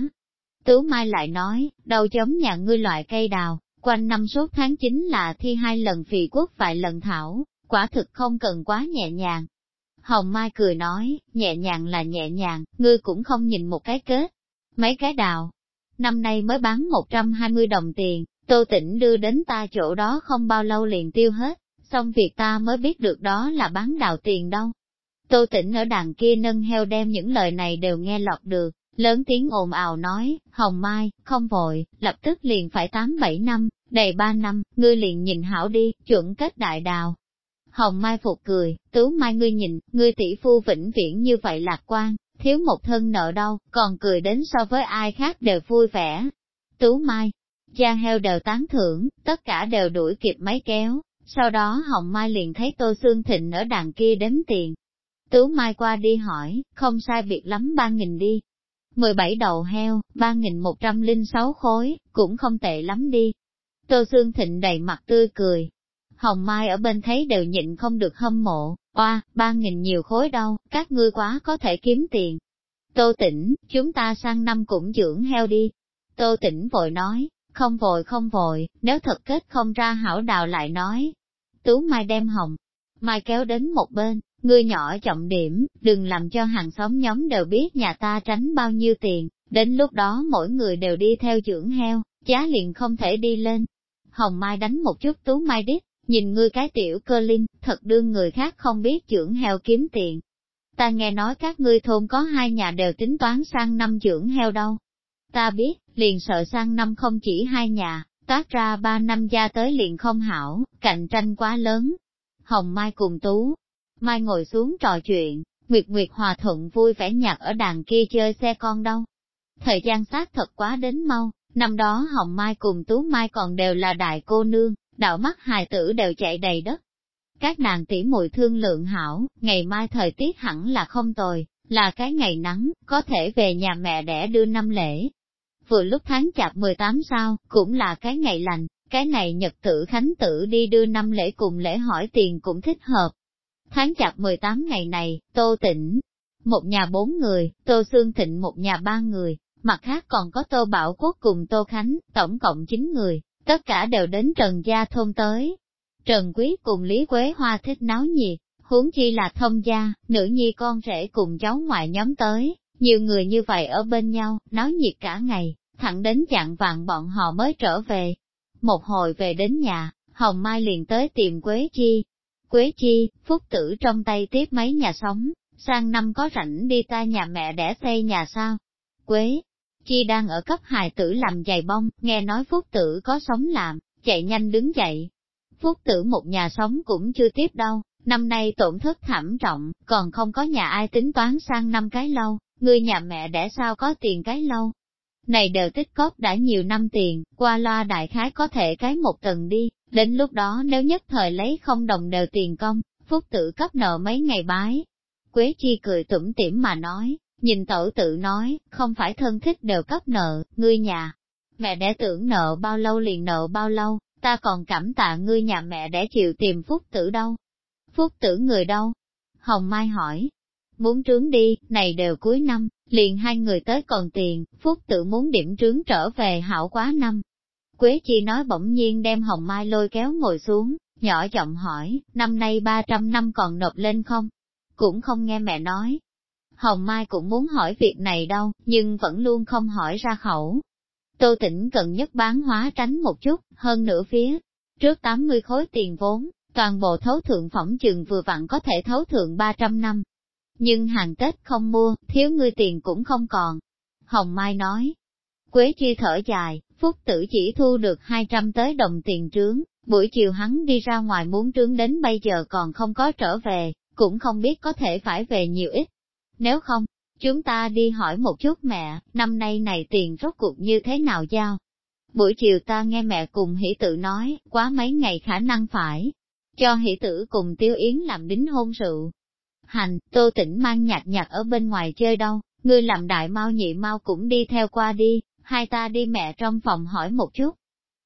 Tú Mai lại nói, đâu giống nhà ngươi loại cây đào, quanh năm suốt tháng chính là thi hai lần phì quốc vài lần thảo, quả thực không cần quá nhẹ nhàng. Hồng Mai cười nói, nhẹ nhàng là nhẹ nhàng, ngươi cũng không nhìn một cái kết. Mấy cái đào, năm nay mới bán 120 đồng tiền, Tô Tĩnh đưa đến ta chỗ đó không bao lâu liền tiêu hết, xong việc ta mới biết được đó là bán đào tiền đâu. Tô Tĩnh ở đàn kia nâng heo đem những lời này đều nghe lọt được, lớn tiếng ồn ào nói, Hồng Mai, không vội, lập tức liền phải 8-7 năm, đầy 3 năm, ngươi liền nhìn hảo đi, chuẩn kết đại đào. Hồng Mai phục cười, Tú Mai ngươi nhìn, ngươi tỷ phu vĩnh viễn như vậy lạc quan, thiếu một thân nợ đâu, còn cười đến so với ai khác đều vui vẻ. Tú Mai, cha heo đều tán thưởng, tất cả đều đuổi kịp máy kéo, Sau đó Hồng Mai liền thấy Tô xương Thịnh ở đàn kia đếm tiền. Tú Mai qua đi hỏi, không sai biệt lắm ba nghìn đi. 17 đầu heo, 3.106 khối, cũng không tệ lắm đi. Tô Sương Thịnh đầy mặt tươi cười. Hồng Mai ở bên thấy đều nhịn không được hâm mộ, oa, ba nghìn nhiều khối đâu, các ngươi quá có thể kiếm tiền. Tô Tĩnh, chúng ta sang năm cũng dưỡng heo đi. Tô Tĩnh vội nói, không vội không vội, nếu thật kết không ra hảo đào lại nói. Tú Mai đem hồng, Mai kéo đến một bên, ngươi nhỏ trọng điểm, đừng làm cho hàng xóm nhóm đều biết nhà ta tránh bao nhiêu tiền, đến lúc đó mỗi người đều đi theo dưỡng heo, giá liền không thể đi lên. Hồng Mai đánh một chút Tú Mai đít, nhìn ngươi cái tiểu cơ linh, thật đương người khác không biết dưỡng heo kiếm tiền. Ta nghe nói các ngươi thôn có hai nhà đều tính toán sang năm dưỡng heo đâu. Ta biết, liền sợ sang năm không chỉ hai nhà, toát ra ba năm gia tới liền không hảo, cạnh tranh quá lớn. Hồng Mai cùng Tú, Mai ngồi xuống trò chuyện, Nguyệt Nguyệt hòa thuận vui vẻ nhạc ở đàn kia chơi xe con đâu. Thời gian sát thật quá đến mau, năm đó Hồng Mai cùng Tú Mai còn đều là đại cô nương, đạo mắt hài tử đều chạy đầy đất. Các nàng tỉ muội thương lượng hảo, ngày mai thời tiết hẳn là không tồi, là cái ngày nắng, có thể về nhà mẹ đẻ đưa năm lễ. Vừa lúc tháng chạp 18 sao, cũng là cái ngày lành, cái này nhật tử khánh tử đi đưa năm lễ cùng lễ hỏi tiền cũng thích hợp. Tháng chạp 18 ngày này, Tô Tĩnh, một nhà bốn người, Tô Sương Thịnh một nhà ba người, mặt khác còn có Tô Bảo Quốc cùng Tô Khánh, tổng cộng chín người, tất cả đều đến Trần Gia thôn tới. Trần Quý cùng Lý Quế Hoa thích náo nhiệt, huống chi là thông gia, nữ nhi con rể cùng cháu ngoại nhóm tới, nhiều người như vậy ở bên nhau, náo nhiệt cả ngày, thẳng đến chặn vạn bọn họ mới trở về. Một hồi về đến nhà, Hồng Mai liền tới tìm Quế Chi. Quế Chi, phúc tử trong tay tiếp mấy nhà sống, sang năm có rảnh đi ta nhà mẹ đẻ xây nhà sao? Quế Chi đang ở cấp hài tử làm giày bông, nghe nói Phúc tử có sống làm, chạy nhanh đứng dậy. Phúc tử một nhà sống cũng chưa tiếp đâu, năm nay tổn thất thảm trọng, còn không có nhà ai tính toán sang năm cái lâu, người nhà mẹ đẻ sao có tiền cái lâu. Này đều tích cóp đã nhiều năm tiền, qua loa đại khái có thể cái một tầng đi, đến lúc đó nếu nhất thời lấy không đồng đều tiền công, phúc tử cấp nợ mấy ngày bái. Quế chi cười tủm tỉm mà nói, Nhìn tẩu tự nói, không phải thân thích đều cấp nợ, ngươi nhà. Mẹ đẻ tưởng nợ bao lâu liền nợ bao lâu, ta còn cảm tạ ngươi nhà mẹ đẻ chịu tìm phúc tử đâu. Phúc tử người đâu? Hồng Mai hỏi. Muốn trướng đi, này đều cuối năm, liền hai người tới còn tiền, phúc tử muốn điểm trướng trở về hảo quá năm. Quế Chi nói bỗng nhiên đem Hồng Mai lôi kéo ngồi xuống, nhỏ giọng hỏi, năm nay 300 năm còn nộp lên không? Cũng không nghe mẹ nói, Hồng Mai cũng muốn hỏi việc này đâu, nhưng vẫn luôn không hỏi ra khẩu. Tô Tĩnh cần nhất bán hóa tránh một chút, hơn nửa phía. Trước 80 khối tiền vốn, toàn bộ thấu thượng phẩm chừng vừa vặn có thể thấu thượng 300 năm. Nhưng hàng Tết không mua, thiếu ngươi tiền cũng không còn. Hồng Mai nói. Quế chi thở dài, Phúc tử chỉ thu được 200 tới đồng tiền trướng, buổi chiều hắn đi ra ngoài muốn trướng đến bây giờ còn không có trở về, cũng không biết có thể phải về nhiều ít. Nếu không, chúng ta đi hỏi một chút mẹ, năm nay này tiền rốt cuộc như thế nào giao? Buổi chiều ta nghe mẹ cùng hỷ Tử nói, quá mấy ngày khả năng phải, cho hỷ tử cùng tiêu yến làm đính hôn rượu. Hành, tô tỉnh mang nhạt nhạt ở bên ngoài chơi đâu, ngươi làm đại mau nhị mau cũng đi theo qua đi, hai ta đi mẹ trong phòng hỏi một chút.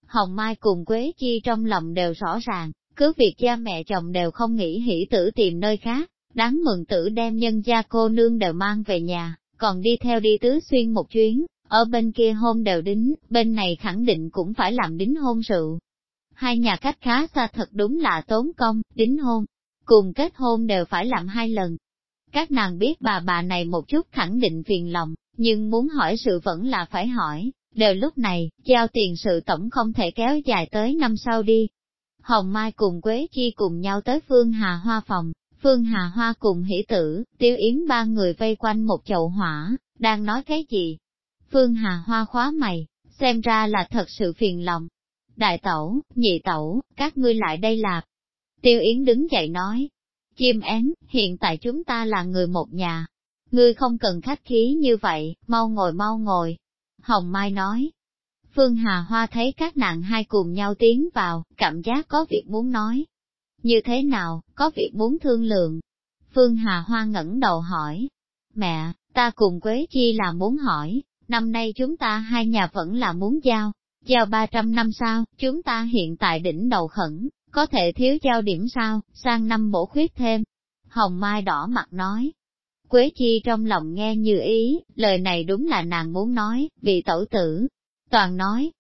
Hồng Mai cùng Quế Chi trong lòng đều rõ ràng, cứ việc cha mẹ chồng đều không nghĩ hỷ tử tìm nơi khác, Đáng mừng tử đem nhân gia cô nương đều mang về nhà, còn đi theo đi tứ xuyên một chuyến, ở bên kia hôn đều đính, bên này khẳng định cũng phải làm đính hôn sự. Hai nhà cách khá xa thật đúng là tốn công, đính hôn, cùng kết hôn đều phải làm hai lần. Các nàng biết bà bà này một chút khẳng định phiền lòng, nhưng muốn hỏi sự vẫn là phải hỏi, đều lúc này, giao tiền sự tổng không thể kéo dài tới năm sau đi. Hồng Mai cùng Quế Chi cùng nhau tới Phương Hà Hoa Phòng, Phương Hà Hoa cùng hỷ tử, tiêu yến ba người vây quanh một chậu hỏa, đang nói cái gì? Phương Hà Hoa khóa mày, xem ra là thật sự phiền lòng. Đại tẩu, nhị tẩu, các ngươi lại đây lạp. Tiêu Yến đứng dậy nói, chim én, hiện tại chúng ta là người một nhà. Ngươi không cần khách khí như vậy, mau ngồi mau ngồi. Hồng Mai nói, Phương Hà Hoa thấy các nạn hai cùng nhau tiến vào, cảm giác có việc muốn nói. Như thế nào, có việc muốn thương lượng? Phương Hà Hoa ngẩng đầu hỏi. Mẹ, ta cùng Quế Chi là muốn hỏi, năm nay chúng ta hai nhà vẫn là muốn giao, giao 300 năm sao, chúng ta hiện tại đỉnh đầu khẩn, có thể thiếu giao điểm sao, sang năm bổ khuyết thêm. Hồng Mai đỏ mặt nói. Quế Chi trong lòng nghe như ý, lời này đúng là nàng muốn nói, vì tẩu tử. Toàn nói,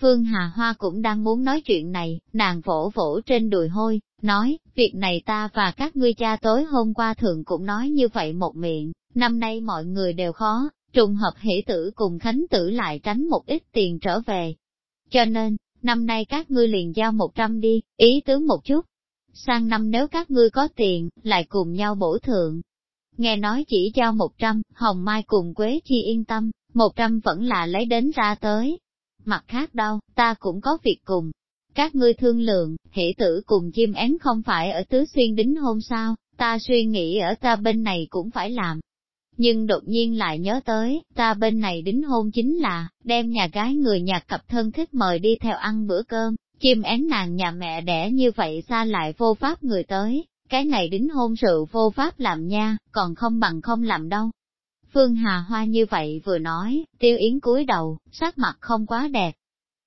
Phương Hà Hoa cũng đang muốn nói chuyện này, nàng vỗ vỗ trên đùi hôi, nói, việc này ta và các ngươi cha tối hôm qua thường cũng nói như vậy một miệng, năm nay mọi người đều khó, trùng hợp hỷ tử cùng khánh tử lại tránh một ít tiền trở về. Cho nên, năm nay các ngươi liền giao một trăm đi, ý tứ một chút. Sang năm nếu các ngươi có tiền, lại cùng nhau bổ thượng. Nghe nói chỉ giao một trăm, Hồng Mai cùng Quế Chi yên tâm, một trăm vẫn là lấy đến ra tới. Mặt khác đâu, ta cũng có việc cùng. Các ngươi thương lượng, hỷ tử cùng chim én không phải ở tứ xuyên đính hôn sao, ta suy nghĩ ở ta bên này cũng phải làm nhưng đột nhiên lại nhớ tới, ta bên này đính hôn chính là, đem nhà gái người nhà cặp thân thích mời đi theo ăn bữa cơm, chim én nàng nhà mẹ đẻ như vậy xa lại vô pháp người tới, cái này đính hôn sự vô pháp làm nha, còn không bằng không làm đâu. Phương Hà Hoa như vậy vừa nói, tiêu yến cúi đầu, sắc mặt không quá đẹp.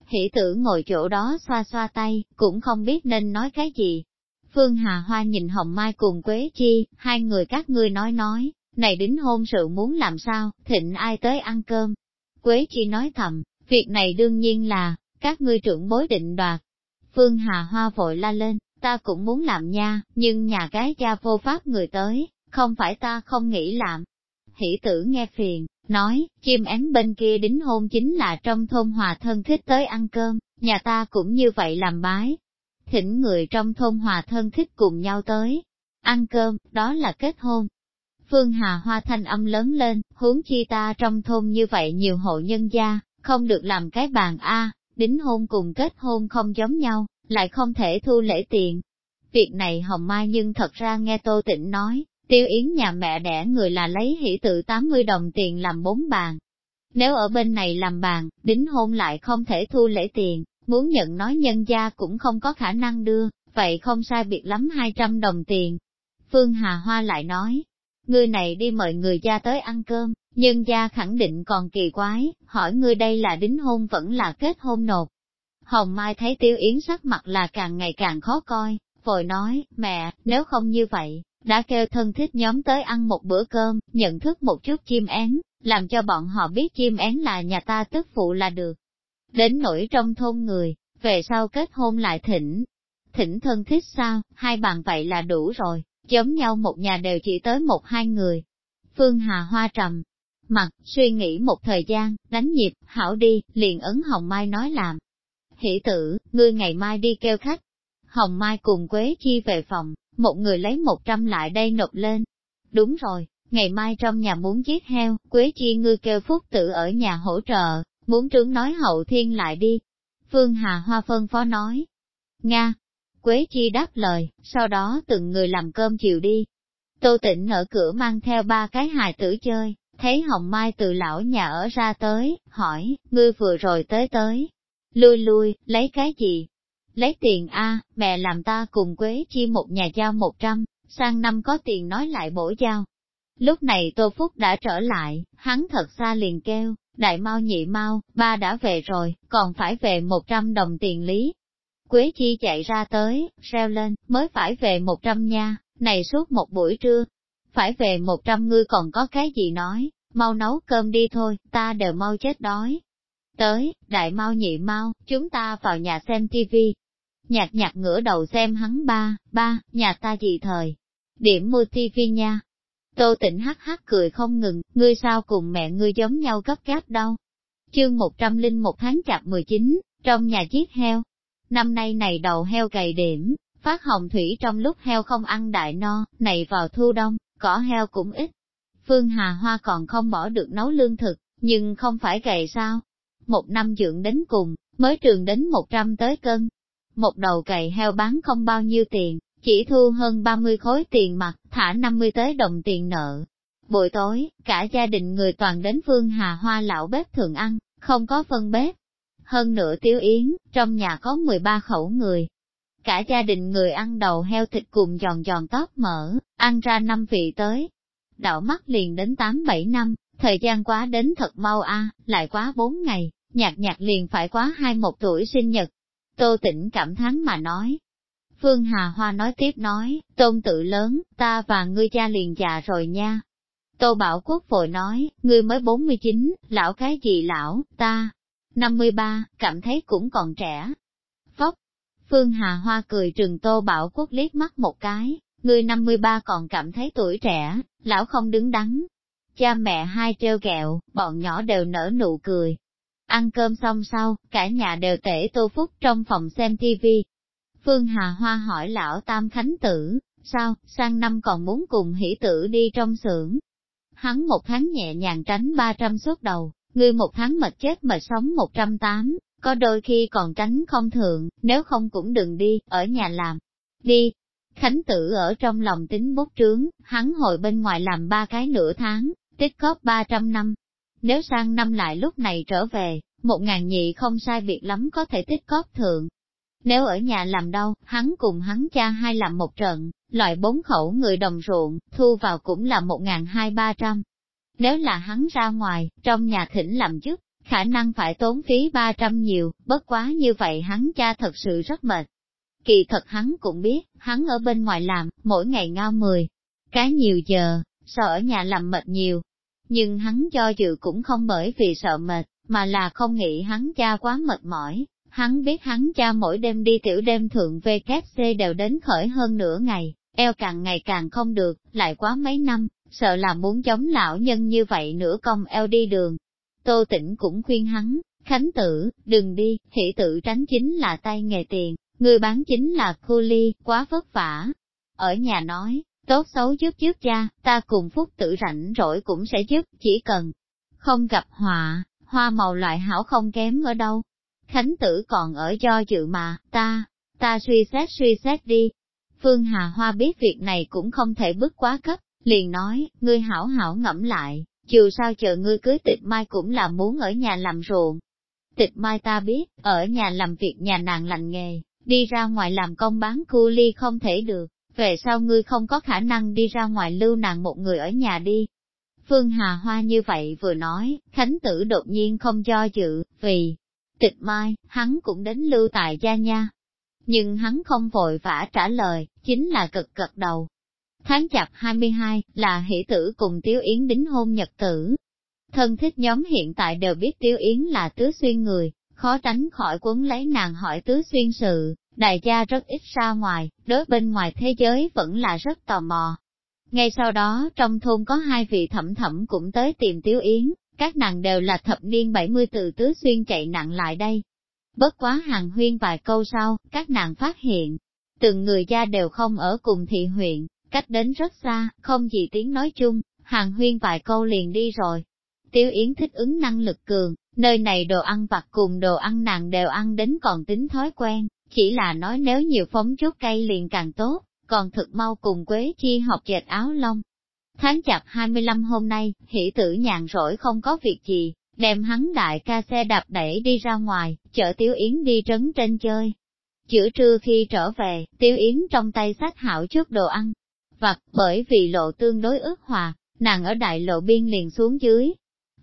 Hỷ tử ngồi chỗ đó xoa xoa tay, cũng không biết nên nói cái gì. Phương Hà Hoa nhìn Hồng Mai cùng Quế Chi, hai người các ngươi nói nói, này đính hôn sự muốn làm sao, thịnh ai tới ăn cơm. Quế chi nói thầm, việc này đương nhiên là, các ngươi trưởng bối định đoạt. Phương Hà Hoa vội la lên, ta cũng muốn làm nha, nhưng nhà gái cha vô pháp người tới, không phải ta không nghĩ làm. Hỷ tử nghe phiền, nói, chim én bên kia đính hôn chính là trong thôn hòa thân thích tới ăn cơm, nhà ta cũng như vậy làm bái. Thỉnh người trong thôn hòa thân thích cùng nhau tới, ăn cơm, đó là kết hôn, Phương Hà Hoa thanh âm lớn lên, huống chi ta trong thôn như vậy nhiều hộ nhân gia, không được làm cái bàn A, đính hôn cùng kết hôn không giống nhau, lại không thể thu lễ tiền. Việc này Hồng Mai nhưng thật ra nghe Tô Tịnh nói, tiêu yến nhà mẹ đẻ người là lấy hỷ tự 80 đồng tiền làm bốn bàn. Nếu ở bên này làm bàn, đính hôn lại không thể thu lễ tiền, muốn nhận nói nhân gia cũng không có khả năng đưa, vậy không sai biệt lắm 200 đồng tiền. Phương Hà Hoa lại nói, ngươi này đi mời người gia tới ăn cơm, nhân gia khẳng định còn kỳ quái, hỏi ngươi đây là đính hôn vẫn là kết hôn nộp. Hồng Mai thấy Tiêu Yến sắc mặt là càng ngày càng khó coi, vội nói, mẹ, nếu không như vậy, đã kêu thân thích nhóm tới ăn một bữa cơm, nhận thức một chút chim én, làm cho bọn họ biết chim én là nhà ta tức phụ là được. Đến nỗi trong thôn người, về sau kết hôn lại thỉnh. Thỉnh thân thích sao, hai bàn vậy là đủ rồi giống nhau một nhà đều chỉ tới một hai người. Phương Hà Hoa trầm, mặt, suy nghĩ một thời gian, đánh nhịp, hảo đi, liền ấn Hồng Mai nói làm. Hỷ tử, ngươi ngày mai đi kêu khách. Hồng Mai cùng Quế Chi về phòng, một người lấy một trăm lại đây nộp lên. Đúng rồi, ngày mai trong nhà muốn giết heo, Quế Chi ngươi kêu Phúc tử ở nhà hỗ trợ, muốn trướng nói hậu thiên lại đi. Phương Hà Hoa phân phó nói. Nga, Quế Chi đáp lời, sau đó từng người làm cơm chiều đi. Tô Tịnh ở cửa mang theo ba cái hài tử chơi, thấy Hồng Mai từ lão nhà ở ra tới, hỏi, ngươi vừa rồi tới tới. Lui lui, lấy cái gì? Lấy tiền A, mẹ làm ta cùng Quế Chi một nhà giao một trăm, sang năm có tiền nói lại bổ giao. Lúc này Tô Phúc đã trở lại, hắn thật xa liền kêu, đại mau nhị mau, ba đã về rồi, còn phải về một trăm đồng tiền lý, Quế Chi chạy ra tới, reo lên, mới phải về một trăm nha, này suốt một buổi trưa. Phải về một trăm ngươi còn có cái gì nói, mau nấu cơm đi thôi, ta đều mau chết đói. Tới, đại mau nhị mau, chúng ta vào nhà xem tivi nhạt nhạt ngửa đầu xem hắn ba, ba, nhà ta gì thời. Điểm mua tivi nha. Tô tỉnh hắc hắc cười không ngừng, ngươi sao cùng mẹ ngươi giống nhau gấp gáp đâu. Chương một trăm linh một tháng chạp 19, trong nhà giết heo, Năm nay này đầu heo gầy điểm, phát hồng thủy trong lúc heo không ăn đại no, này vào thu đông, cỏ heo cũng ít. Phương Hà Hoa còn không bỏ được nấu lương thực, nhưng không phải gầy sao. Một năm dưỡng đến cùng, mới trường đến 100 tới cân. Một đầu cày heo bán không bao nhiêu tiền, chỉ thu hơn 30 khối tiền mặt, thả 50 tới đồng tiền nợ. Buổi tối, cả gia đình người toàn đến Phương Hà Hoa lão bếp thường ăn, không có phân bếp, hơn nửa Tiếu Yến, trong nhà có 13 khẩu người. Cả gia đình người ăn đầu heo thịt cùng giòn giòn tóp mỡ, ăn ra năm vị tới. Đảo mắt liền đến 8-7 năm, thời gian quá đến thật mau a lại quá 4 ngày, nhạc nhạc liền phải quá 21 tuổi sinh nhật. Tô tĩnh cảm thán mà nói. Phương Hà Hoa nói tiếp nói, tôn tự lớn, ta và ngươi cha liền già rồi nha. Tô Bảo Quốc vội nói, ngươi mới 49, lão cái gì lão, ta, 53, cảm thấy cũng còn trẻ. Phóc, Phương Hà Hoa cười trừng Tô Bảo Quốc liếc mắt một cái, ngươi 53 còn cảm thấy tuổi trẻ, lão không đứng đắn. Cha mẹ hai treo gẹo, bọn nhỏ đều nở nụ cười. Ăn cơm xong sau, cả nhà đều tể Tô Phúc trong phòng xem TV. Phương Hà Hoa hỏi lão Tam Khánh Tử, sao, sang năm còn muốn cùng hỷ tử đi trong xưởng. Hắn một tháng nhẹ nhàng tránh 300 suốt đầu, Ngươi một tháng mệt chết mệt sống 108, có đôi khi còn tránh không thượng, nếu không cũng đừng đi, ở nhà làm. Đi. Khánh tử ở trong lòng tính bút trướng, hắn hồi bên ngoài làm ba cái nửa tháng, tích góp 300 năm. Nếu sang năm lại lúc này trở về, một ngàn nhị không sai việc lắm có thể tích cóp thượng. Nếu ở nhà làm đâu, hắn cùng hắn cha hai làm một trận, loại bốn khẩu người đồng ruộng, thu vào cũng là một ngàn hai ba trăm. Nếu là hắn ra ngoài, trong nhà thỉnh làm chức, khả năng phải tốn phí 300 nhiều, bất quá như vậy hắn cha thật sự rất mệt. Kỳ thật hắn cũng biết, hắn ở bên ngoài làm, mỗi ngày ngao 10, cái nhiều giờ, sợ ở nhà làm mệt nhiều. Nhưng hắn cho dự cũng không bởi vì sợ mệt, mà là không nghĩ hắn cha quá mệt mỏi. Hắn biết hắn cha mỗi đêm đi tiểu đêm thượng VKC đều đến khởi hơn nửa ngày, eo càng ngày càng không được, lại quá mấy năm, sợ là muốn chống lão nhân như vậy nửa công eo đi đường. Tô Tĩnh cũng khuyên hắn, Khánh tử, đừng đi, hỷ tự tránh chính là tay nghề tiền, người bán chính là cu ly, quá vất vả. Ở nhà nói, tốt xấu giúp giúp cha, ta cùng phúc tử rảnh rỗi cũng sẽ giúp, chỉ cần không gặp họa, hoa màu loại hảo không kém ở đâu. Khánh tử còn ở do dự mà, ta, ta suy xét suy xét đi. Phương Hà Hoa biết việc này cũng không thể bước quá cấp, liền nói, ngươi hảo hảo ngẫm lại, dù sao chờ ngươi cưới tịch mai cũng là muốn ở nhà làm ruộng. Tịch mai ta biết, ở nhà làm việc nhà nàng lành nghề, đi ra ngoài làm công bán cu ly không thể được, về sau ngươi không có khả năng đi ra ngoài lưu nàng một người ở nhà đi. Phương Hà Hoa như vậy vừa nói, Khánh Tử đột nhiên không cho dự, vì tịch mai, hắn cũng đến lưu tại gia nha. Nhưng hắn không vội vã trả lời, chính là cực cực đầu, Tháng chạp 22 là hỷ tử cùng Tiếu Yến đính hôn nhật tử. Thân thích nhóm hiện tại đều biết Tiếu Yến là tứ xuyên người, khó tránh khỏi quấn lấy nàng hỏi tứ xuyên sự, đại gia rất ít ra ngoài, đối bên ngoài thế giới vẫn là rất tò mò. Ngay sau đó trong thôn có hai vị thẩm thẩm cũng tới tìm Tiếu Yến, các nàng đều là thập niên 70 từ tứ xuyên chạy nặng lại đây. Bất quá hàng huyên vài câu sau, các nàng phát hiện, từng người gia đều không ở cùng thị huyện, cách đến rất xa, không gì tiếng nói chung, hàng huyên vài câu liền đi rồi. Tiêu Yến thích ứng năng lực cường, nơi này đồ ăn vặt cùng đồ ăn nàng đều ăn đến còn tính thói quen, chỉ là nói nếu nhiều phóng chút cây liền càng tốt, còn thực mau cùng Quế Chi học dệt áo lông. Tháng chạp 25 hôm nay, hỷ tử nhàn rỗi không có việc gì, đem hắn đại ca xe đạp đẩy đi ra ngoài, chở Tiếu Yến đi trấn trên chơi. Chữa trưa khi trở về, Tiếu Yến trong tay sách hảo trước đồ ăn, vặt, bởi vì lộ tương đối ước hòa, nàng ở đại lộ biên liền xuống dưới.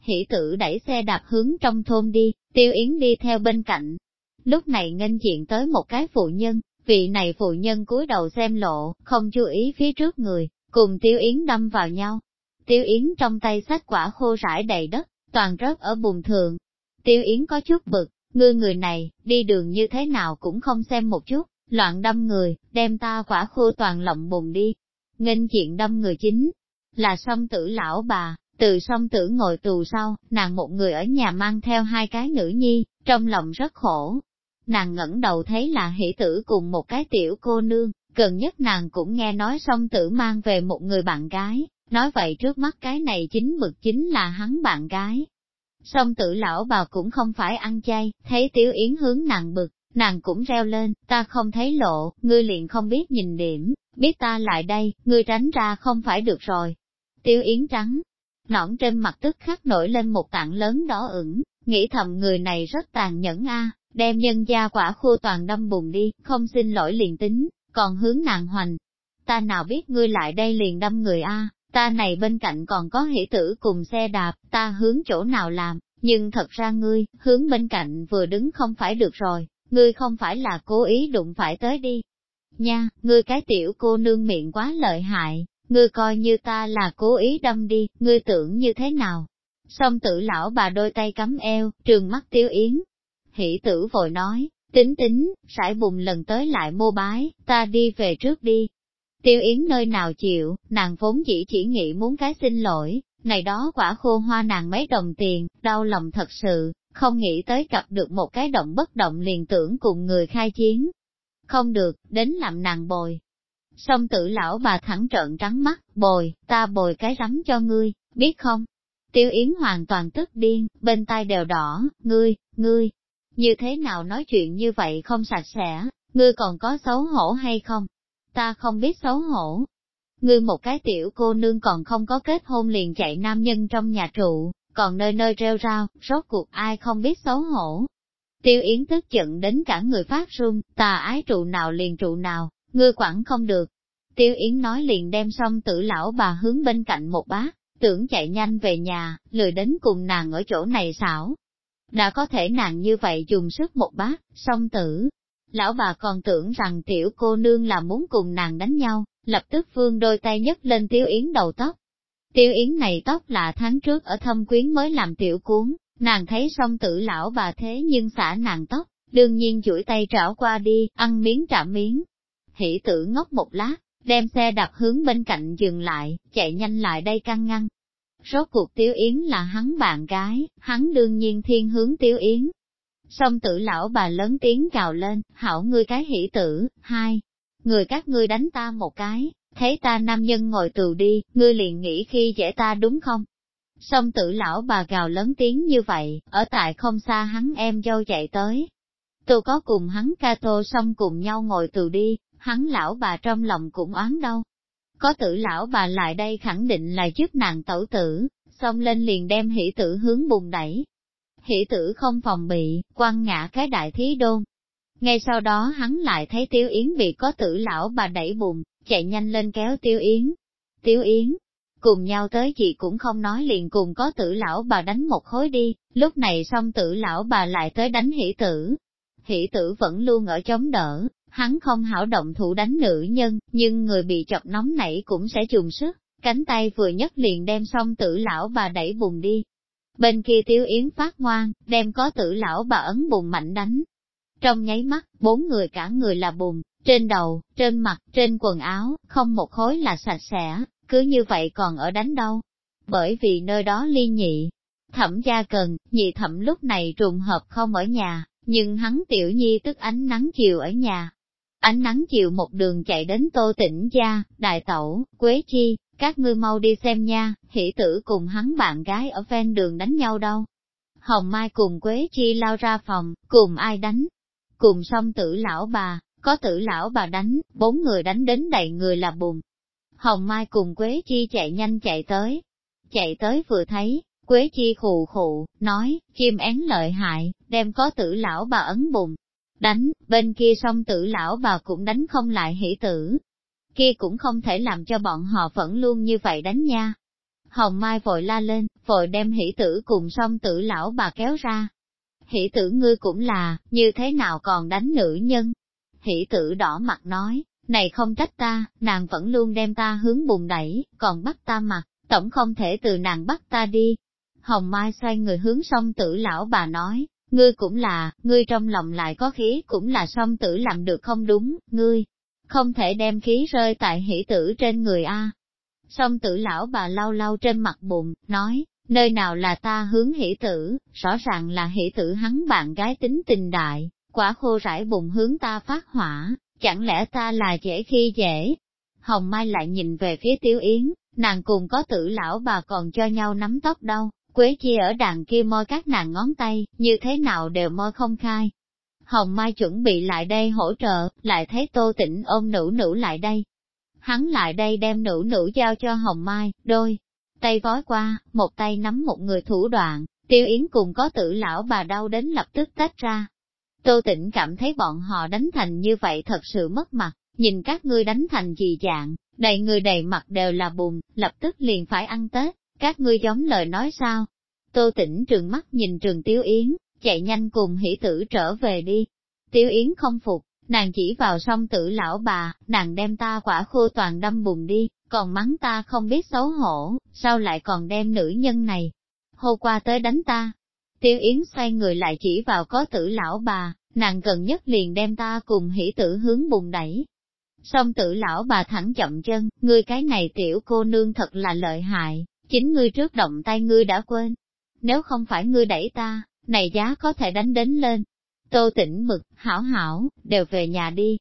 Hỷ tử đẩy xe đạp hướng trong thôn đi, tiêu yến đi theo bên cạnh. Lúc này nghênh diện tới một cái phụ nhân, vị này phụ nhân cúi đầu xem lộ, không chú ý phía trước người, cùng tiêu yến đâm vào nhau. Tiêu yến trong tay sách quả khô rải đầy đất, toàn rớt ở bùn thường. Tiêu yến có chút bực, ngươi người này, đi đường như thế nào cũng không xem một chút, loạn đâm người, đem ta quả khô toàn lộng bùn đi, nghênh chuyện đâm người chính, là song tử lão bà, từ song tử ngồi tù sau, nàng một người ở nhà mang theo hai cái nữ nhi, trong lòng rất khổ. Nàng ngẩng đầu thấy là hỷ tử cùng một cái tiểu cô nương, gần nhất nàng cũng nghe nói song tử mang về một người bạn gái, nói vậy trước mắt cái này chính bực chính là hắn bạn gái. Song tử lão bà cũng không phải ăn chay, thấy tiểu yến hướng nàng bực, nàng cũng reo lên, ta không thấy lộ, ngươi liền không biết nhìn điểm, biết ta lại đây, ngươi tránh ra không phải được rồi. tiểu Yến trắng, nõn trên mặt tức khắc nổi lên một tảng lớn đỏ ửng, nghĩ thầm người này rất tàn nhẫn a, đem nhân gia quả khô toàn đâm bùng đi, không xin lỗi liền tính, còn hướng nàng hoành. Ta nào biết ngươi lại đây liền đâm người a, ta này bên cạnh còn có hỷ tử cùng xe đạp, ta hướng chỗ nào làm, nhưng thật ra ngươi, hướng bên cạnh vừa đứng không phải được rồi, ngươi không phải là cố ý đụng phải tới đi. Nha, ngươi cái tiểu cô nương miệng quá lợi hại, ngươi coi như ta là cố ý đâm đi, ngươi tưởng như thế nào? Xong tử lão bà đôi tay cắm eo, trường mắt tiêu yến. Hỷ tử vội nói, tính tính, sải bùng lần tới lại mô bái, ta đi về trước đi. Tiêu yến nơi nào chịu, nàng vốn chỉ chỉ nghĩ muốn cái xin lỗi, này đó quả khô hoa nàng mấy đồng tiền, đau lòng thật sự, không nghĩ tới gặp được một cái động bất động liền tưởng cùng người khai chiến. Không được, đến làm nàng bồi. Song tử lão bà thẳng trợn trắng mắt, bồi, ta bồi cái rắm cho ngươi, biết không? Tiêu Yến hoàn toàn tức điên, bên tai đều đỏ, ngươi, ngươi, như thế nào nói chuyện như vậy không sạch sẽ, ngươi còn có xấu hổ hay không? Ta không biết xấu hổ. Ngươi một cái tiểu cô nương còn không có kết hôn liền chạy nam nhân trong nhà trụ, còn nơi nơi rêu rao, rốt cuộc ai không biết xấu hổ. Tiêu Yến tức giận đến cả người phát run, tà ái trụ nào liền trụ nào, ngươi quản không được. Tiêu Yến nói liền đem xong tử lão bà hướng bên cạnh một bát, tưởng chạy nhanh về nhà, lười đến cùng nàng ở chỗ này xảo. Đã có thể nàng như vậy dùng sức một bát, song tử. Lão bà còn tưởng rằng tiểu cô nương là muốn cùng nàng đánh nhau, lập tức vương đôi tay nhấc lên tiêu yến đầu tóc. Tiêu yến này tóc là tháng trước ở thâm quyến mới làm tiểu cuốn, nàng thấy song tử lão bà thế nhưng xả nàng tóc, đương nhiên chuỗi tay trảo qua đi, ăn miếng trả miếng. Hỷ tử ngốc một lát, đem xe đạp hướng bên cạnh dừng lại, chạy nhanh lại đây căng ngăn. Rốt cuộc Tiếu Yến là hắn bạn gái, hắn đương nhiên thiên hướng Tiếu Yến. Song tử lão bà lớn tiếng cào lên, hảo ngươi cái hỷ tử, hai, người các ngươi đánh ta một cái, thấy ta nam nhân ngồi tù đi, ngươi liền nghĩ khi dễ ta đúng không? Song tử lão bà gào lớn tiếng như vậy, ở tại không xa hắn em dâu chạy tới. Tôi có cùng hắn ca tô xong cùng nhau ngồi tù đi, hắn lão bà trong lòng cũng oán đâu. Có tử lão bà lại đây khẳng định là giúp nàng tẩu tử, xong lên liền đem hỷ tử hướng bùng đẩy. Hỷ tử không phòng bị, quăng ngã cái đại thí đôn. Ngay sau đó hắn lại thấy Tiêu Yến bị có tử lão bà đẩy bùng, chạy nhanh lên kéo Tiêu Yến. Tiêu Yến, cùng nhau tới chị cũng không nói liền cùng có tử lão bà đánh một khối đi, lúc này xong tử lão bà lại tới đánh hỷ tử. Hỷ tử vẫn luôn ở chống đỡ, Hắn không hảo động thủ đánh nữ nhân, nhưng người bị chọc nóng nảy cũng sẽ dùng sức, cánh tay vừa nhất liền đem xong tử lão bà đẩy bùng đi. Bên kia tiêu yến phát ngoan, đem có tử lão bà ấn bùng mạnh đánh. Trong nháy mắt, bốn người cả người là bùng, trên đầu, trên mặt, trên quần áo, không một khối là sạch sẽ, cứ như vậy còn ở đánh đâu. Bởi vì nơi đó ly nhị, thẩm gia cần, nhị thẩm lúc này trùng hợp không ở nhà, nhưng hắn tiểu nhi tức ánh nắng chiều ở nhà, Ánh nắng chiều một đường chạy đến tô tỉnh gia, đại tẩu, quế chi, các ngươi mau đi xem nha, hỷ tử cùng hắn bạn gái ở ven đường đánh nhau đâu. Hồng Mai cùng Quế Chi lao ra phòng, cùng ai đánh? Cùng song tử lão bà, có tử lão bà đánh, bốn người đánh đến đầy người là bùn. Hồng Mai cùng Quế Chi chạy nhanh chạy tới. Chạy tới vừa thấy, Quế Chi khù khụ, nói, chim én lợi hại, đem có tử lão bà ấn bùn, đánh, bên kia song tử lão bà cũng đánh không lại hỷ tử. Kia cũng không thể làm cho bọn họ vẫn luôn như vậy đánh nha. Hồng Mai vội la lên, vội đem hỷ tử cùng song tử lão bà kéo ra. Hỷ tử ngươi cũng là, như thế nào còn đánh nữ nhân? Hỷ tử đỏ mặt nói, này không trách ta, nàng vẫn luôn đem ta hướng bùn đẩy, còn bắt ta mặt, tổng không thể từ nàng bắt ta đi. Hồng Mai xoay người hướng song tử lão bà nói, Ngươi cũng là, ngươi trong lòng lại có khí cũng là song tử làm được không đúng, ngươi, không thể đem khí rơi tại hỷ tử trên người a. Song tử lão bà lau lau trên mặt bụng, nói, nơi nào là ta hướng hỷ tử, rõ ràng là hỷ tử hắn bạn gái tính tình đại, quả khô rải bụng hướng ta phát hỏa, chẳng lẽ ta là dễ khi dễ. Hồng Mai lại nhìn về phía Tiếu Yến, nàng cùng có tử lão bà còn cho nhau nắm tóc đâu, Quế chi ở đàn kia môi các nàng ngón tay, như thế nào đều môi không khai. Hồng Mai chuẩn bị lại đây hỗ trợ, lại thấy Tô Tĩnh ôm nữ nữ lại đây. Hắn lại đây đem nữ nữ giao cho Hồng Mai, đôi. tay vói qua, một tay nắm một người thủ đoạn, tiêu yến cùng có tử lão bà đau đến lập tức tách ra. Tô tĩnh cảm thấy bọn họ đánh thành như vậy thật sự mất mặt, nhìn các ngươi đánh thành gì dạng, đầy người đầy mặt đều là bùn, lập tức liền phải ăn Tết, các ngươi giống lời nói sao? Tô tĩnh trường mắt nhìn trường Tiếu yến, chạy nhanh cùng hỷ tử trở về đi. Tiếu yến không phục, nàng chỉ vào song tử lão bà, nàng đem ta quả khô toàn đâm bùn đi, còn mắng ta không biết xấu hổ, sao lại còn đem nữ nhân này, hô qua tới đánh ta. Tiêu Yến xoay người lại chỉ vào có tử lão bà, nàng gần nhất liền đem ta cùng hỷ tử hướng bùn đẩy. Song tử lão bà thẳng chậm chân, ngươi cái này tiểu cô nương thật là lợi hại, chính ngươi trước động tay ngươi đã quên. Nếu không phải ngươi đẩy ta, này giá có thể đánh đến lên. Tô tỉnh mực, hảo hảo, đều về nhà đi,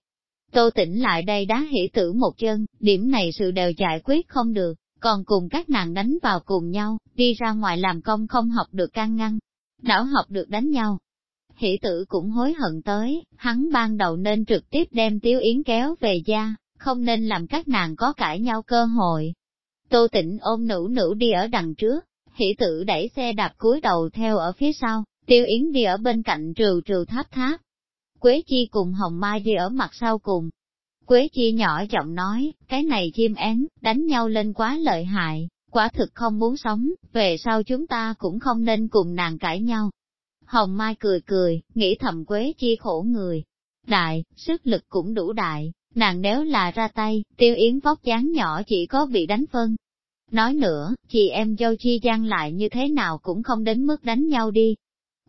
Tô tỉnh lại đây đá hỉ tử một chân, điểm này sự đều giải quyết không được, còn cùng các nàng đánh vào cùng nhau, đi ra ngoài làm công không học được can ngăn, đảo học được đánh nhau. Hỷ tử cũng hối hận tới, hắn ban đầu nên trực tiếp đem Tiếu Yến kéo về gia, không nên làm các nàng có cãi nhau cơ hội. Tô tĩnh ôm nữ nữ đi ở đằng trước, hỷ tử đẩy xe đạp cúi đầu theo ở phía sau, Tiêu Yến đi ở bên cạnh trừ trừ tháp tháp, Quế Chi cùng Hồng Mai đi ở mặt sau cùng. Quế Chi nhỏ giọng nói, cái này chim én, đánh nhau lên quá lợi hại, quả thực không muốn sống, về sau chúng ta cũng không nên cùng nàng cãi nhau. Hồng Mai cười cười, nghĩ thầm Quế Chi khổ người. Đại, sức lực cũng đủ đại, nàng nếu là ra tay, tiêu yến vóc dáng nhỏ chỉ có bị đánh phân. Nói nữa, chị em dâu chi gian lại như thế nào cũng không đến mức đánh nhau đi,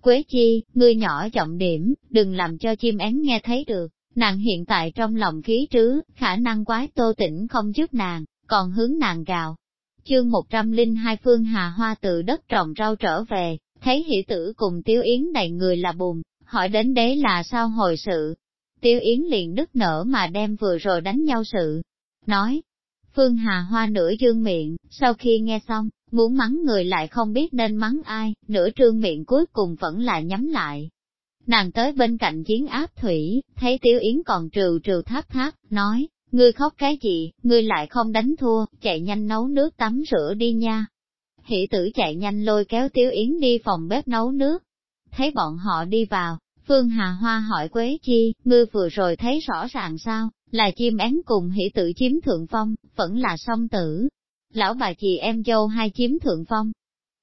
Quế chi, ngươi nhỏ trọng điểm, đừng làm cho chim én nghe thấy được, nàng hiện tại trong lòng khí trứ, khả năng quái tô tỉnh không giúp nàng, còn hướng nàng gào. Chương 102 Phương Hà Hoa từ đất trồng rau trở về, thấy hỷ tử cùng tiêu yến đầy người là bùn, hỏi đến đế là sao hồi sự. Tiêu yến liền đứt nở mà đem vừa rồi đánh nhau sự. Nói, Phương Hà Hoa nửa dương miệng, sau khi nghe xong, muốn mắng người lại không biết nên mắng ai, nửa trương miệng cuối cùng vẫn là nhắm lại. Nàng tới bên cạnh chiến áp thủy, thấy Tiêu Yến còn trừ trừ tháp tháp, nói, ngươi khóc cái gì, ngươi lại không đánh thua, chạy nhanh nấu nước tắm rửa đi nha. Hỷ tử chạy nhanh lôi kéo Tiêu Yến đi phòng bếp nấu nước. Thấy bọn họ đi vào, Phương Hà Hoa hỏi Quế Chi, ngươi vừa rồi thấy rõ ràng sao, là chim én cùng hỷ tử chiếm thượng phong, vẫn là song tử. Lão bà chị em dâu hai chiếm thượng phong.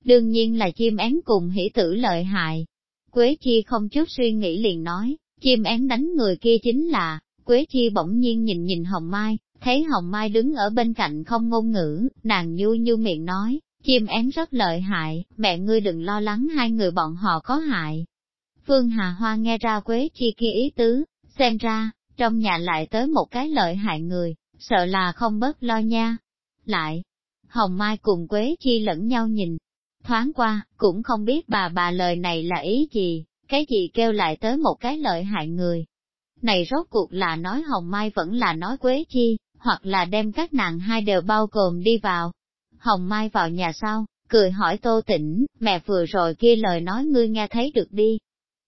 Đương nhiên là chim én cùng hỷ tử lợi hại. Quế Chi không chút suy nghĩ liền nói, chim én đánh người kia chính là, Quế Chi bỗng nhiên nhìn nhìn Hồng Mai, thấy Hồng Mai đứng ở bên cạnh không ngôn ngữ, nàng nhu như miệng nói, chim én rất lợi hại, mẹ ngươi đừng lo lắng hai người bọn họ có hại. Phương Hà Hoa nghe ra Quế Chi kia ý tứ, xem ra, trong nhà lại tới một cái lợi hại người, sợ là không bớt lo nha. Lại, Hồng Mai cùng Quế Chi lẫn nhau nhìn, thoáng qua, cũng không biết bà bà lời này là ý gì, cái gì kêu lại tới một cái lợi hại người. Này rốt cuộc là nói Hồng Mai vẫn là nói Quế Chi, hoặc là đem các nàng hai đều bao gồm đi vào. Hồng Mai vào nhà sau, cười hỏi Tô Tĩnh, mẹ vừa rồi kia lời nói ngươi nghe thấy được đi,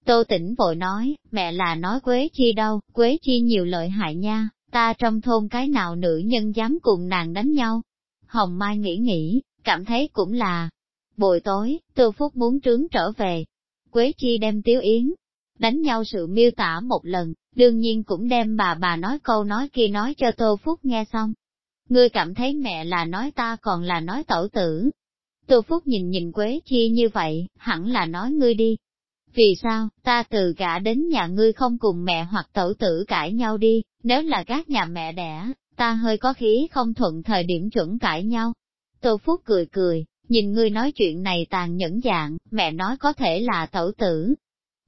Tô tỉnh vội nói, mẹ là nói Quế Chi đâu, Quế Chi nhiều lợi hại nha, ta trong thôn cái nào nữ nhân dám cùng nàng đánh nhau. Hồng Mai nghĩ nghĩ, cảm thấy cũng là. Buổi tối, Tô Phúc muốn trướng trở về. Quế Chi đem Tiếu Yến, đánh nhau sự miêu tả một lần, đương nhiên cũng đem bà bà nói câu nói kia nói cho Tô Phúc nghe xong. Ngươi cảm thấy mẹ là nói ta còn là nói tẩu tử. Tô Phúc nhìn nhìn Quế Chi như vậy, hẳn là nói ngươi đi, vì sao, ta từ gả đến nhà ngươi không cùng mẹ hoặc tẩu tử cãi nhau đi, nếu là các nhà mẹ đẻ, ta hơi có khí không thuận thời điểm chuẩn cãi nhau. Tô Phúc cười cười, nhìn ngươi nói chuyện này tàn nhẫn dạng, mẹ nói có thể là tẩu tử.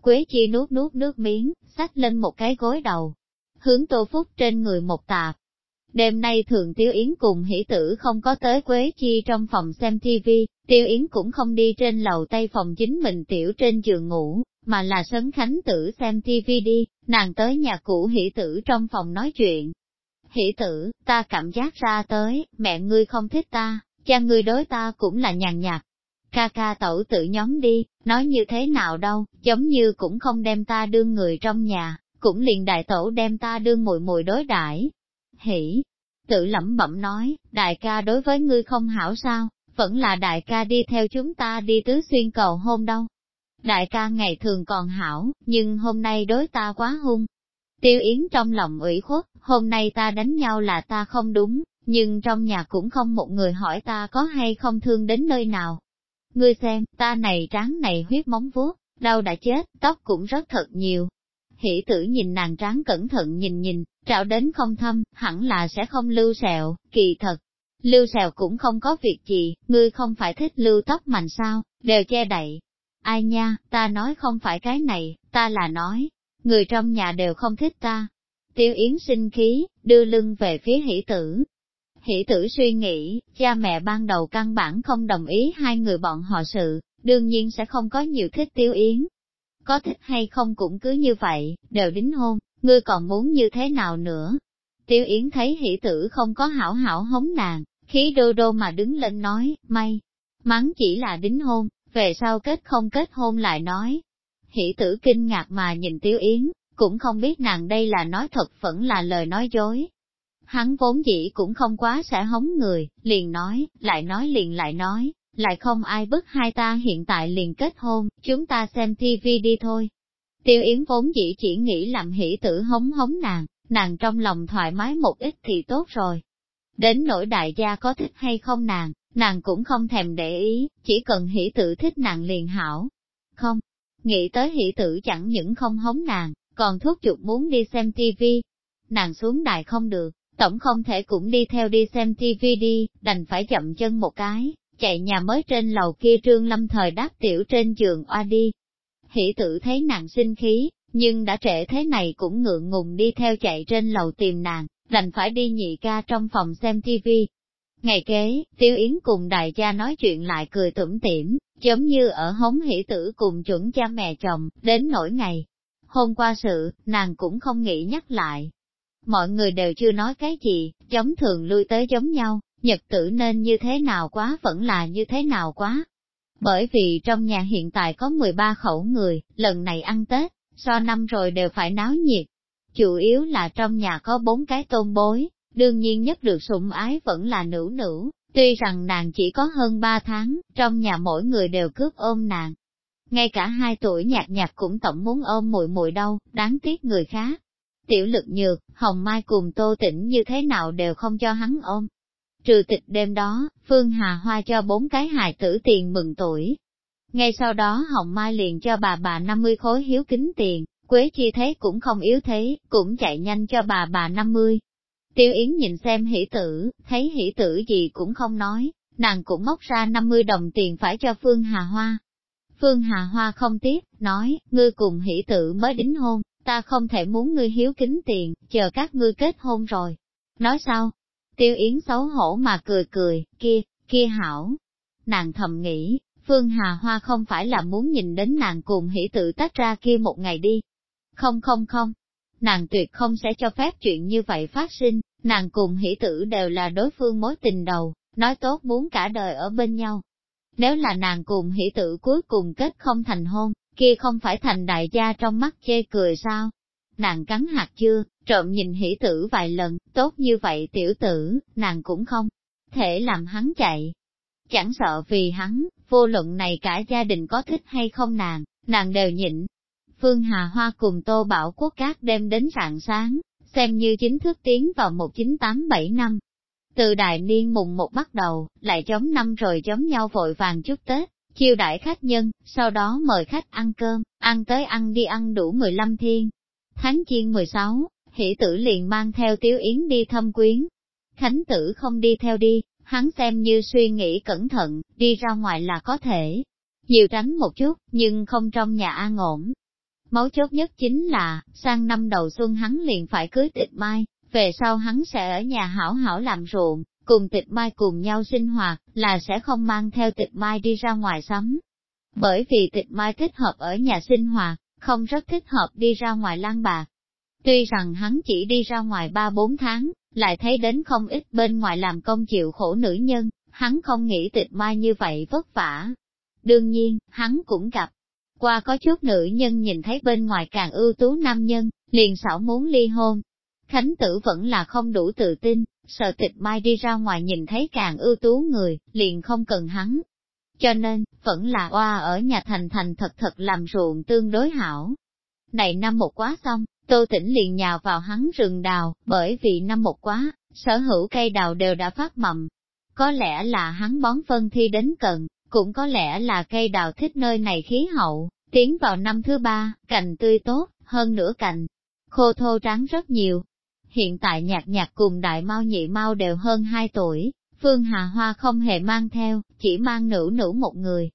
Quế chi nuốt nuốt nước miếng, xách lên một cái gối đầu, hướng Tô Phúc trên người một tạp. Đêm nay thường Tiêu Yến cùng hỷ tử không có tới Quế Chi trong phòng xem TV, Tiêu Yến cũng không đi trên lầu tây phòng chính mình tiểu trên giường ngủ, mà là sấn khánh tử xem TV đi, nàng tới nhà cũ hỷ tử trong phòng nói chuyện. Hỷ tử, ta cảm giác ra tới, mẹ ngươi không thích ta, cha ngươi đối ta cũng là nhàn nhạt. Ca ca tẩu tự nhóm đi, nói như thế nào đâu, giống như cũng không đem ta đương người trong nhà, cũng liền đại tẩu đem ta đương mùi mùi đối đãi hỉ tự lẩm bẩm nói, đại ca đối với ngươi không hảo sao, vẫn là đại ca đi theo chúng ta đi tứ xuyên cầu hôn đâu. Đại ca ngày thường còn hảo, nhưng hôm nay đối ta quá hung. Tiêu Yến trong lòng ủy khuất, hôm nay ta đánh nhau là ta không đúng, nhưng trong nhà cũng không một người hỏi ta có hay không thương đến nơi nào. Ngươi xem, ta này tráng này huyết móng vuốt, đau đã chết, tóc cũng rất thật nhiều. Hỷ tử nhìn nàng tráng cẩn thận nhìn nhìn, trạo đến không thâm, hẳn là sẽ không lưu sẹo, kỳ thật. Lưu sẹo cũng không có việc gì, ngươi không phải thích lưu tóc mạnh sao, đều che đậy. Ai nha, ta nói không phải cái này, ta là nói, người trong nhà đều không thích ta. Tiêu Yến sinh khí, đưa lưng về phía hỷ tử, Hỷ tử suy nghĩ, cha mẹ ban đầu căn bản không đồng ý hai người bọn họ sự, đương nhiên sẽ không có nhiều thích tiêu yến. Có thích hay không cũng cứ như vậy, đều đính hôn, ngươi còn muốn như thế nào nữa? Tiêu yến thấy hỷ tử không có hảo hảo hống nàng, khí đô đô mà đứng lên nói, may, mắng chỉ là đính hôn, về sau kết không kết hôn lại nói. Hỷ tử kinh ngạc mà nhìn tiêu yến, cũng không biết nàng đây là nói thật vẫn là lời nói dối, Hắn vốn dĩ cũng không quá sẽ hống người, liền nói, lại nói liền lại nói, lại không ai bức hai ta hiện tại liền kết hôn, chúng ta xem TV đi thôi. Tiêu Yến vốn dĩ chỉ nghĩ làm hỷ tử hống hống nàng, nàng trong lòng thoải mái một ít thì tốt rồi. Đến nỗi đại gia có thích hay không nàng, nàng cũng không thèm để ý, chỉ cần hỷ tử thích nàng liền hảo. Không, nghĩ tới hỷ tử chẳng những không hống nàng, còn thúc giục muốn đi xem tivi. Nàng xuống đài không được, tổng không thể cũng đi theo đi xem TV đi, đành phải chậm chân một cái, chạy nhà mới trên lầu kia trương lâm thời đáp tiểu trên giường oa đi. Hỷ tử thấy nàng sinh khí, nhưng đã trễ thế này cũng ngượng ngùng đi theo chạy trên lầu tìm nàng, đành phải đi nhị ca trong phòng xem TV. Ngày kế, Tiêu Yến cùng đại gia nói chuyện lại cười tủm tỉm, giống như ở hống hỷ tử cùng chuẩn cha mẹ chồng, đến nỗi ngày. Hôm qua sự, nàng cũng không nghĩ nhắc lại, mọi người đều chưa nói cái gì, giống thường lui tới giống nhau, nhật tử nên như thế nào quá vẫn là như thế nào quá. Bởi vì trong nhà hiện tại có 13 khẩu người, lần này ăn Tết, so năm rồi đều phải náo nhiệt. Chủ yếu là trong nhà có bốn cái tôn bối, đương nhiên nhất được sủng ái vẫn là nữ nữ, tuy rằng nàng chỉ có hơn 3 tháng, trong nhà mỗi người đều cướp ôm nàng. Ngay cả hai tuổi nhạt nhạt cũng tổng muốn ôm mùi mùi đâu, đáng tiếc người khác, Tiểu lực nhược, Hồng Mai cùng Tô Tĩnh như thế nào đều không cho hắn ôm. Trừ tịch đêm đó, Phương Hà Hoa cho bốn cái hài tử tiền mừng tuổi. Ngay sau đó Hồng Mai liền cho bà bà 50 khối hiếu kính tiền, Quế Chi thế cũng không yếu thế, cũng chạy nhanh cho bà bà 50. Tiêu Yến nhìn xem hỷ tử, thấy hỷ tử gì cũng không nói, nàng cũng móc ra 50 đồng tiền phải cho Phương Hà Hoa. Phương Hà Hoa không tiếp, nói, ngươi cùng hỷ tử mới đính hôn, ta không thể muốn ngươi hiếu kính tiền, chờ các ngươi kết hôn rồi. Nói sao? Tiêu Yến xấu hổ mà cười cười, kia, kia hảo. Nàng thầm nghĩ, Phương Hà Hoa không phải là muốn nhìn đến nàng cùng hỷ tự tách ra kia một ngày đi. Không không không, nàng tuyệt không sẽ cho phép chuyện như vậy phát sinh, nàng cùng hỷ tử đều là đối phương mối tình đầu, nói tốt muốn cả đời ở bên nhau. Nếu là nàng cùng hỷ tử cuối cùng kết không thành hôn, kia không phải thành đại gia trong mắt chê cười sao? Nàng cắn hạt chưa, trộm nhìn hỷ tử vài lần, tốt như vậy tiểu tử, nàng cũng không thể làm hắn chạy. Chẳng sợ vì hắn, vô luận này cả gia đình có thích hay không nàng, nàng đều nhịn. Phương Hà Hoa cùng Tô Bảo Quốc Cát đêm đến rạng sáng, xem như chính thức tiến vào 1987 năm. Từ đại niên mùng một bắt đầu, lại chống năm rồi chống nhau vội vàng chút Tết, chiêu đãi khách nhân, sau đó mời khách ăn cơm, ăn tới ăn đi ăn đủ 15 thiên. Tháng chiên 16, hỷ tử liền mang theo tiếu yến đi thăm quyến. Khánh tử không đi theo đi, hắn xem như suy nghĩ cẩn thận, đi ra ngoài là có thể. Nhiều tránh một chút, nhưng không trong nhà an ổn. Mấu chốt nhất chính là, sang năm đầu xuân hắn liền phải cưới tịch mai, về sau hắn sẽ ở nhà hảo hảo làm ruộng, cùng tịch mai cùng nhau sinh hoạt, là sẽ không mang theo tịch mai đi ra ngoài sắm. Bởi vì tịch mai thích hợp ở nhà sinh hoạt, không rất thích hợp đi ra ngoài lang bạc. Tuy rằng hắn chỉ đi ra ngoài 3-4 tháng, lại thấy đến không ít bên ngoài làm công chịu khổ nữ nhân, hắn không nghĩ tịch mai như vậy vất vả. Đương nhiên, hắn cũng gặp. Qua có chút nữ nhân nhìn thấy bên ngoài càng ưu tú nam nhân, liền xảo muốn ly hôn. Khánh tử vẫn là không đủ tự tin, sợ tịch mai đi ra ngoài nhìn thấy càng ưu tú người, liền không cần hắn. Cho nên, vẫn là oa ở nhà thành thành thật thật làm ruộng tương đối hảo. Này năm một quá xong, Tô Tĩnh liền nhào vào hắn rừng đào, bởi vì năm một quá, sở hữu cây đào đều đã phát mầm. Có lẽ là hắn bón phân thi đến cần, cũng có lẽ là cây đào thích nơi này khí hậu, tiến vào năm thứ ba, cành tươi tốt, hơn nữa cành, khô thô trắng rất nhiều. Hiện tại nhạc nhạc cùng đại mau nhị mau đều hơn 2 tuổi, Phương Hà Hoa không hề mang theo, chỉ mang nữ nữ một người.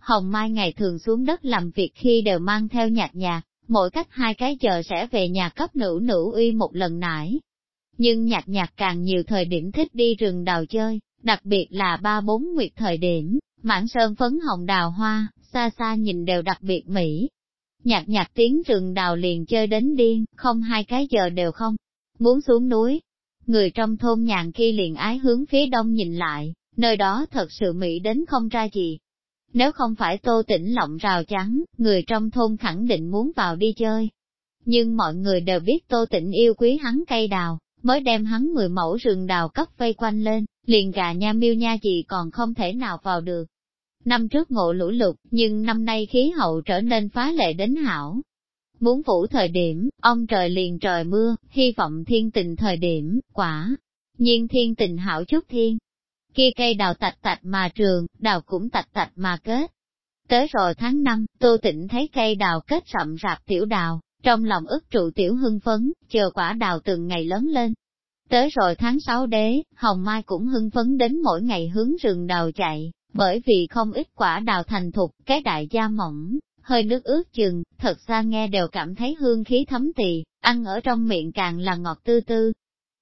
Hồng Mai ngày thường xuống đất làm việc khi đều mang theo nhạc nhạc, mỗi cách hai cái giờ sẽ về nhà cấp nữ nữ uy một lần nải. Nhưng nhạc nhạc càng nhiều thời điểm thích đi rừng đào chơi, đặc biệt là ba bốn nguyệt thời điểm, mảng sơn phấn hồng đào hoa, xa xa nhìn đều đặc biệt mỹ. Nhạc nhạc tiếng rừng đào liền chơi đến điên, không hai cái giờ đều không. Muốn xuống núi, người trong thôn nhàn khi liền ái hướng phía đông nhìn lại, nơi đó thật sự mỹ đến không ra gì. Nếu không phải tô tĩnh lộng rào trắng, người trong thôn khẳng định muốn vào đi chơi. Nhưng mọi người đều biết tô tĩnh yêu quý hắn cây đào, mới đem hắn mười mẫu rừng đào cấp vây quanh lên, liền gà nha miêu nha gì còn không thể nào vào được. Năm trước ngộ lũ lụt, nhưng năm nay khí hậu trở nên phá lệ đến hảo. Muốn phủ thời điểm, ông trời liền trời mưa, hy vọng thiên tình thời điểm, quả. nhiên thiên tình hảo chút thiên. Kia cây đào tạch tạch mà trường, đào cũng tạch tạch mà kết. Tới rồi tháng 5, Tô Tịnh thấy cây đào kết rậm rạp tiểu đào, trong lòng ức trụ tiểu hưng phấn, chờ quả đào từng ngày lớn lên. Tới rồi tháng 6 đế, Hồng Mai cũng hưng phấn đến mỗi ngày hướng rừng đào chạy, bởi vì không ít quả đào thành thục, cái đại da mỏng, hơi nước ướt chừng, thật ra nghe đều cảm thấy hương khí thấm tỳ, ăn ở trong miệng càng là ngọt tư tư.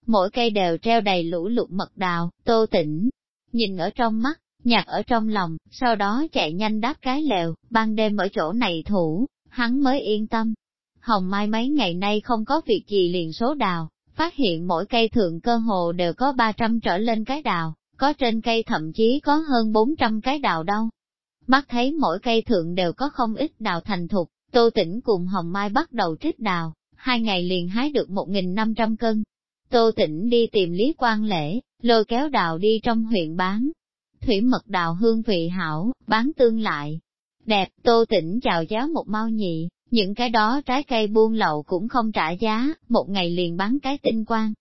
Mỗi cây đều treo đầy lũ lụt mật đào, tô tỉnh, nhìn ở trong mắt, nhạc ở trong lòng, sau đó chạy nhanh đáp cái lều, ban đêm ở chỗ này thủ, hắn mới yên tâm. Hồng Mai mấy ngày nay không có việc gì liền số đào, phát hiện mỗi cây thượng cơ hồ đều có 300 trở lên cái đào, có trên cây thậm chí có hơn 400 cái đào đâu. Mắt thấy mỗi cây thượng đều có không ít đào thành thục, Tô Tĩnh cùng Hồng Mai bắt đầu trích đào, hai ngày liền hái được 1.500 cân. Tô Tĩnh đi tìm Lý Quang Lễ, lôi kéo đào đi trong huyện bán. Thủy mật đào hương vị hảo, bán tương lại. Đẹp, Tô Tĩnh chào giáo một mau nhị, những cái đó trái cây buôn lậu cũng không trả giá, một ngày liền bán cái tinh quang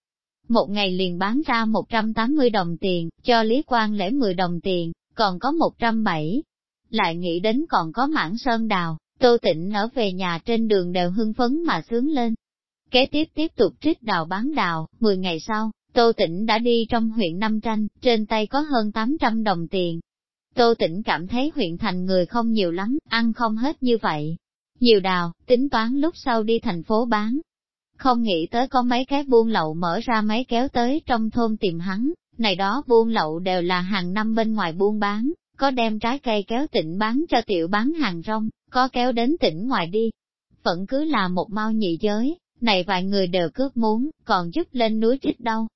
một ngày liền bán ra 180 đồng tiền, cho Lý Quang lễ 10 đồng tiền, còn có 107. Lại nghĩ đến còn có mảng sơn đào, Tô Tịnh ở về nhà trên đường đều hưng phấn mà sướng lên. Kế tiếp tiếp tục trích đào bán đào, 10 ngày sau, Tô Tĩnh đã đi trong huyện Nam Tranh, trên tay có hơn 800 đồng tiền. Tô Tĩnh cảm thấy huyện thành người không nhiều lắm, ăn không hết như vậy. Nhiều đào, tính toán lúc sau đi thành phố bán, không nghĩ tới có mấy cái buôn lậu mở ra máy kéo tới trong thôn tìm hắn, này đó buôn lậu đều là hàng năm bên ngoài buôn bán, có đem trái cây kéo tỉnh bán cho tiểu bán hàng rong, có kéo đến tỉnh ngoài đi. Vẫn cứ là một mau nhị giới, này vài người đều cướp muốn, còn giúp lên núi trích đâu.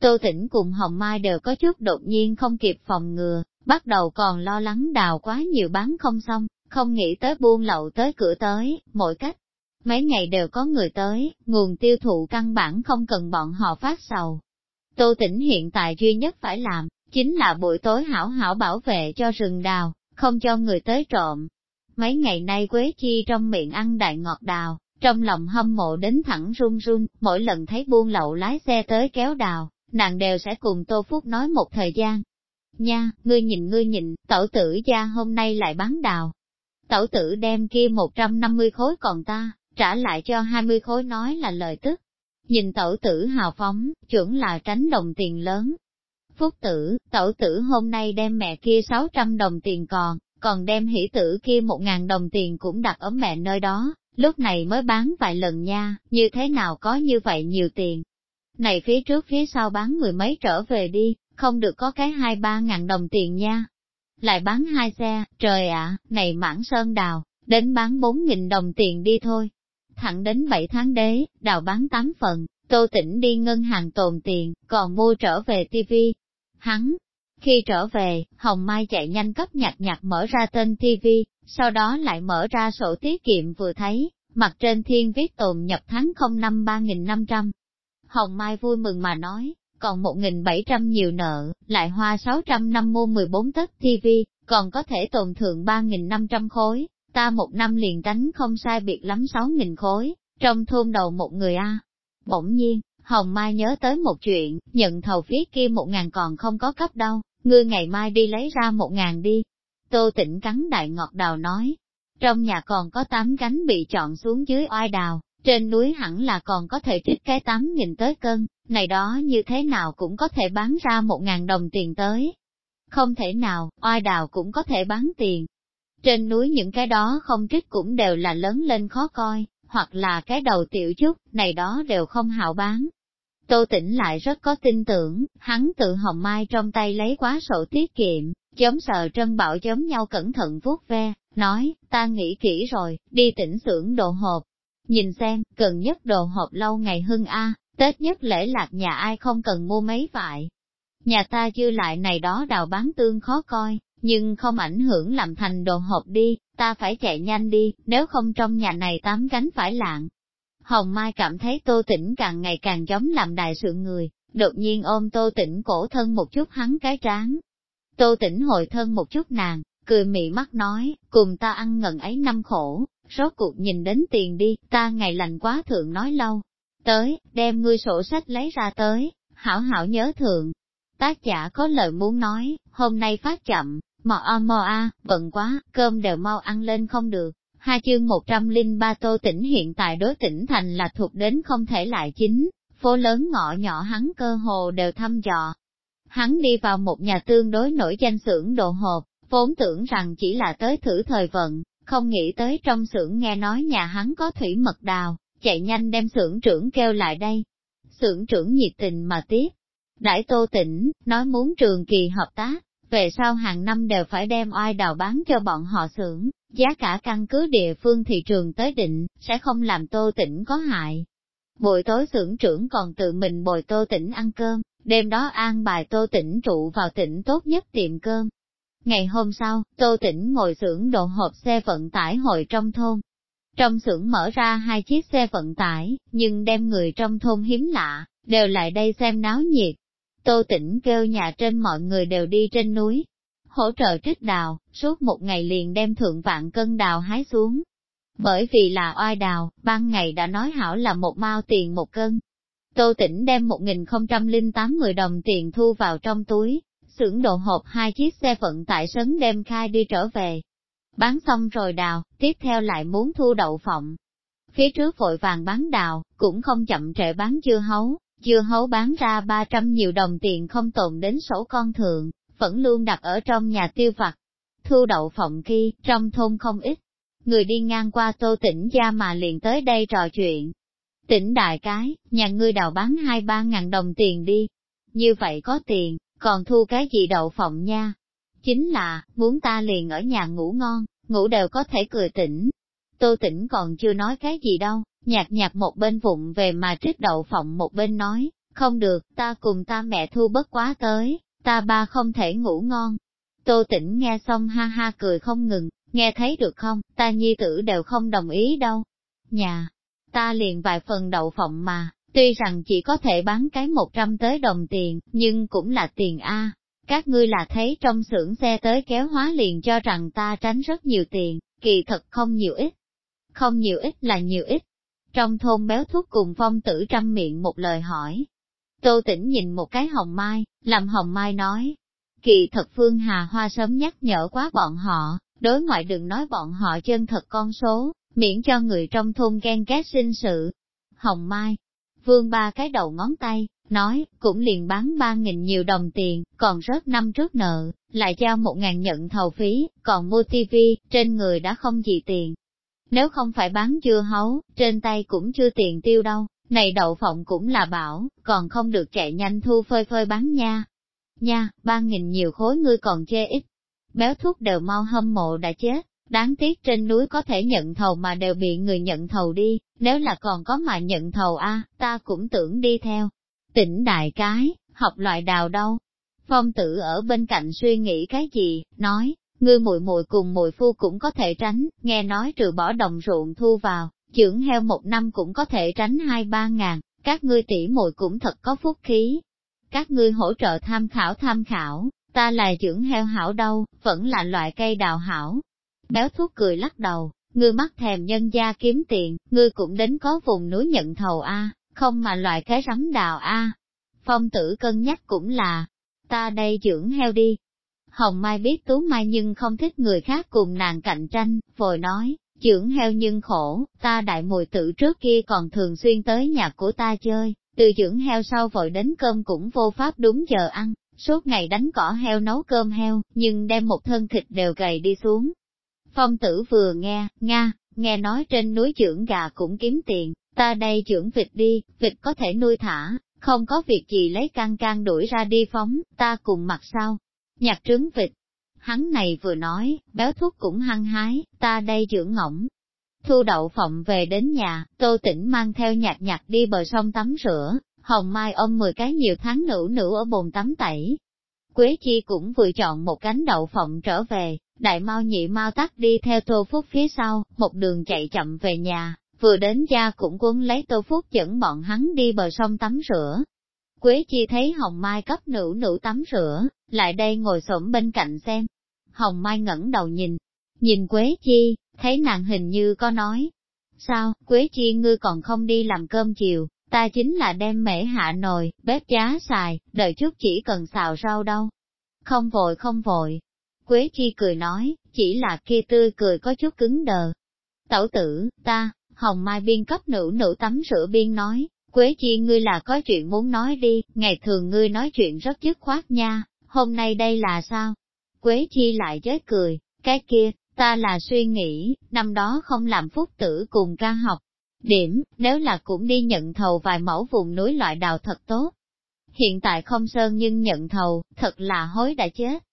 Tô Tĩnh cùng Hồng Mai đều có chút đột nhiên không kịp phòng ngừa, bắt đầu còn lo lắng đào quá nhiều bán không xong, không nghĩ tới buôn lậu tới cửa tới, mỗi cách Mấy ngày đều có người tới, nguồn tiêu thụ căn bản không cần bọn họ phát sầu. Tô Tĩnh hiện tại duy nhất phải làm, chính là buổi tối hảo hảo bảo vệ cho rừng đào, không cho người tới trộm. Mấy ngày nay Quế Chi trong miệng ăn đại ngọt đào, trong lòng hâm mộ đến thẳng run run, mỗi lần thấy buôn lậu lái xe tới kéo đào, nàng đều sẽ cùng Tô Phúc nói một thời gian. Nha, ngươi nhìn ngươi nhìn, tẩu tử gia hôm nay lại bán đào. Tẩu tử đem kia 150 khối còn ta, trả lại cho 20 khối nói là lời tức. Nhìn tẩu tử hào phóng, chuẩn là tránh đồng tiền lớn. Phúc tử, tẩu tử hôm nay đem mẹ kia 600 đồng tiền còn, còn đem hỷ tử kia 1.000 đồng tiền cũng đặt ở mẹ nơi đó, lúc này mới bán vài lần nha, như thế nào có như vậy nhiều tiền. Này phía trước phía sau bán mười mấy trở về đi, không được có cái hai ba ngàn đồng tiền nha. Lại bán hai xe, trời ạ, này mãn sơn đào, đến bán bốn nghìn đồng tiền đi thôi thẳng đến bảy tháng đế, đào bán tám phần, Tô Tĩnh đi ngân hàng tồn tiền, còn mua trở về tivi. Hắn, khi trở về, Hồng Mai chạy nhanh cấp nhặt nhặt mở ra tên tivi, sau đó lại mở ra sổ tiết kiệm vừa thấy, mặt trên thiên viết tồn nhập tháng 05 3500. Hồng Mai vui mừng mà nói, còn 1.700 nhiều nợ, lại hoa 600 năm mua 14 tấc TV, còn có thể tồn thượng 3.500 khối, ta một năm liền đánh không sai biệt lắm 6.000 khối, trong thôn đầu một người A. Bỗng nhiên, Hồng Mai nhớ tới một chuyện, nhận thầu phía kia 1.000 còn không có cấp đâu, ngươi ngày mai đi lấy ra 1.000 đi. Tô tỉnh cắn đại ngọt đào nói, trong nhà còn có tám cánh bị chọn xuống dưới oai đào, trên núi hẳn là còn có thể trích cái tắm nhìn tới cân, này đó như thế nào cũng có thể bán ra một ngàn đồng tiền tới. Không thể nào, oai đào cũng có thể bán tiền. Trên núi những cái đó không trích cũng đều là lớn lên khó coi, hoặc là cái đầu tiểu chút, này đó đều không hào bán. Tô tỉnh lại rất có tin tưởng, hắn tự hồng mai trong tay lấy quá sổ tiết kiệm, giống sờ trân bảo giống nhau cẩn thận vuốt ve, nói, ta nghĩ kỹ rồi, đi tỉnh xưởng đồ hộp. Nhìn xem, cần nhất đồ hộp lâu ngày hưng A, Tết nhất lễ lạc nhà ai không cần mua mấy vại. Nhà ta dư lại này đó đào bán tương khó coi, nhưng không ảnh hưởng làm thành đồ hộp đi, ta phải chạy nhanh đi, nếu không trong nhà này tám cánh phải lạng. Hồng Mai cảm thấy tô tĩnh càng ngày càng giống làm đại sự người, đột nhiên ôm tô tĩnh cổ thân một chút hắn cái trán. Tô tĩnh hồi thân một chút nàng, cười mị mắt nói, cùng ta ăn ngần ấy năm khổ, rốt cuộc nhìn đến tiền đi, ta ngày lành quá thượng nói lâu. Tới, đem ngươi sổ sách lấy ra tới, hảo hảo nhớ thượng. Tác giả có lời muốn nói, hôm nay phát chậm, mò a mò a, bận quá, cơm đều mau ăn lên không được. Hai chương 103 tô tỉnh hiện tại đối tỉnh thành là thuộc đến không thể lại chính, phố lớn ngõ nhỏ hắn cơ hồ đều thăm dò. Hắn đi vào một nhà tương đối nổi danh xưởng đồ hộp, vốn tưởng rằng chỉ là tới thử thời vận, không nghĩ tới trong xưởng nghe nói nhà hắn có thủy mật đào, chạy nhanh đem xưởng trưởng kêu lại đây. Xưởng trưởng nhiệt tình mà tiếp. Đại tô tỉnh, nói muốn trường kỳ hợp tác, về sau hàng năm đều phải đem oai đào bán cho bọn họ xưởng, giá cả căn cứ địa phương thị trường tới định, sẽ không làm tô tỉnh có hại. Buổi tối xưởng trưởng còn tự mình bồi tô tỉnh ăn cơm, đêm đó an bài tô tỉnh trụ vào tỉnh tốt nhất tiệm cơm, Ngày hôm sau, Tô Tĩnh ngồi xưởng đồ hộp xe vận tải hội trong thôn. Trong xưởng mở ra hai chiếc xe vận tải, nhưng đem người trong thôn hiếm lạ, đều lại đây xem náo nhiệt. Tô Tĩnh kêu nhà trên mọi người đều đi trên núi, hỗ trợ trích đào, suốt một ngày liền đem thượng vạn cân đào hái xuống. Bởi vì là oai đào, ban ngày đã nói hảo là một mao tiền một cân. Tô Tĩnh đem 1.008 người đồng tiền thu vào trong túi, xưởng đồ hộp hai chiếc xe vận tải sấn đem khai đi trở về. Bán xong rồi đào, tiếp theo lại muốn thu đậu phộng. Phía trước vội vàng bán đào, cũng không chậm trễ bán dưa hấu, dưa hấu bán ra 300 nhiều đồng tiền không tồn đến sổ con thượng, vẫn luôn đặt ở trong nhà tiêu vặt. Thu đậu phộng kia, trong thôn không ít. Người đi ngang qua tô tỉnh gia mà liền tới đây trò chuyện. Tỉnh đại cái, nhà ngươi đào bán hai ba ngàn đồng tiền đi. Như vậy có tiền, còn thu cái gì đậu phộng nha. Chính là, muốn ta liền ở nhà ngủ ngon, ngủ đều có thể cười tỉnh. Tô tỉnh còn chưa nói cái gì đâu, nhạt nhạt một bên vụng về mà trích đậu phộng một bên nói, không được, ta cùng ta mẹ thu bất quá tới, ta ba không thể ngủ ngon. Tô tỉnh nghe xong ha ha cười không ngừng, nghe thấy được không, ta nhi tử đều không đồng ý đâu. Nhà, ta liền vài phần đậu phộng mà, Tuy rằng chỉ có thể bán cái 100 tới đồng tiền, nhưng cũng là tiền A. Các ngươi là thấy trong xưởng xe tới kéo hóa liền cho rằng ta tránh rất nhiều tiền, kỳ thật không nhiều ít. Không nhiều ít là nhiều ít. Trong thôn béo thuốc cùng phong tử trăm miệng một lời hỏi. Tô tỉnh nhìn một cái hồng mai, làm hồng mai nói. Kỳ thật Phương Hà Hoa sớm nhắc nhở quá bọn họ, đối ngoại đừng nói bọn họ chân thật con số, miễn cho người trong thôn ghen ghét sinh sự. Hồng Mai, vương ba cái đầu ngón tay, nói, cũng liền bán ba nghìn nhiều đồng tiền, còn rớt năm trước nợ, lại giao một ngàn nhận thầu phí, còn mua tivi, trên người đã không gì tiền. Nếu không phải bán chưa hấu, trên tay cũng chưa tiền tiêu đâu, này đậu phộng cũng là bảo, còn không được chạy nhanh thu phơi phơi bán nha. Nha, ba nghìn nhiều khối ngươi còn chê ít. Béo thuốc đều mau hâm mộ đã chết, Đáng tiếc trên núi có thể nhận thầu mà đều bị người nhận thầu đi, nếu là còn có mà nhận thầu a, ta cũng tưởng đi theo. Tỉnh đại cái, học loại đào đâu? Phong tử ở bên cạnh suy nghĩ cái gì, nói, ngươi muội muội cùng muội phu cũng có thể tránh, nghe nói trừ bỏ đồng ruộng thu vào, dưỡng heo một năm cũng có thể tránh hai ba ngàn, các ngươi tỷ muội cũng thật có phúc khí. các ngươi hỗ trợ tham khảo tham khảo, ta là dưỡng heo hảo đâu, vẫn là loại cây đào hảo. Béo thuốc cười lắc đầu, ngươi mắt thèm nhân gia kiếm tiền, ngươi cũng đến có vùng núi nhận thầu A, không mà loại cái rắm đào A. Phong tử cân nhắc cũng là, ta đây dưỡng heo đi. Hồng Mai biết Tú Mai nhưng không thích người khác cùng nàng cạnh tranh, vội nói, dưỡng heo nhưng khổ, ta đại mùi tử trước kia còn thường xuyên tới nhà của ta chơi, từ dưỡng heo sau vội đến cơm cũng vô pháp đúng giờ ăn, suốt ngày đánh cỏ heo nấu cơm heo, nhưng đem một thân thịt đều gầy đi xuống. Phong tử vừa nghe, nga, nghe nói trên núi dưỡng gà cũng kiếm tiền, ta đây dưỡng vịt đi, vịt có thể nuôi thả, không có việc gì lấy can can đuổi ra đi phóng, ta cùng mặt sau. Nhặt trứng vịt. Hắn này vừa nói, béo thuốc cũng hăng hái, ta đây dưỡng ngỗng. Thu đậu phộng về đến nhà, tô tỉnh mang theo nhạt nhạt đi bờ sông tắm rửa, hồng mai ôm 10 cái nhiều tháng nữ nữ ở bồn tắm tẩy. Quế Chi cũng vừa chọn một cánh đậu phộng trở về, đại mau nhị mau tắt đi theo tô phúc phía sau, một đường chạy chậm về nhà, vừa đến gia cũng cuốn lấy tô phúc dẫn bọn hắn đi bờ sông tắm rửa. Quế chi thấy Hồng Mai cấp nữ nữ tắm rửa, lại đây ngồi xổm bên cạnh xem. Hồng Mai ngẩng đầu nhìn, nhìn Quế chi, thấy nàng hình như có nói. Sao, Quế chi ngươi còn không đi làm cơm chiều, ta chính là đem mễ hạ nồi, bếp giá xài, đợi chút chỉ cần xào rau đâu. Không vội không vội. Quế chi cười nói, chỉ là kia tươi cười có chút cứng đờ. Tẩu tử, ta, Hồng Mai biên cấp nữ nữ tắm rửa biên nói, Quế Chi ngươi là có chuyện muốn nói đi, ngày thường ngươi nói chuyện rất dứt khoát nha, hôm nay đây là sao? Quế Chi lại chết cười, cái kia, ta là suy nghĩ, năm đó không làm phúc tử cùng ca học. Điểm, nếu là cũng đi nhận thầu vài mẫu vùng núi loại đào thật tốt. Hiện tại không sơn nhưng nhận thầu, thật là hối đã chết.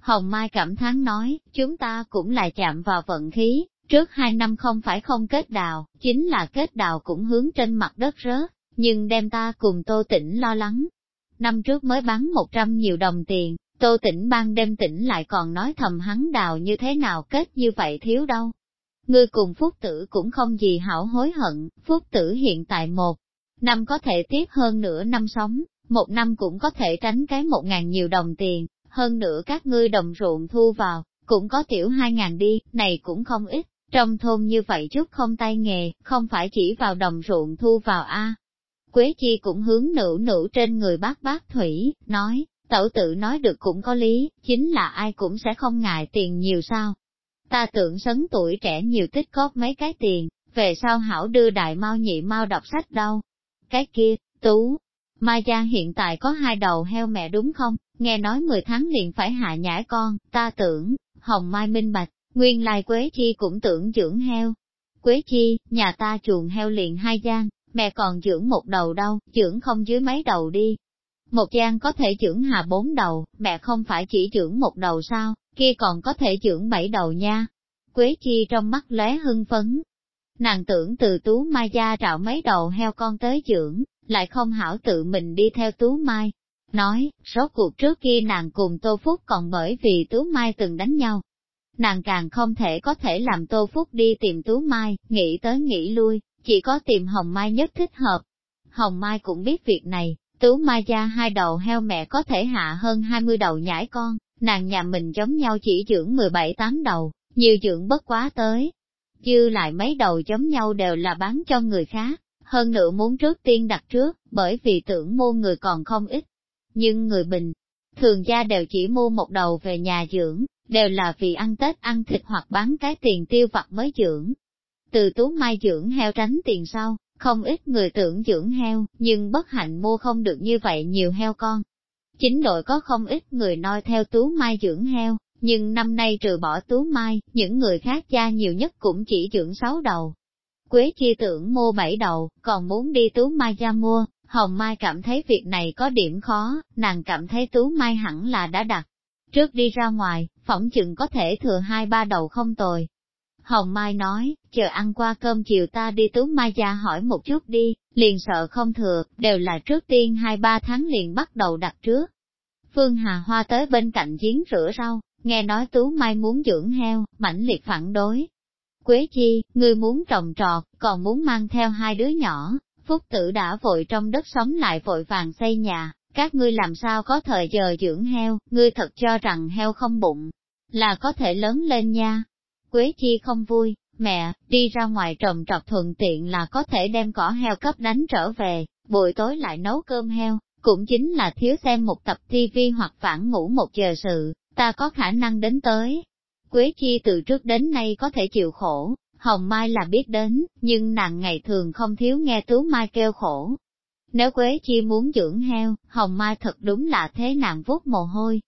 Hồng Mai cảm thán nói, chúng ta cũng lại chạm vào vận khí, Trước hai năm không phải không kết đào, chính là kết đào cũng hướng trên mặt đất rớt, nhưng đem ta cùng Tô Tĩnh lo lắng. Năm trước mới bán một trăm nhiều đồng tiền, Tô Tĩnh ban đêm tỉnh lại còn nói thầm hắn đào như thế nào kết như vậy thiếu đâu. Ngươi cùng Phúc Tử cũng không gì hảo hối hận, Phúc Tử hiện tại một năm có thể tiếp hơn nửa năm sống, một năm cũng có thể tránh cái một ngàn nhiều đồng tiền, hơn nữa các ngươi đồng ruộng thu vào, cũng có tiểu hai ngàn đi, này cũng không ít. Trong thôn như vậy chút không tay nghề, không phải chỉ vào đồng ruộng thu vào A. Quế Chi cũng hướng nữ nữ trên người bác bác thủy, nói, tẩu tự nói được cũng có lý, chính là ai cũng sẽ không ngại tiền nhiều sao. Ta tưởng sấn tuổi trẻ nhiều tích cóp mấy cái tiền, về sau hảo đưa đại mau nhị mau đọc sách đâu. Cái kia, tú, Mai Giang hiện tại có hai đầu heo mẹ đúng không, nghe nói 10 tháng liền phải hạ nhãi con, ta tưởng, Hồng Mai minh bạch, Nguyên lai Quế Chi cũng tưởng dưỡng heo. Quế Chi, nhà ta chuồng heo liền hai gian, mẹ còn dưỡng một đầu đâu, dưỡng không dưới mấy đầu đi. Một gian có thể dưỡng hà bốn đầu, mẹ không phải chỉ dưỡng một đầu sao, kia còn có thể dưỡng bảy đầu nha. Quế Chi trong mắt lóe hưng phấn. Nàng tưởng từ Tú Mai gia trạo mấy đầu heo con tới dưỡng, lại không hảo tự mình đi theo Tú Mai. Nói, số cuộc trước kia nàng cùng Tô Phúc còn bởi vì Tú Mai từng đánh nhau, nàng càng không thể có thể làm Tô Phúc đi tìm Tú Mai, nghĩ tới nghĩ lui, chỉ có tìm Hồng Mai nhất thích hợp. Hồng Mai cũng biết việc này, Tú Mai gia hai đầu heo mẹ có thể hạ hơn 20 đầu nhãi con, nàng nhà mình giống nhau chỉ dưỡng 17-8 đầu, nhiều dưỡng bất quá tới. Dư lại mấy đầu giống nhau đều là bán cho người khác, hơn nữa muốn trước tiên đặt trước, bởi vì tưởng mua người còn không ít. Nhưng người bình, thường gia đều chỉ mua một đầu về nhà dưỡng, đều là vì ăn Tết ăn thịt hoặc bán cái tiền tiêu vặt mới dưỡng. Từ tú mai dưỡng heo tránh tiền sau, không ít người tưởng dưỡng heo, nhưng bất hạnh mua không được như vậy nhiều heo con. Chính đội có không ít người noi theo tú mai dưỡng heo, nhưng năm nay trừ bỏ tú mai, những người khác gia nhiều nhất cũng chỉ dưỡng sáu đầu. Quế chi tưởng mua bảy đầu, còn muốn đi tú mai gia mua, Hồng Mai cảm thấy việc này có điểm khó, nàng cảm thấy tú mai hẳn là đã đặt. Trước đi ra ngoài, phỏng chừng có thể thừa hai ba đầu không tồi. Hồng Mai nói, chờ ăn qua cơm chiều ta đi Tú Mai gia hỏi một chút đi, liền sợ không thừa, đều là trước tiên hai ba tháng liền bắt đầu đặt trước. Phương Hà Hoa tới bên cạnh giếng rửa rau, nghe nói Tú Mai muốn dưỡng heo, mãnh liệt phản đối. Quế Chi, ngươi muốn trồng trọt, còn muốn mang theo hai đứa nhỏ, Phúc tử đã vội trong đất sống lại vội vàng xây nhà, Các ngươi làm sao có thời giờ dưỡng heo, ngươi thật cho rằng heo không bụng, là có thể lớn lên nha. Quế chi không vui, mẹ, đi ra ngoài trồng trọt thuận tiện là có thể đem cỏ heo cấp đánh trở về, buổi tối lại nấu cơm heo, cũng chính là thiếu xem một tập TV hoặc phản ngủ một giờ sự, ta có khả năng đến tới. Quế chi từ trước đến nay có thể chịu khổ, Hồng Mai là biết đến, nhưng nàng ngày thường không thiếu nghe Tú Mai kêu khổ. Nếu Quế Chi muốn dưỡng heo, Hồng Mai thật đúng là thế nàng vuốt mồ hôi.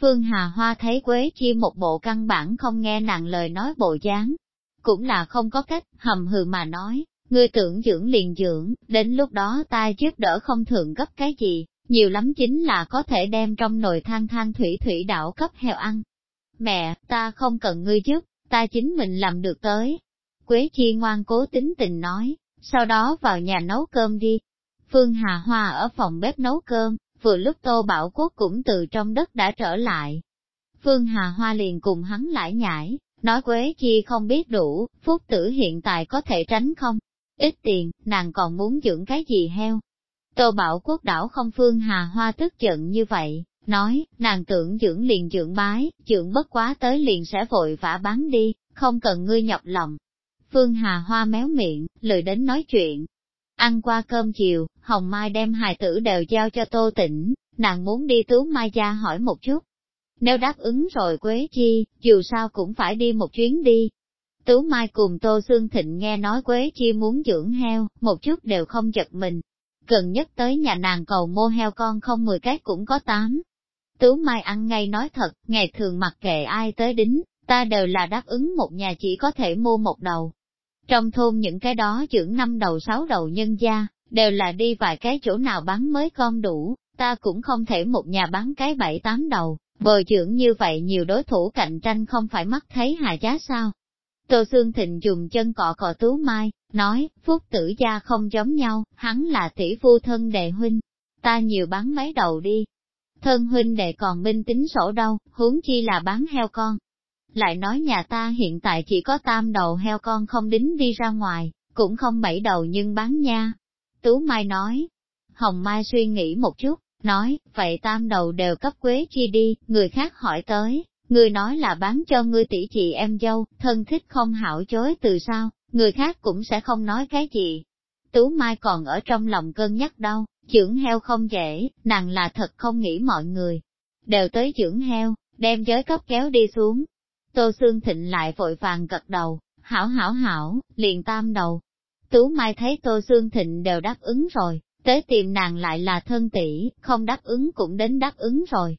Phương Hà Hoa thấy Quế Chi một bộ căn bản không nghe nàng lời nói bộ dáng, cũng là không có cách, hầm hừ mà nói, ngươi tưởng dưỡng liền dưỡng, đến lúc đó ta giúp đỡ không thường gấp cái gì, nhiều lắm chính là có thể đem trong nồi than than thủy thủy đảo cấp heo ăn. Mẹ, ta không cần ngươi giúp, ta chính mình làm được tới. Quế Chi ngoan cố tính tình nói, sau đó vào nhà nấu cơm đi. Phương Hà Hoa ở phòng bếp nấu cơm, vừa lúc Tô Bảo Quốc cũng từ trong đất đã trở lại. Phương Hà Hoa liền cùng hắn lại nhảy, nói Quế Chi không biết đủ, Phúc tử hiện tại có thể tránh không? Ít tiền, nàng còn muốn dưỡng cái gì heo? Tô Bảo Quốc đảo không Phương Hà Hoa tức giận như vậy, nói, nàng tưởng dưỡng liền dưỡng bái, dưỡng bất quá tới liền sẽ vội vã bán đi, không cần ngươi nhọc lòng. Phương Hà Hoa méo miệng, lười đến nói chuyện. Ăn qua cơm chiều, Hồng Mai đem hài tử đều giao cho Tô Tĩnh, nàng muốn đi Tú Mai gia hỏi một chút. Nếu đáp ứng rồi Quế Chi, dù sao cũng phải đi một chuyến đi. Tú Mai cùng Tô Sương Thịnh nghe nói Quế Chi muốn dưỡng heo, một chút đều không giật mình. Gần nhất tới nhà nàng cầu mua heo con không 10 cái cũng có 8. Tú Mai ăn ngay nói thật, ngày thường mặc kệ ai tới đính, ta đều là đáp ứng một nhà chỉ có thể mua một đầu. Trong thôn những cái đó dưỡng năm đầu sáu đầu nhân gia, đều là đi vài cái chỗ nào bán mới con đủ, ta cũng không thể một nhà bán cái bảy tám đầu, bồi dưỡng như vậy nhiều đối thủ cạnh tranh không phải mắt thấy hà giá sao. Tô Sương Thịnh dùng chân cọ cọ tú mai, nói, phúc tử gia không giống nhau, hắn là tỷ phu thân đệ huynh, ta nhiều bán mấy đầu đi. Thân huynh đệ còn binh tính sổ đâu, huống chi là bán heo con. Lại nói nhà ta hiện tại chỉ có tam đầu heo con không đính đi ra ngoài, cũng không bảy đầu nhưng bán nha. Tú Mai nói, Hồng Mai suy nghĩ một chút, nói, vậy tam đầu đều cấp quế chi đi, người khác hỏi tới, người nói là bán cho ngươi tỷ chị em dâu, thân thích không hảo chối từ sao, người khác cũng sẽ không nói cái gì. Tú Mai còn ở trong lòng cân nhắc đâu, dưỡng heo không dễ, nàng là thật không nghĩ mọi người. Đều tới dưỡng heo, đem giới cấp kéo đi xuống. Tô Sương Thịnh lại vội vàng gật đầu, hảo hảo hảo, liền tam đầu. Tú Mai thấy Tô Sương Thịnh đều đáp ứng rồi, tới tìm nàng lại là thân tỷ, không đáp ứng cũng đến đáp ứng rồi.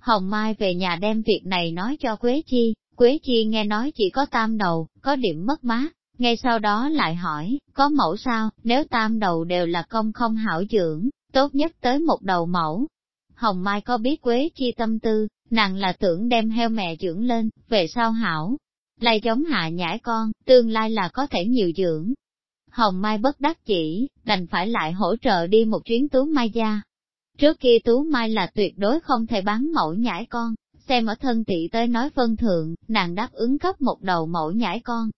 Hồng Mai về nhà đem việc này nói cho Quế Chi, Quế Chi nghe nói chỉ có tam đầu, có điểm mất mát, ngay sau đó lại hỏi, có mẫu sao, nếu tam đầu đều là công không hảo dưỡng, tốt nhất tới một đầu mẫu. Hồng Mai có biết Quế Chi tâm tư, nàng là tưởng đem heo mẹ dưỡng lên, về sau hảo, lại giống hạ nhãi con, tương lai là có thể nhiều dưỡng, Hồng Mai bất đắc chỉ, đành phải lại hỗ trợ đi một chuyến Tú Mai gia. Trước kia Tú Mai là tuyệt đối không thể bán mẫu nhãi con, xem ở thân tỷ tới nói phân thượng, nàng đáp ứng cấp một đầu mẫu nhãi con.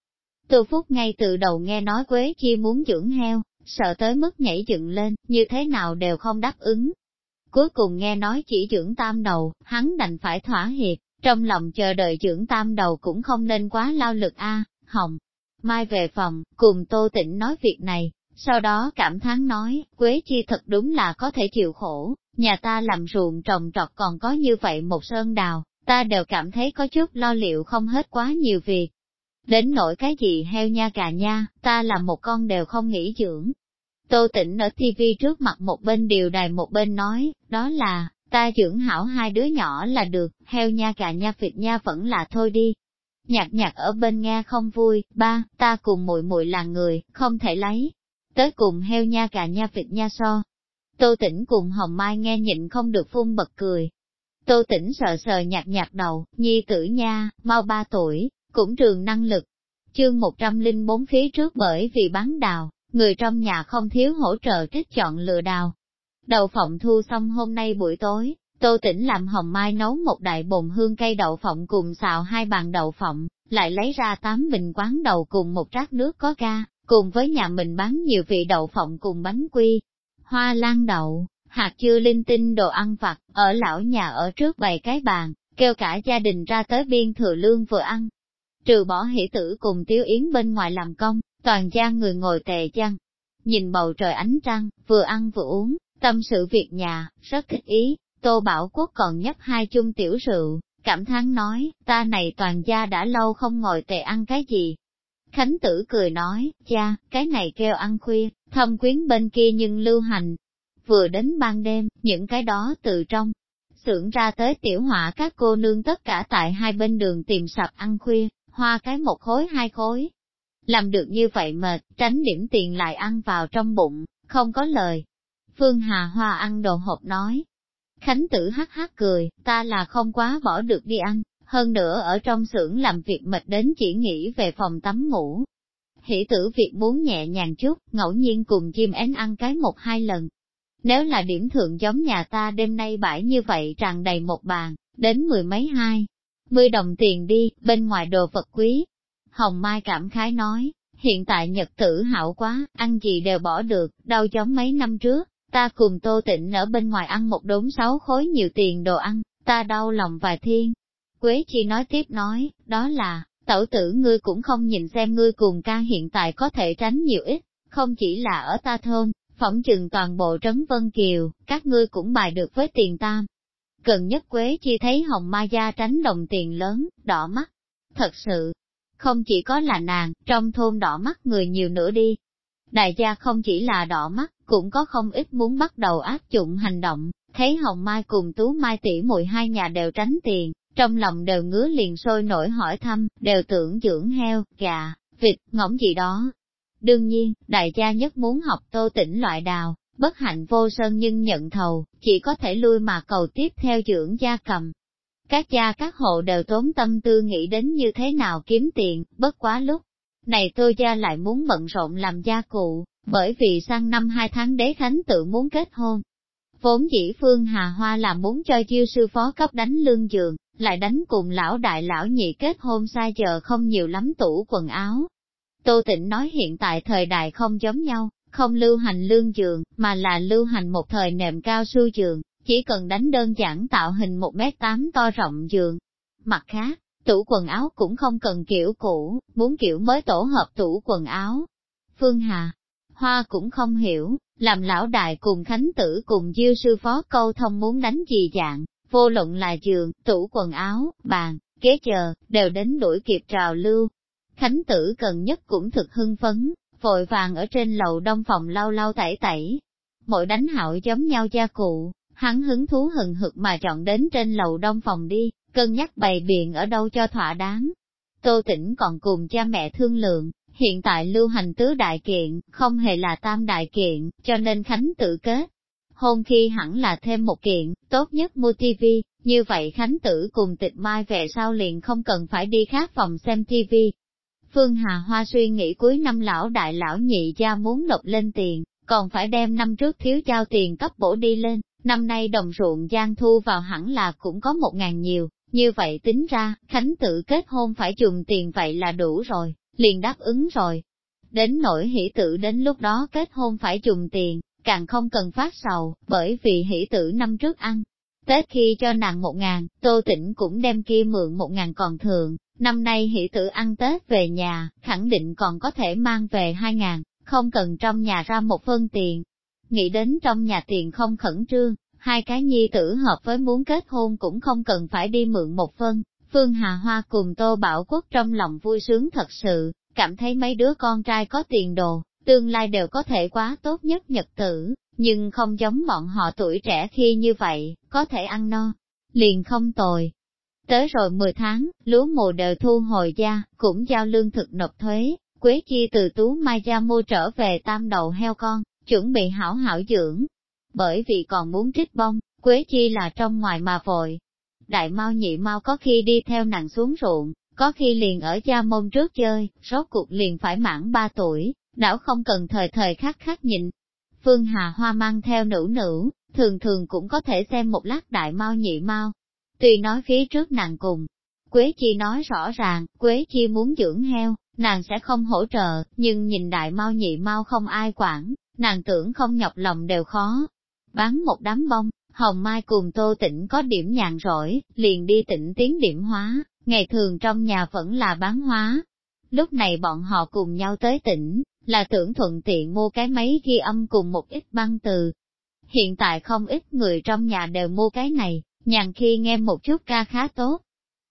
Từ phút ngay từ đầu nghe nói Quế Chi muốn dưỡng heo, sợ tới mức nhảy dựng lên, như thế nào đều không đáp ứng. Cuối cùng nghe nói chỉ dưỡng tam đầu, hắn đành phải thỏa hiệp, trong lòng chờ đợi dưỡng tam đầu cũng không nên quá lao lực a hồng. Mai về phòng, cùng Tô Tĩnh nói việc này, sau đó cảm thán nói, Quế Chi thật đúng là có thể chịu khổ, nhà ta làm ruộng trồng trọt còn có như vậy một sơn đào, ta đều cảm thấy có chút lo liệu không hết quá nhiều việc. Đến nỗi cái gì heo nha cà nha, ta làm một con đều không nghĩ dưỡng. Tô Tĩnh ở TV trước mặt một bên điều đài một bên nói, đó là, ta dưỡng hảo hai đứa nhỏ là được, heo nha cà nha vịt nha vẫn là thôi đi, Nhạc nhạc ở bên nghe không vui, ba, ta cùng muội muội là người, không thể lấy. Tới cùng heo nha cả nha vịt nha so. Tô tỉnh cùng Hồng Mai nghe nhịn không được phun bật cười. Tô tỉnh sờ sờ nhạc nhạc đầu, nhi tử nha, mau ba tuổi, cũng trường năng lực. Chương 104 phía trước bởi vì bán đào, người trong nhà không thiếu hỗ trợ trích chọn lừa đào. Đầu phộng thu xong hôm nay buổi tối, Tô Tĩnh làm hồng mai nấu một đại bồn hương cây đậu phộng cùng xào hai bàn đậu phộng, lại lấy ra tám bình quán đầu cùng một rác nước có ga, cùng với nhà mình bán nhiều vị đậu phộng cùng bánh quy. Hoa lan đậu, hạt chưa linh tinh đồ ăn vặt, ở lão nhà ở trước bày cái bàn, kêu cả gia đình ra tới biên thừa lương vừa ăn. Trừ bỏ hỷ tử cùng Tiếu Yến bên ngoài làm công, toàn gia người ngồi tề chăn. Nhìn bầu trời ánh trăng, vừa ăn vừa uống, tâm sự việc nhà, rất thích ý, Tô Bảo Quốc còn nhấp hai chung tiểu rượu, cảm thán nói, ta này toàn gia đã lâu không ngồi tề ăn cái gì. Khánh tử cười nói, cha, cái này kêu ăn khuya, thâm quyến bên kia nhưng lưu hành. Vừa đến ban đêm, những cái đó từ trong, xưởng ra tới tiểu họa các cô nương tất cả tại hai bên đường tìm sạp ăn khuya, hoa cái một khối hai khối. Làm được như vậy mệt, tránh điểm tiền lại ăn vào trong bụng, không có lời. Phương Hà Hoa ăn đồ hộp nói. Khánh tử hắc hắc cười, ta là không quá bỏ được đi ăn, hơn nữa ở trong xưởng làm việc mệt đến chỉ nghĩ về phòng tắm ngủ. Hỷ tử việc muốn nhẹ nhàng chút, ngẫu nhiên cùng chim én ăn cái một hai lần, nếu là điểm thượng giống nhà ta đêm nay bãi như vậy tràn đầy một bàn, đến mười mấy hai, mươi đồng tiền đi, bên ngoài đồ vật quý. Hồng Mai cảm khái nói, hiện tại nhật tử hảo quá, ăn gì đều bỏ được, đâu giống mấy năm trước, ta cùng Tô Tịnh ở bên ngoài ăn một đống sáu khối nhiều tiền đồ ăn, ta đau lòng vài thiên. Quế Chi nói tiếp nói, đó là, tẩu tử ngươi cũng không nhìn xem ngươi cùng ca hiện tại có thể tránh nhiều ít, không chỉ là ở ta thôn, phỏng chừng toàn bộ trấn Vân Kiều, các ngươi cũng bài được với tiền tam. Gần nhất Quế Chi thấy Hồng Ma Gia tránh đồng tiền lớn, đỏ mắt. Thật sự, không chỉ có là nàng, trong thôn đỏ mắt người nhiều nữa đi. Đại gia không chỉ là đỏ mắt, cũng có không ít muốn bắt đầu áp dụng hành động, thấy Hồng Mai cùng Tú Mai tỷ muội hai nhà đều tránh tiền, trong lòng đều ngứa liền sôi nổi hỏi thăm, đều tưởng dưỡng heo, gà, vịt, ngỗng gì đó, Đương nhiên, đại gia nhất muốn học tô tỉnh loại đào, bất hạnh vô sơn nhưng nhận thầu, chỉ có thể lui mà cầu tiếp theo dưỡng gia cầm. Các gia các hộ đều tốn tâm tư nghĩ đến như thế nào kiếm tiền, bất quá lúc. Này tôi gia lại muốn bận rộn làm gia cụ, bởi vì sang năm hai tháng đế khánh tự muốn kết hôn. Vốn dĩ Phương Hà Hoa là muốn cho chiêu sư phó cấp đánh lương giường, lại đánh cùng lão đại lão nhị kết hôn sai giờ không nhiều lắm tủ quần áo, Tô Tịnh nói hiện tại thời đại không giống nhau, không lưu hành lương giường, mà là lưu hành một thời nệm cao su giường, chỉ cần đánh đơn giản tạo hình một mét tám to rộng giường. Mặt khác, tủ quần áo cũng không cần kiểu cũ, muốn kiểu mới tổ hợp tủ quần áo. Phương Hà, Hoa cũng không hiểu, làm lão đại cùng Khánh Tử cùng Diêu sư phó câu thông muốn đánh gì dạng, vô luận là giường, tủ quần áo, bàn, ghế chờ, đều đến đuổi kịp trào lưu, Khánh tử cần nhất cũng thực hưng phấn, vội vàng ở trên lầu đông phòng lau lau tẩy tẩy. Mỗi đánh hạo giống nhau gia cụ, hắn hứng thú hừng hực mà chọn đến trên lầu đông phòng đi, cân nhắc bày biện ở đâu cho thỏa đáng. Tô Tĩnh còn cùng cha mẹ thương lượng, hiện tại lưu hành tứ đại kiện, không hề là tam đại kiện, cho nên Khánh tự kết. Hôn khi hẳn là thêm một kiện, tốt nhất mua TV, như vậy Khánh tử cùng tịch mai về sau liền không cần phải đi khác phòng xem TV. Phương Hà Hoa suy nghĩ cuối năm lão đại lão nhị gia muốn nộp lên tiền, còn phải đem năm trước thiếu giao tiền cấp bổ đi lên, năm nay đồng ruộng gian thu vào hẳn là cũng có một ngàn nhiều, như vậy tính ra, Khánh tự kết hôn phải dùng tiền vậy là đủ rồi, liền đáp ứng rồi. Đến nỗi hỷ tự đến lúc đó kết hôn phải dùng tiền, càng không cần phát sầu, bởi vì hỷ tử năm trước ăn. Tết khi cho nàng một ngàn, tô tĩnh cũng đem kia mượn một ngàn còn thường, Năm nay hỷ tử ăn Tết về nhà, khẳng định còn có thể mang về hai ngàn, không cần trong nhà ra một phân tiền. Nghĩ đến trong nhà tiền không khẩn trương, hai cái nhi tử hợp với muốn kết hôn cũng không cần phải đi mượn một phân. Phương Hà Hoa cùng Tô Bảo Quốc trong lòng vui sướng thật sự, cảm thấy mấy đứa con trai có tiền đồ, tương lai đều có thể quá tốt nhất nhật tử, nhưng không giống bọn họ tuổi trẻ khi như vậy, có thể ăn no, liền không tồi. Tới rồi 10 tháng, lúa mùa đều thu hồi ra, cũng giao lương thực nộp thuế, Quế Chi từ Tú Mai ra mua trở về tam đầu heo con, chuẩn bị hảo hảo dưỡng. Bởi vì còn muốn trích bông, Quế Chi là trong ngoài mà vội. Đại mau nhị mau có khi đi theo nàng xuống ruộng, có khi liền ở gia môn trước chơi, rốt cuộc liền phải mãn 3 tuổi, đảo không cần thời thời khắc khắc nhịn. Phương Hà Hoa mang theo nữ nữ, thường thường cũng có thể xem một lát đại mau nhị mau, Tuy nói phía trước nàng cùng, Quế Chi nói rõ ràng, Quế Chi muốn dưỡng heo, nàng sẽ không hỗ trợ, nhưng nhìn đại mau nhị mau không ai quản, nàng tưởng không nhọc lòng đều khó. bán một đám bông, Hồng Mai cùng Tô Tĩnh có điểm nhàn rỗi, liền đi tỉnh tiến điểm hóa, ngày thường trong nhà vẫn là bán hóa. Lúc này bọn họ cùng nhau tới tỉnh, là tưởng thuận tiện mua cái máy ghi âm cùng một ít băng từ. Hiện tại không ít người trong nhà đều mua cái này, nhàn khi nghe một chút ca khá tốt.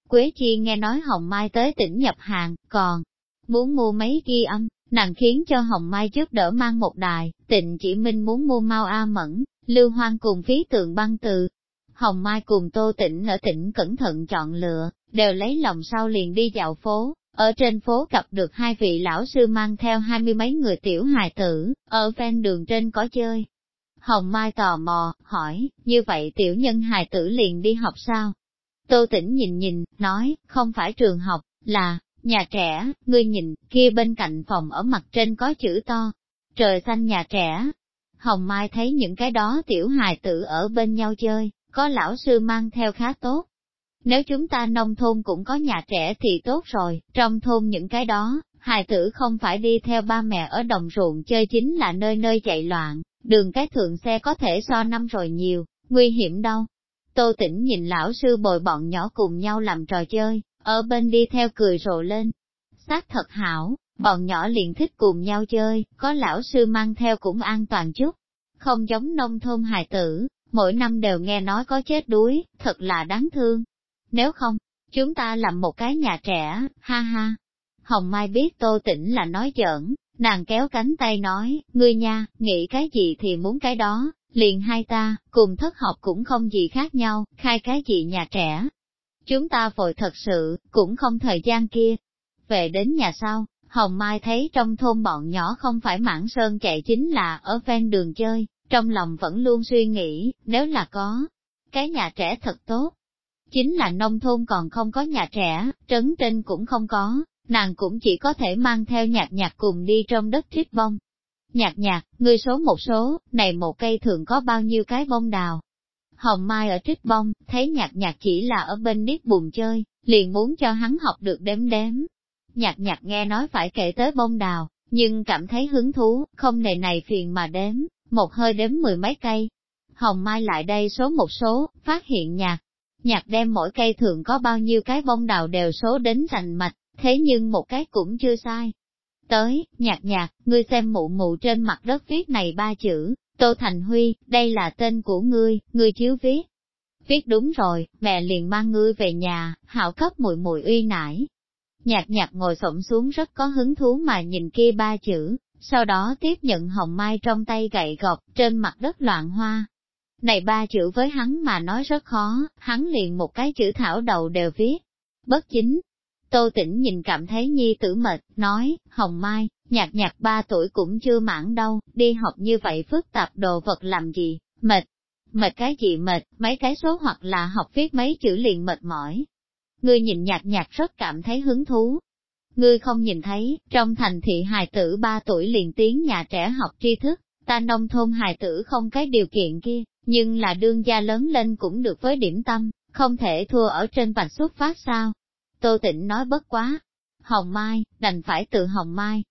Quế Chi nghe nói Hồng Mai tới tỉnh nhập hàng, còn muốn mua mấy ghi âm, nàng khiến cho Hồng Mai giúp đỡ mang một đài, tịnh chỉ minh muốn mua mau A Mẫn, Lưu Hoang cùng phí tượng băng từ. Hồng Mai cùng Tô Tĩnh ở tỉnh cẩn thận chọn lựa, đều lấy lòng sau liền đi dạo phố, ở trên phố gặp được hai vị lão sư mang theo hai mươi mấy người tiểu hài tử, ở ven đường trên có chơi. Hồng Mai tò mò, hỏi, như vậy tiểu nhân hài tử liền đi học sao? Tô Tĩnh nhìn nhìn, nói, không phải trường học, là, nhà trẻ, ngươi nhìn, kia bên cạnh phòng ở mặt trên có chữ to, trời xanh nhà trẻ. Hồng Mai thấy những cái đó tiểu hài tử ở bên nhau chơi, có lão sư mang theo khá tốt. Nếu chúng ta nông thôn cũng có nhà trẻ thì tốt rồi, trong thôn những cái đó, hài tử không phải đi theo ba mẹ ở đồng ruộng chơi chính là nơi nơi chạy loạn, đường cái thượng xe có thể so năm rồi nhiều, nguy hiểm đâu. Tô tỉnh nhìn lão sư bồi bọn nhỏ cùng nhau làm trò chơi, ở bên đi theo cười rộ lên. Xác thật hảo, bọn nhỏ liền thích cùng nhau chơi, có lão sư mang theo cũng an toàn chút. Không giống nông thôn hài tử, mỗi năm đều nghe nói có chết đuối, thật là đáng thương. Nếu không, chúng ta làm một cái nhà trẻ, ha ha. Hồng Mai biết Tô Tĩnh là nói giỡn, nàng kéo cánh tay nói, ngươi nha, nghĩ cái gì thì muốn cái đó, liền hai ta, cùng thất học cũng không gì khác nhau, khai cái gì nhà trẻ, Chúng ta vội thật sự, cũng không thời gian kia. Về đến nhà sau, Hồng Mai thấy trong thôn bọn nhỏ không phải mãn sơn chạy chính là ở ven đường chơi, trong lòng vẫn luôn suy nghĩ, nếu là có, cái nhà trẻ thật tốt. Chính là nông thôn còn không có nhà trẻ, trấn trên cũng không có, nàng cũng chỉ có thể mang theo nhạc nhạc cùng đi trong đất trích bông. Nhạc nhạc, ngươi số một số, này một cây thường có bao nhiêu cái bông đào, Hồng Mai ở trích bông, thấy nhạc nhạc chỉ là ở bên nít bùn chơi, liền muốn cho hắn học được đếm đếm. Nhạc nhạc nghe nói phải kể tới bông đào, nhưng cảm thấy hứng thú, không nề này phiền mà đếm, một hơi đếm mười mấy cây. Hồng Mai lại đây số một số, phát hiện nhạc. Nhạc đem mỗi cây thường có bao nhiêu cái bông đào đều số đến rành mạch, thế nhưng một cái cũng chưa sai. Tới, nhạc nhạc, ngươi xem mụ mụ trên mặt đất viết này ba chữ, Tô Thành Huy, đây là tên của ngươi, ngươi chiếu viết. Viết đúng rồi, mẹ liền mang ngươi về nhà, hảo cấp mùi mùi uy nải. Nhạc nhạc ngồi xổm xuống rất có hứng thú mà nhìn kia ba chữ, sau đó tiếp nhận hồng mai trong tay gậy gọc, trên mặt đất loạn hoa. Này ba chữ với hắn mà nói rất khó, hắn liền một cái chữ thảo đầu đều viết. Bất chính. Tô tĩnh nhìn cảm thấy nhi tử mệt, nói, hồng mai, Nhạc nhạc ba tuổi cũng chưa mãn đâu, đi học như vậy phức tạp đồ vật làm gì, mệt. Mệt cái gì mệt, mấy cái số hoặc là học viết mấy chữ liền mệt mỏi. Ngươi nhìn nhạc nhạc rất cảm thấy hứng thú. Ngươi không nhìn thấy, trong thành thị hài tử ba tuổi liền tiếng nhà trẻ học tri thức, ta nông thôn hài tử không cái điều kiện kia, nhưng là đương gia lớn lên cũng được với điểm tâm, không thể thua ở trên vạch xuất phát sao. Tô Tịnh nói bất quá. Hồng Mai, đành phải tự Hồng Mai,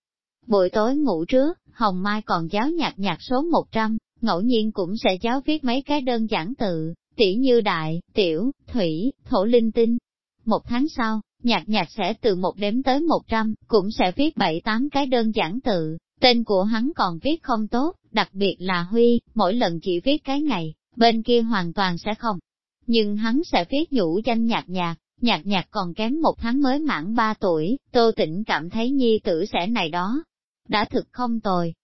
Buổi tối ngủ trước, Hồng Mai còn giáo nhạc nhạc số 100, ngẫu nhiên cũng sẽ giáo viết mấy cái đơn giản tự, tỉ như đại, tiểu, thủy, thổ linh tinh. Một tháng sau, nhạc nhạc sẽ từ một đếm tới 100, cũng sẽ viết bảy tám cái đơn giản tự, tên của hắn còn viết không tốt, đặc biệt là Huy, mỗi lần chỉ viết cái ngày, bên kia hoàn toàn sẽ không. Nhưng hắn sẽ viết nhũ danh nhạc nhạc, nhạc nhạc còn kém một tháng mới mãn ba tuổi, Tô Tĩnh cảm thấy nhi tử sẽ này đó, đã thực không tồi.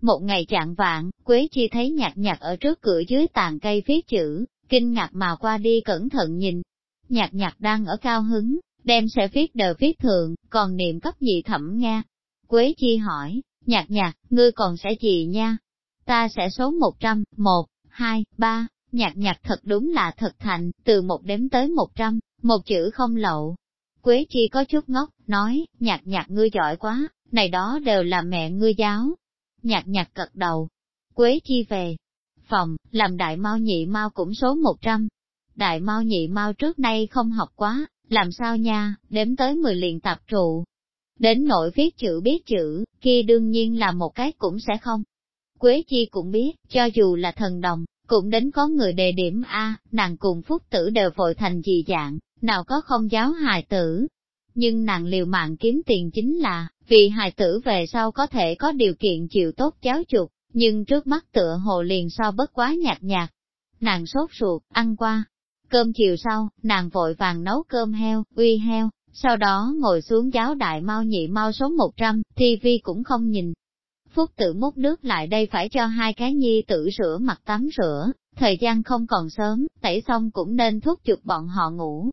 Một ngày chạng vạn, Quế Chi thấy nhạc nhạc ở trước cửa dưới tàn cây viết chữ, kinh ngạc mà qua đi cẩn thận nhìn. Nhạc nhạc đang ở cao hứng, đem sẽ viết đờ viết thường, còn niệm cấp gì thẩm nghe. Quế Chi hỏi, nhạc nhạc, ngươi còn sẽ gì nha? Ta sẽ số 100, 1, 2, 3, nhạc nhạc thật đúng là thật thành, từ một đếm tới 100, một chữ không lậu. Quế Chi có chút ngốc, nói, nhạc nhạc ngươi giỏi quá, này đó đều là mẹ ngươi giáo. Nhạc nhạc cật đầu, Quế Chi về, phòng, làm đại mau nhị mau cũng số 100. Đại mau nhị mau trước nay không học quá, làm sao nha, đếm tới 10 liền tập trụ. Đến nội viết chữ biết chữ, kia đương nhiên là một cái cũng sẽ không. Quế Chi cũng biết, cho dù là thần đồng, cũng đến có người đề điểm A, nàng cùng phúc tử đều vội thành gì dạng, nào có không giáo hài tử. Nhưng nàng liều mạng kiếm tiền chính là, vì hài tử về sau có thể có điều kiện chịu tốt giáo dục, nhưng trước mắt tựa hồ liền so bất quá nhạt nhạt. Nàng sốt ruột, ăn qua. Cơm chiều sau, nàng vội vàng nấu cơm heo, uy heo, sau đó ngồi xuống giáo đại mau nhị mau số 100, TV cũng không nhìn. Phúc tử múc nước lại đây phải cho hai cái nhi tử rửa mặt tắm rửa, thời gian không còn sớm, tẩy xong cũng nên thúc giục bọn họ ngủ.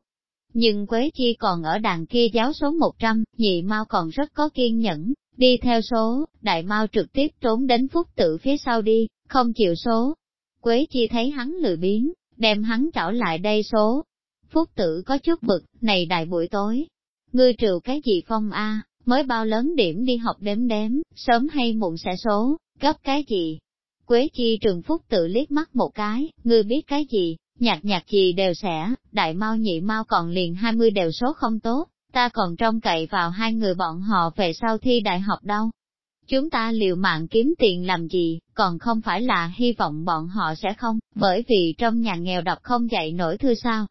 Nhưng Quế Chi còn ở đàn kia giáo số 100, nhị mau còn rất có kiên nhẫn, đi theo số, đại mau trực tiếp trốn đến Phúc tử phía sau đi, không chịu số. Quế Chi thấy hắn lười biếng, đem hắn trảo lại đây số. Phúc tử có chút bực, này đại buổi tối, Ngươi trừ cái gì phong A, mới bao lớn điểm đi học đếm đếm, sớm hay muộn sẽ số, gấp cái gì? Quế chi trường phúc tự liếc mắt một cái, ngươi biết cái gì, nhạc nhạc gì đều sẽ, đại mau nhị mau còn liền 20 đều số không tốt, ta còn trông cậy vào hai người bọn họ về sau thi đại học đâu. Chúng ta liều mạng kiếm tiền làm gì, còn không phải là hy vọng bọn họ sẽ không, bởi vì trong nhà nghèo đọc không dạy nổi thư sao.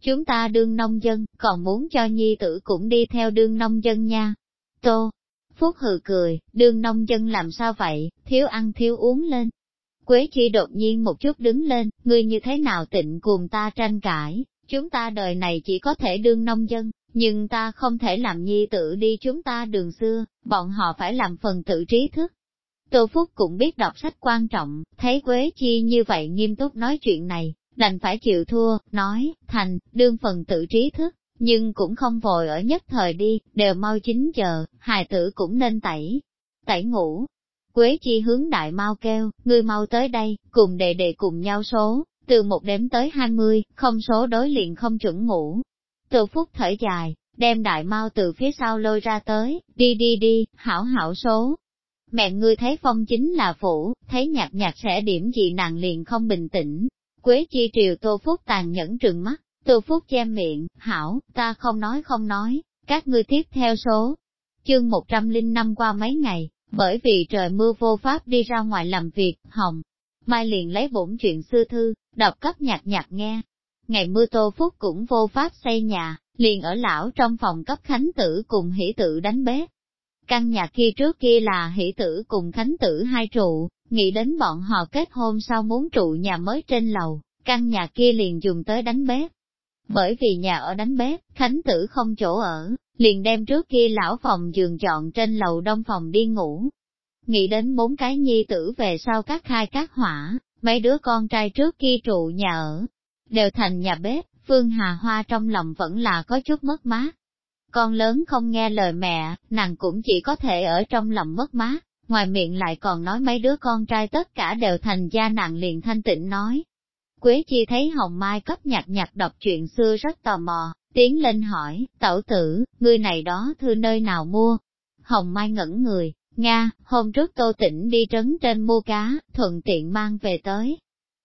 Chúng ta đương nông dân, còn muốn cho nhi tử cũng đi theo đương nông dân nha. Tô, Phúc hừ cười, đương nông dân làm sao vậy, thiếu ăn thiếu uống lên. Quế chi đột nhiên một chút đứng lên, ngươi như thế nào tịnh cùng ta tranh cãi, chúng ta đời này chỉ có thể đương nông dân, nhưng ta không thể làm nhi tử đi chúng ta đường xưa, bọn họ phải làm phần tự trí thức. Tô Phúc cũng biết đọc sách quan trọng, thấy Quế Chi như vậy nghiêm túc nói chuyện này, đành phải chịu thua, nói, thành, đương phần tự trí thức, nhưng cũng không vội ở nhất thời đi, đều mau chín giờ, hài tử cũng nên tẩy, tẩy ngủ. Quế chi hướng đại mau kêu, ngươi mau tới đây, cùng đệ đệ cùng nhau số, từ một đếm tới 20, không số đối liền không chuẩn ngủ. Từ phút thở dài, đem đại mau từ phía sau lôi ra tới, đi đi đi, hảo hảo số. Mẹ ngươi thấy phong chính là phủ, thấy nhạt nhạt sẽ điểm gì nàng liền không bình tĩnh, Quế chi triều Tô Phúc tàn nhẫn trừng mắt, Tô Phúc che miệng, hảo, ta không nói không nói, các ngươi tiếp theo số. Chương 105 qua mấy ngày, bởi vì trời mưa vô pháp đi ra ngoài làm việc, hồng. Mai liền lấy bổn chuyện xưa thư, đọc cấp nhạc nhạc nghe. Ngày mưa Tô Phúc cũng vô pháp xây nhà, liền ở lão trong phòng cấp khánh tử cùng hỷ tử đánh bếp. Căn nhà kia trước kia là hỷ tử cùng khánh tử hai trụ, nghĩ đến bọn họ kết hôn sau muốn trụ nhà mới trên lầu, căn nhà kia liền dùng tới đánh bếp. Bởi vì nhà ở đánh bếp, Khánh Tử không chỗ ở, liền đem trước kia lão phòng giường chọn trên lầu đông phòng đi ngủ. Nghĩ đến bốn cái nhi tử về sau các khai các hỏa, mấy đứa con trai trước kia trụ nhà ở, đều thành nhà bếp, Phương Hà Hoa trong lòng vẫn là có chút mất mát. Con lớn không nghe lời mẹ, nàng cũng chỉ có thể ở trong lòng mất mát ngoài miệng lại còn nói mấy đứa con trai tất cả đều thành gia nàng liền thanh tịnh nói. Quế chi thấy Hồng Mai cấp nhạc nhạc đọc chuyện xưa rất tò mò, tiến lên hỏi, tẩu tử, ngươi này đó thư nơi nào mua? Hồng Mai ngẩn người, Nga, hôm trước tô tỉnh đi trấn trên mua cá, thuận tiện mang về tới.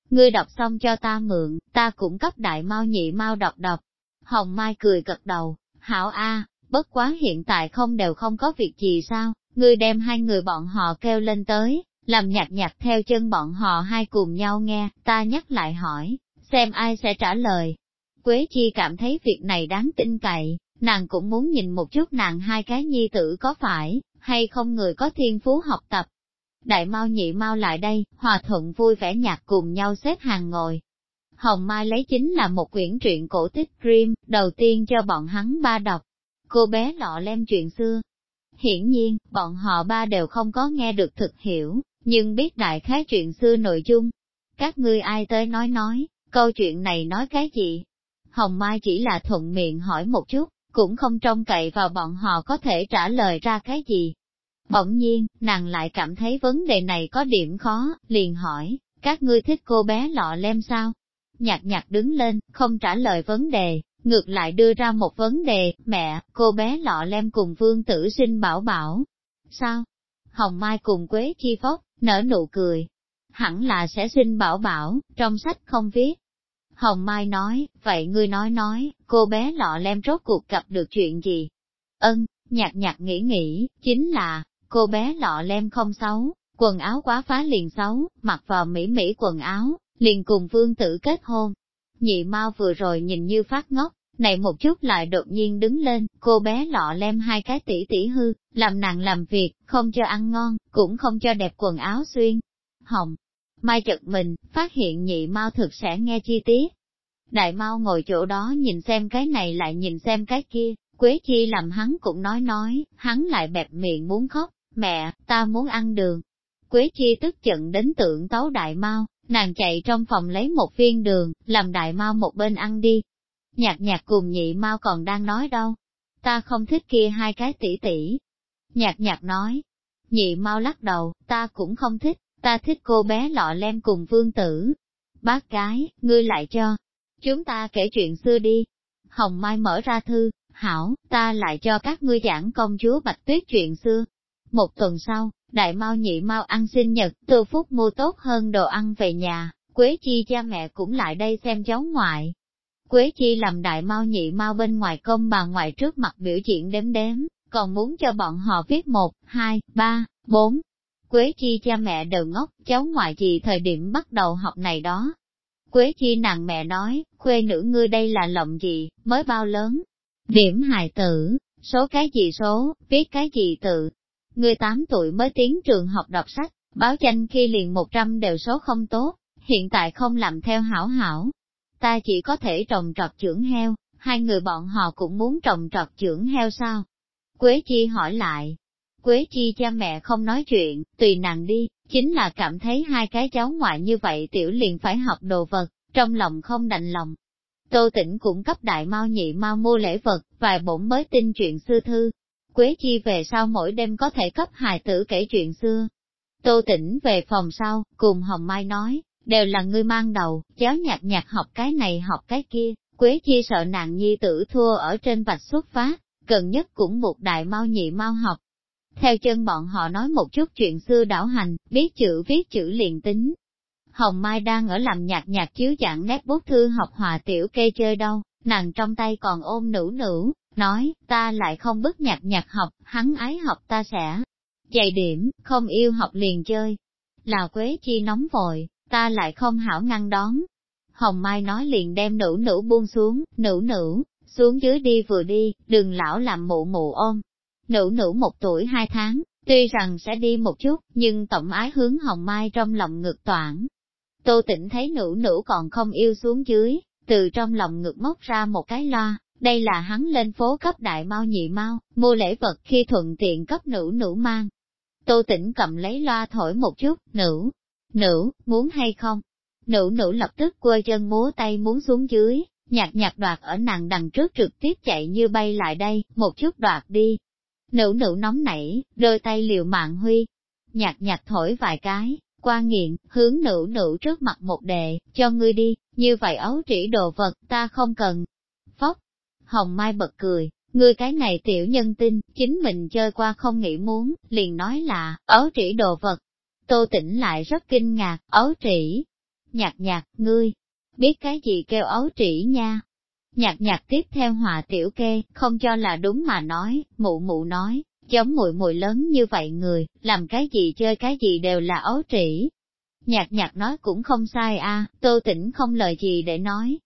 Ngươi đọc xong cho ta mượn, ta cũng cấp đại mau nhị mau đọc đọc. Hồng Mai cười gật đầu, hảo a, bất quá hiện tại không đều không có việc gì sao, ngươi đem hai người bọn họ kêu lên tới, làm nhạc nhạc theo chân bọn họ hai cùng nhau nghe, ta nhắc lại hỏi, xem ai sẽ trả lời. Quế Chi cảm thấy việc này đáng tin cậy, nàng cũng muốn nhìn một chút nàng hai cái nhi tử có phải, hay không người có thiên phú học tập. Đại mau nhị mau lại đây, hòa thuận vui vẻ nhạc cùng nhau xếp hàng ngồi. Hồng Mai lấy chính là một quyển truyện cổ tích Grimm, đầu tiên cho bọn hắn ba đọc. Cô bé lọ lem chuyện xưa, Hiển nhiên, bọn họ ba đều không có nghe được thực hiểu, nhưng biết đại khái chuyện xưa nội dung. Các ngươi ai tới nói nói, câu chuyện này nói cái gì? Hồng Mai chỉ là thuận miệng hỏi một chút, cũng không trông cậy vào bọn họ có thể trả lời ra cái gì. Bỗng nhiên, nàng lại cảm thấy vấn đề này có điểm khó, liền hỏi, các ngươi thích cô bé lọ lem sao? Nhạc nhạc đứng lên, không trả lời vấn đề, ngược lại đưa ra một vấn đề, mẹ, cô bé lọ lem cùng vương tử sinh bảo bảo. Sao? Hồng Mai cùng Quế Chi Phóc, nở nụ cười. Hẳn là sẽ sinh bảo bảo, trong sách không viết. Hồng Mai nói, vậy ngươi nói nói, cô bé lọ lem rốt cuộc gặp được chuyện gì? Ân, nhạc nhạc nghĩ nghĩ, chính là, cô bé lọ lem không xấu, quần áo quá phá liền xấu, mặc vào mỹ mỹ quần áo, liền cùng vương tử kết hôn. Nhị mau vừa rồi nhìn như phát ngốc, này một chút lại đột nhiên đứng lên, cô bé lọ lem hai cái tỷ tỷ hư, làm nàng làm việc, không cho ăn ngon, cũng không cho đẹp quần áo xuyên. Hồng, mai chật mình, phát hiện nhị mau thực sẽ nghe chi tiết. Đại mau ngồi chỗ đó nhìn xem cái này lại nhìn xem cái kia, Quế Chi làm hắn cũng nói nói, hắn lại bẹp miệng muốn khóc, mẹ, ta muốn ăn đường. Quế Chi tức giận đến tượng tấu đại mau, nàng chạy trong phòng lấy một viên đường, làm đại mau một bên ăn đi. Nhạc nhạc cùng nhị mau còn đang nói đâu. Ta không thích kia hai cái tỷ tỷ. Nhạc nhạc nói. Nhị mau lắc đầu, ta cũng không thích, ta thích cô bé lọ lem cùng vương tử. Bác gái, ngươi lại cho. Chúng ta kể chuyện xưa đi. Hồng Mai mở ra thư, hảo, ta lại cho các ngươi giảng công chúa Bạch Tuyết chuyện xưa. Một tuần sau, đại mau nhị mau ăn sinh nhật, từ phúc mua tốt hơn đồ ăn về nhà, Quế Chi cha mẹ cũng lại đây xem cháu ngoại. Quế Chi làm đại mau nhị mau bên ngoài công bà ngoại trước mặt biểu diễn đếm đếm, còn muốn cho bọn họ viết một, hai, ba, bốn. Quế Chi cha mẹ đều ngốc, cháu ngoại gì thời điểm bắt đầu học này đó. Quế Chi nàng mẹ nói, khuê nữ ngươi đây là lộng gì, mới bao lớn, Điểm hài tử, số cái gì số, viết cái gì tự. Người 8 tuổi mới tiến trường học đọc sách, báo danh khi liền 100 đều số không tốt, hiện tại không làm theo hảo hảo. Ta chỉ có thể trồng trọt trưởng heo, hai người bọn họ cũng muốn trồng trọt trưởng heo sao? Quế Chi hỏi lại. Quế Chi cha mẹ không nói chuyện, tùy nàng đi, chính là cảm thấy hai cái cháu ngoại như vậy tiểu liền phải học đồ vật, trong lòng không đành lòng, Tô Tĩnh cũng cấp đại mau nhị mau mua lễ vật, vài bổn mới tin chuyện xưa thư. Quế chi về sau mỗi đêm có thể cấp hài tử kể chuyện xưa. Tô Tĩnh về phòng sau, cùng Hồng Mai nói, đều là ngươi mang đầu, cháu nhạc nhạc học cái này học cái kia, Quế chi sợ nàng nhi tử thua ở trên vạch xuất phát, gần nhất cũng một đại mau nhị mau học. Theo chân bọn họ nói một chút chuyện xưa đảo hành, biết chữ viết chữ liền tính, Hồng Mai đang ở làm nhạc nhạc chiếu dạng nét bút thư học hòa tiểu kê chơi đâu, nàng trong tay còn ôm nữ nữ, nói, ta lại không bức nhạc nhạc học, hắn ái học ta sẽ dạy điểm, không yêu học liền chơi. Là Quế Chi nóng vội, ta lại không hảo ngăn đón. Hồng Mai nói liền đem nữ nữ buông xuống, nữ nữ, xuống dưới đi vừa đi, đừng lão làm mụ mụ ôm. Nữ nữ một tuổi hai tháng, tuy rằng sẽ đi một chút, nhưng tổng ái hướng Hồng Mai trong lòng ngực toản. Tô tỉnh thấy nữ nữ còn không yêu xuống dưới, từ trong lòng ngực móc ra một cái loa, đây là hắn lên phố cấp đại mau nhị mau, mua lễ vật khi thuận tiện cấp nữ nữ mang. Tô tỉnh cầm lấy loa thổi một chút, nữ, nữ, muốn hay không? Nữ nữ lập tức quơ chân múa tay muốn xuống dưới, nhạc nhạc đoạt ở nàng đằng trước trực tiếp chạy như bay lại đây, một chút đoạt đi. Nữ nữ nóng nảy, đôi tay liều mạng huy. Nhạc nhạc thổi vài cái, qua nghiện, hướng nữ nữ trước mặt một đề, cho ngươi đi, như vậy ấu trĩ đồ vật, ta không cần. Phóc, Hồng Mai bật cười, ngươi cái này tiểu nhân tinh, chính mình chơi qua không nghĩ muốn, liền nói là, ấu trĩ đồ vật. Tô tỉnh lại rất kinh ngạc, ấu trĩ. Nhạc nhạc, ngươi, biết cái gì kêu ấu trĩ nha. Nhạc nhạc tiếp theo hòa tiểu kê, không cho là đúng mà nói, mụ mụ nói, giống muội muội lớn như vậy người, làm cái gì chơi cái gì đều là ấu trĩ. Nhạc nhạc nói cũng không sai a, tô tĩnh không lời gì để nói.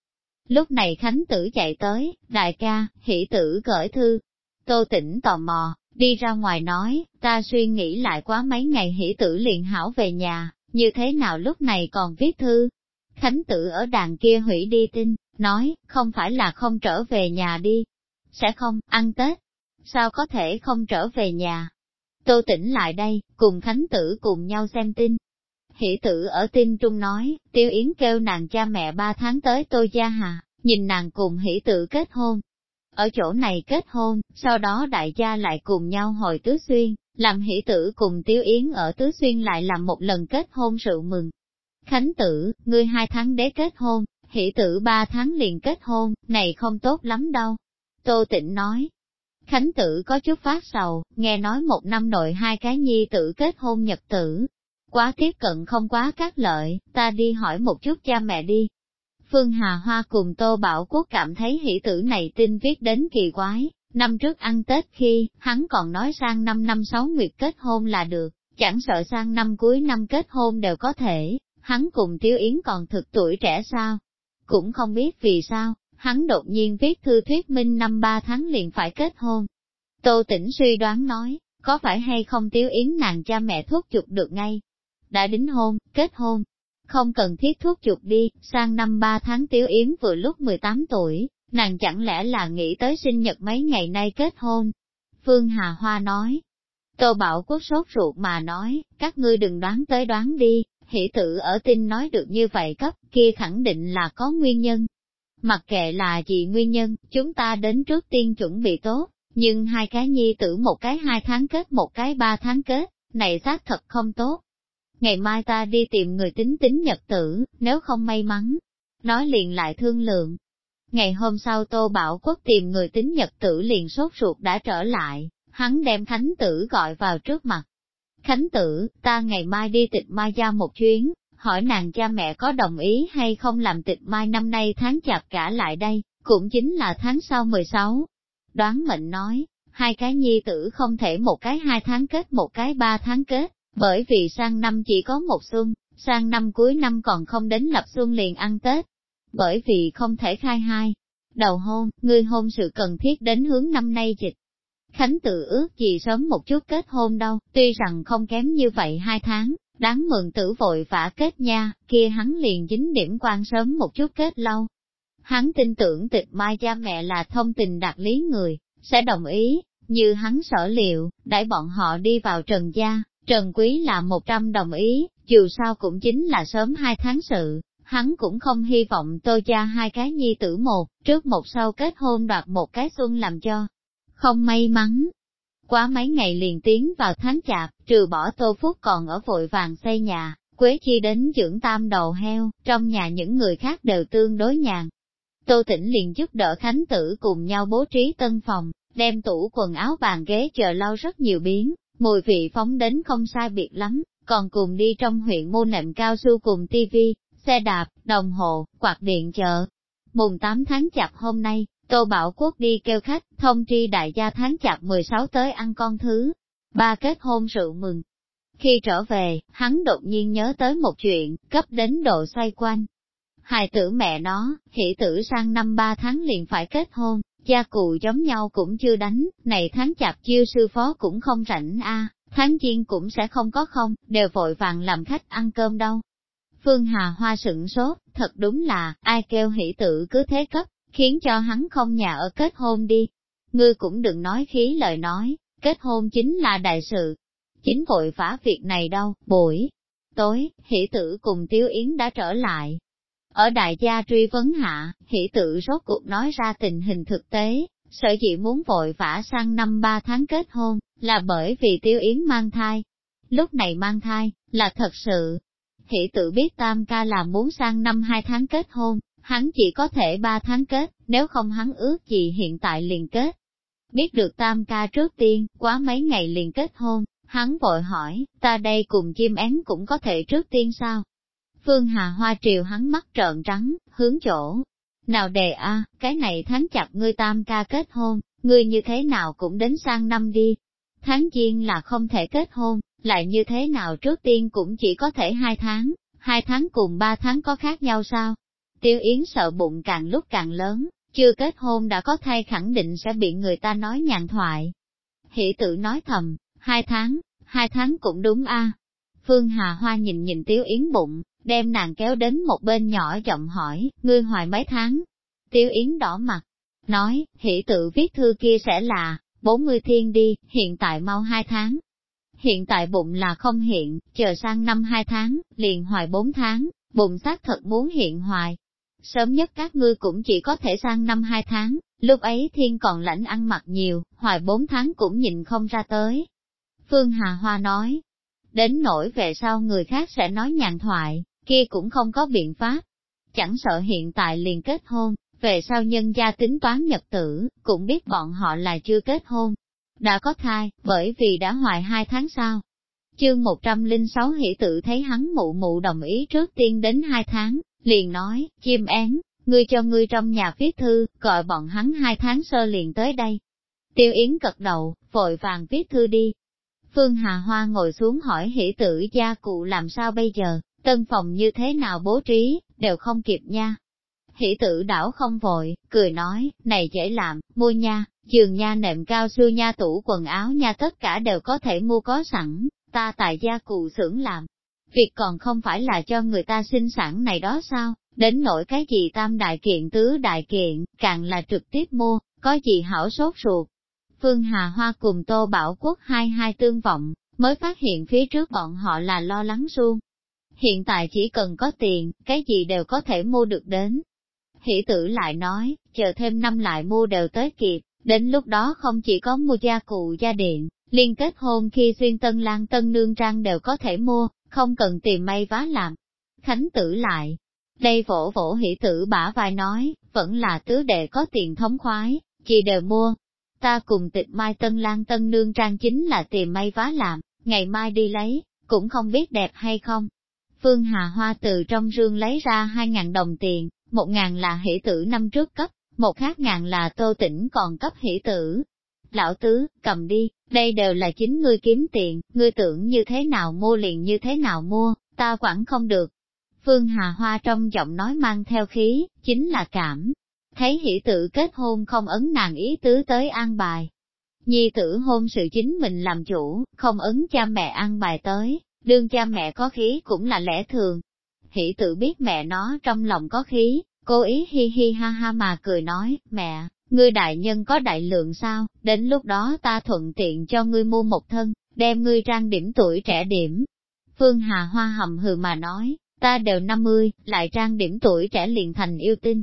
Lúc này Khánh tử chạy tới, đại ca, hỷ tử gửi thư. Tô tĩnh tò mò, đi ra ngoài nói, ta suy nghĩ lại quá mấy ngày hỷ tử liền hảo về nhà, như thế nào lúc này còn viết thư. Khánh tử ở đàn kia hủy đi tin, nói, không phải là không trở về nhà đi. Sẽ không, ăn Tết, sao có thể không trở về nhà. Tô tỉnh lại đây, cùng Khánh Tử cùng nhau xem tin. Hỷ tử ở tin trung nói, Tiêu Yến kêu nàng cha mẹ ba tháng tới tôi gia hà, nhìn nàng cùng hỷ tử kết hôn. Ở chỗ này kết hôn, sau đó đại gia lại cùng nhau hồi Tứ Xuyên, làm hỷ tử cùng Tiêu Yến ở Tứ Xuyên lại làm một lần kết hôn sự mừng. Khánh tử, ngươi hai tháng đế kết hôn, hỷ tử ba tháng liền kết hôn, này không tốt lắm đâu. Tô Tịnh nói, Khánh tử có chút phát sầu, nghe nói một năm nội hai cái nhi tử kết hôn nhật tử. Quá tiếp cận không quá các lợi, ta đi hỏi một chút cha mẹ đi. Phương Hà Hoa cùng Tô Bảo Quốc cảm thấy hỷ tử này tin viết đến kỳ quái, năm trước ăn Tết khi, hắn còn nói sang năm năm sáu nguyệt kết hôn là được, chẳng sợ sang năm cuối năm kết hôn đều có thể, hắn cùng Tiếu Yến còn thực tuổi trẻ sao? Cũng không biết vì sao, hắn đột nhiên viết thư thuyết minh năm ba tháng liền phải kết hôn. Tô Tĩnh suy đoán nói, có phải hay không Tiếu Yến nàng cha mẹ thuốc giục được ngay? Đã đính hôn, kết hôn, không cần thiết thuốc chụp đi, sang năm ba tháng Tiếu Yến vừa lúc 18 tuổi, nàng chẳng lẽ là nghĩ tới sinh nhật mấy ngày nay kết hôn? Phương Hà Hoa nói, Tô Bảo Quốc sốt ruột mà nói, các ngươi đừng đoán tới đoán đi, hỷ tử ở tin nói được như vậy cấp, kia khẳng định là có nguyên nhân. Mặc kệ là gì nguyên nhân, chúng ta đến trước tiên chuẩn bị tốt, nhưng hai cái nhi tử một cái hai tháng kết một cái ba tháng kết, này xác thật không tốt. Ngày mai ta đi tìm người tính tính nhật tử, nếu không may mắn, nói liền lại thương lượng. Ngày hôm sau Tô Bảo Quốc tìm người tính nhật tử liền sốt ruột đã trở lại, hắn đem Khánh Tử gọi vào trước mặt. Khánh Tử, ta ngày mai đi tịch mai gia một chuyến, hỏi nàng cha mẹ có đồng ý hay không làm tịch mai năm nay tháng chạp cả lại đây, cũng chính là tháng sau 16. Đoán mệnh nói, hai cái nhi tử không thể một cái hai tháng kết một cái ba tháng kết, bởi vì sang năm chỉ có một xuân, sang năm cuối năm còn không đến lập xuân liền ăn Tết. Bởi vì không thể khai hai. Đầu hôn, người hôn sự cần thiết đến hướng năm nay dịch. Khánh tự ước gì sớm một chút kết hôn đâu, tuy rằng không kém như vậy hai tháng, đáng mừng tử vội vã kết nha, kia hắn liền dính điểm quan sớm một chút kết lâu. Hắn tin tưởng tịch mai cha mẹ là thông tình đạt lý người, sẽ đồng ý, như hắn sở liệu, đãi bọn họ đi vào trần gia, trần quý là một trăm đồng ý, dù sao cũng chính là sớm hai tháng sự, hắn cũng không hy vọng tôi cha hai cái nhi tử một, trước một sau kết hôn đoạt một cái xuân làm cho, không may mắn. Quá mấy ngày liền tiến vào tháng chạp, trừ bỏ tô phúc còn ở vội vàng xây nhà, Quế Chi đến dưỡng tam đầu heo, trong nhà những người khác đều tương đối nhàn. Tô Tĩnh liền giúp đỡ Khánh Tử cùng nhau bố trí tân phòng, đem tủ quần áo bàn ghế chờ lau rất nhiều biến, mùi vị phóng đến không sai biệt lắm, còn cùng đi trong huyện mua nệm cao su cùng tivi, xe đạp, đồng hồ, quạt điện chợ. Mùng 8 tháng chạp hôm nay, Tô Bảo Quốc đi kêu khách, thông tri đại gia tháng chạp 16 tới ăn con thứ. Ba kết hôn rượu mừng. Khi trở về, hắn đột nhiên nhớ tới một chuyện, cấp đến độ xoay quanh. Hài tử mẹ nó, hỷ tử sang năm ba tháng liền phải kết hôn, gia cụ giống nhau cũng chưa đánh, này tháng chạp chiêu sư phó cũng không rảnh a, tháng chiên cũng sẽ không có không, đều vội vàng làm khách ăn cơm đâu. Phương Hà Hoa sửng sốt, thật đúng là, ai kêu hỷ tử cứ thế cấp, khiến cho hắn không nhà ở kết hôn đi. Ngươi cũng đừng nói khí lời nói, kết hôn chính là đại sự. Chính vội vã việc này đâu, buổi. Tối, hỷ tử cùng Tiếu Yến đã trở lại. Ở đại gia truy vấn hạ, hỷ tử rốt cuộc nói ra tình hình thực tế, sở dĩ muốn vội vã sang năm ba tháng kết hôn, là bởi vì tiêu Yến mang thai. Lúc này mang thai, là thật sự. Hỷ tử biết tam ca là muốn sang năm hai tháng kết hôn, hắn chỉ có thể ba tháng kết, nếu không hắn ước gì hiện tại liền kết. Biết được tam ca trước tiên, quá mấy ngày liền kết hôn, hắn vội hỏi, ta đây cùng chim én cũng có thể trước tiên sao? Phương Hà Hoa triều hắn mắt trợn trắng, hướng chỗ. Nào đề a, cái này tháng chặt ngươi tam ca kết hôn, ngươi như thế nào cũng đến sang năm đi. Tháng giêng là không thể kết hôn, lại như thế nào trước tiên cũng chỉ có thể hai tháng, hai tháng cùng ba tháng có khác nhau sao? Tiêu Yến sợ bụng càng lúc càng lớn, chưa kết hôn đã có thai khẳng định sẽ bị người ta nói nhàn thoại. Hỷ tự nói thầm, hai tháng, hai tháng cũng đúng a. Phương Hà Hoa nhìn nhìn Tiêu Yến bụng, đem nàng kéo đến một bên nhỏ giọng hỏi, ngươi hoài mấy tháng? Tiêu Yến đỏ mặt, nói, hỷ tự viết thư kia sẽ là, 40 thiên đi, hiện tại mau hai tháng. Hiện tại bụng là không hiện, chờ sang năm hai tháng, liền hoài bốn tháng, bụng xác thật muốn hiện hoài, Sớm nhất các ngươi cũng chỉ có thể sang năm hai tháng, lúc ấy thiên còn lãnh ăn mặc nhiều, hoài bốn tháng cũng nhìn không ra tới. Phương Hà Hoa nói, đến nỗi về sau người khác sẽ nói nhàn thoại, kia cũng không có biện pháp. Chẳng sợ hiện tại liền kết hôn, về sau nhân gia tính toán nhật tử, cũng biết bọn họ là chưa kết hôn. Đã có thai, bởi vì đã hoài hai tháng sau. Chương 106 hỷ tự thấy hắn mụ mụ đồng ý trước tiên đến hai tháng, liền nói, chim én, ngươi cho ngươi trong nhà viết thư, gọi bọn hắn hai tháng sơ liền tới đây. Tiêu Yến cật đầu, vội vàng viết thư đi. Phương Hà Hoa ngồi xuống hỏi hỷ tử gia cụ làm sao bây giờ, tân phòng như thế nào bố trí, đều không kịp nha. Hỷ tử đảo không vội, cười nói, này dễ làm, mua nha, giường nha nệm cao su nha tủ quần áo nha tất cả đều có thể mua có sẵn, ta tại gia cụ xưởng làm. Việc còn không phải là cho người ta sinh sản này đó sao, đến nỗi cái gì tam đại kiện tứ đại kiện, càng là trực tiếp mua, có gì hảo sốt ruột. Phương Hà Hoa cùng Tô Bảo Quốc hai hai tương vọng, mới phát hiện phía trước bọn họ là lo lắng suông. Hiện tại chỉ cần có tiền, cái gì đều có thể mua được đến. Hỷ tử lại nói, chờ thêm năm lại mua đều tới kịp, đến lúc đó không chỉ có mua gia cụ gia điện, liên kết hôn khi xuyên tân lang tân nương trang đều có thể mua, không cần tìm may vá làm. Khánh tử lại, đây vỗ vỗ hỷ tử bả vai nói, vẫn là tứ đệ có tiền thống khoái, chỉ đều mua. Ta cùng tịch mai tân lang tân nương trang chính là tìm may vá làm, ngày mai đi lấy, cũng không biết đẹp hay không. Phương Hà Hoa từ trong rương lấy ra hai ngàn đồng tiền, một ngàn là hỷ tử năm trước cấp, một khác ngàn là tô tỉnh còn cấp hỷ tử. Lão tứ, cầm đi, đây đều là chính ngươi kiếm tiền, ngươi tưởng như thế nào mua liền như thế nào mua, ta quản không được. Phương Hà Hoa trong giọng nói mang theo khí, chính là cảm. Thấy hỷ tử kết hôn không ấn nàng ý tứ tới an bài. Nhi tử hôn sự chính mình làm chủ, không ấn cha mẹ an bài tới, đương cha mẹ có khí cũng là lẽ thường. Hỷ tử biết mẹ nó trong lòng có khí, Cô ý hi hi ha ha mà cười nói, mẹ, ngươi đại nhân có đại lượng sao, đến lúc đó ta thuận tiện cho ngươi mua một thân, đem ngươi trang điểm tuổi trẻ điểm. Phương Hà Hoa hầm hừ mà nói, ta đều 50, lại trang điểm tuổi trẻ liền thành yêu tinh.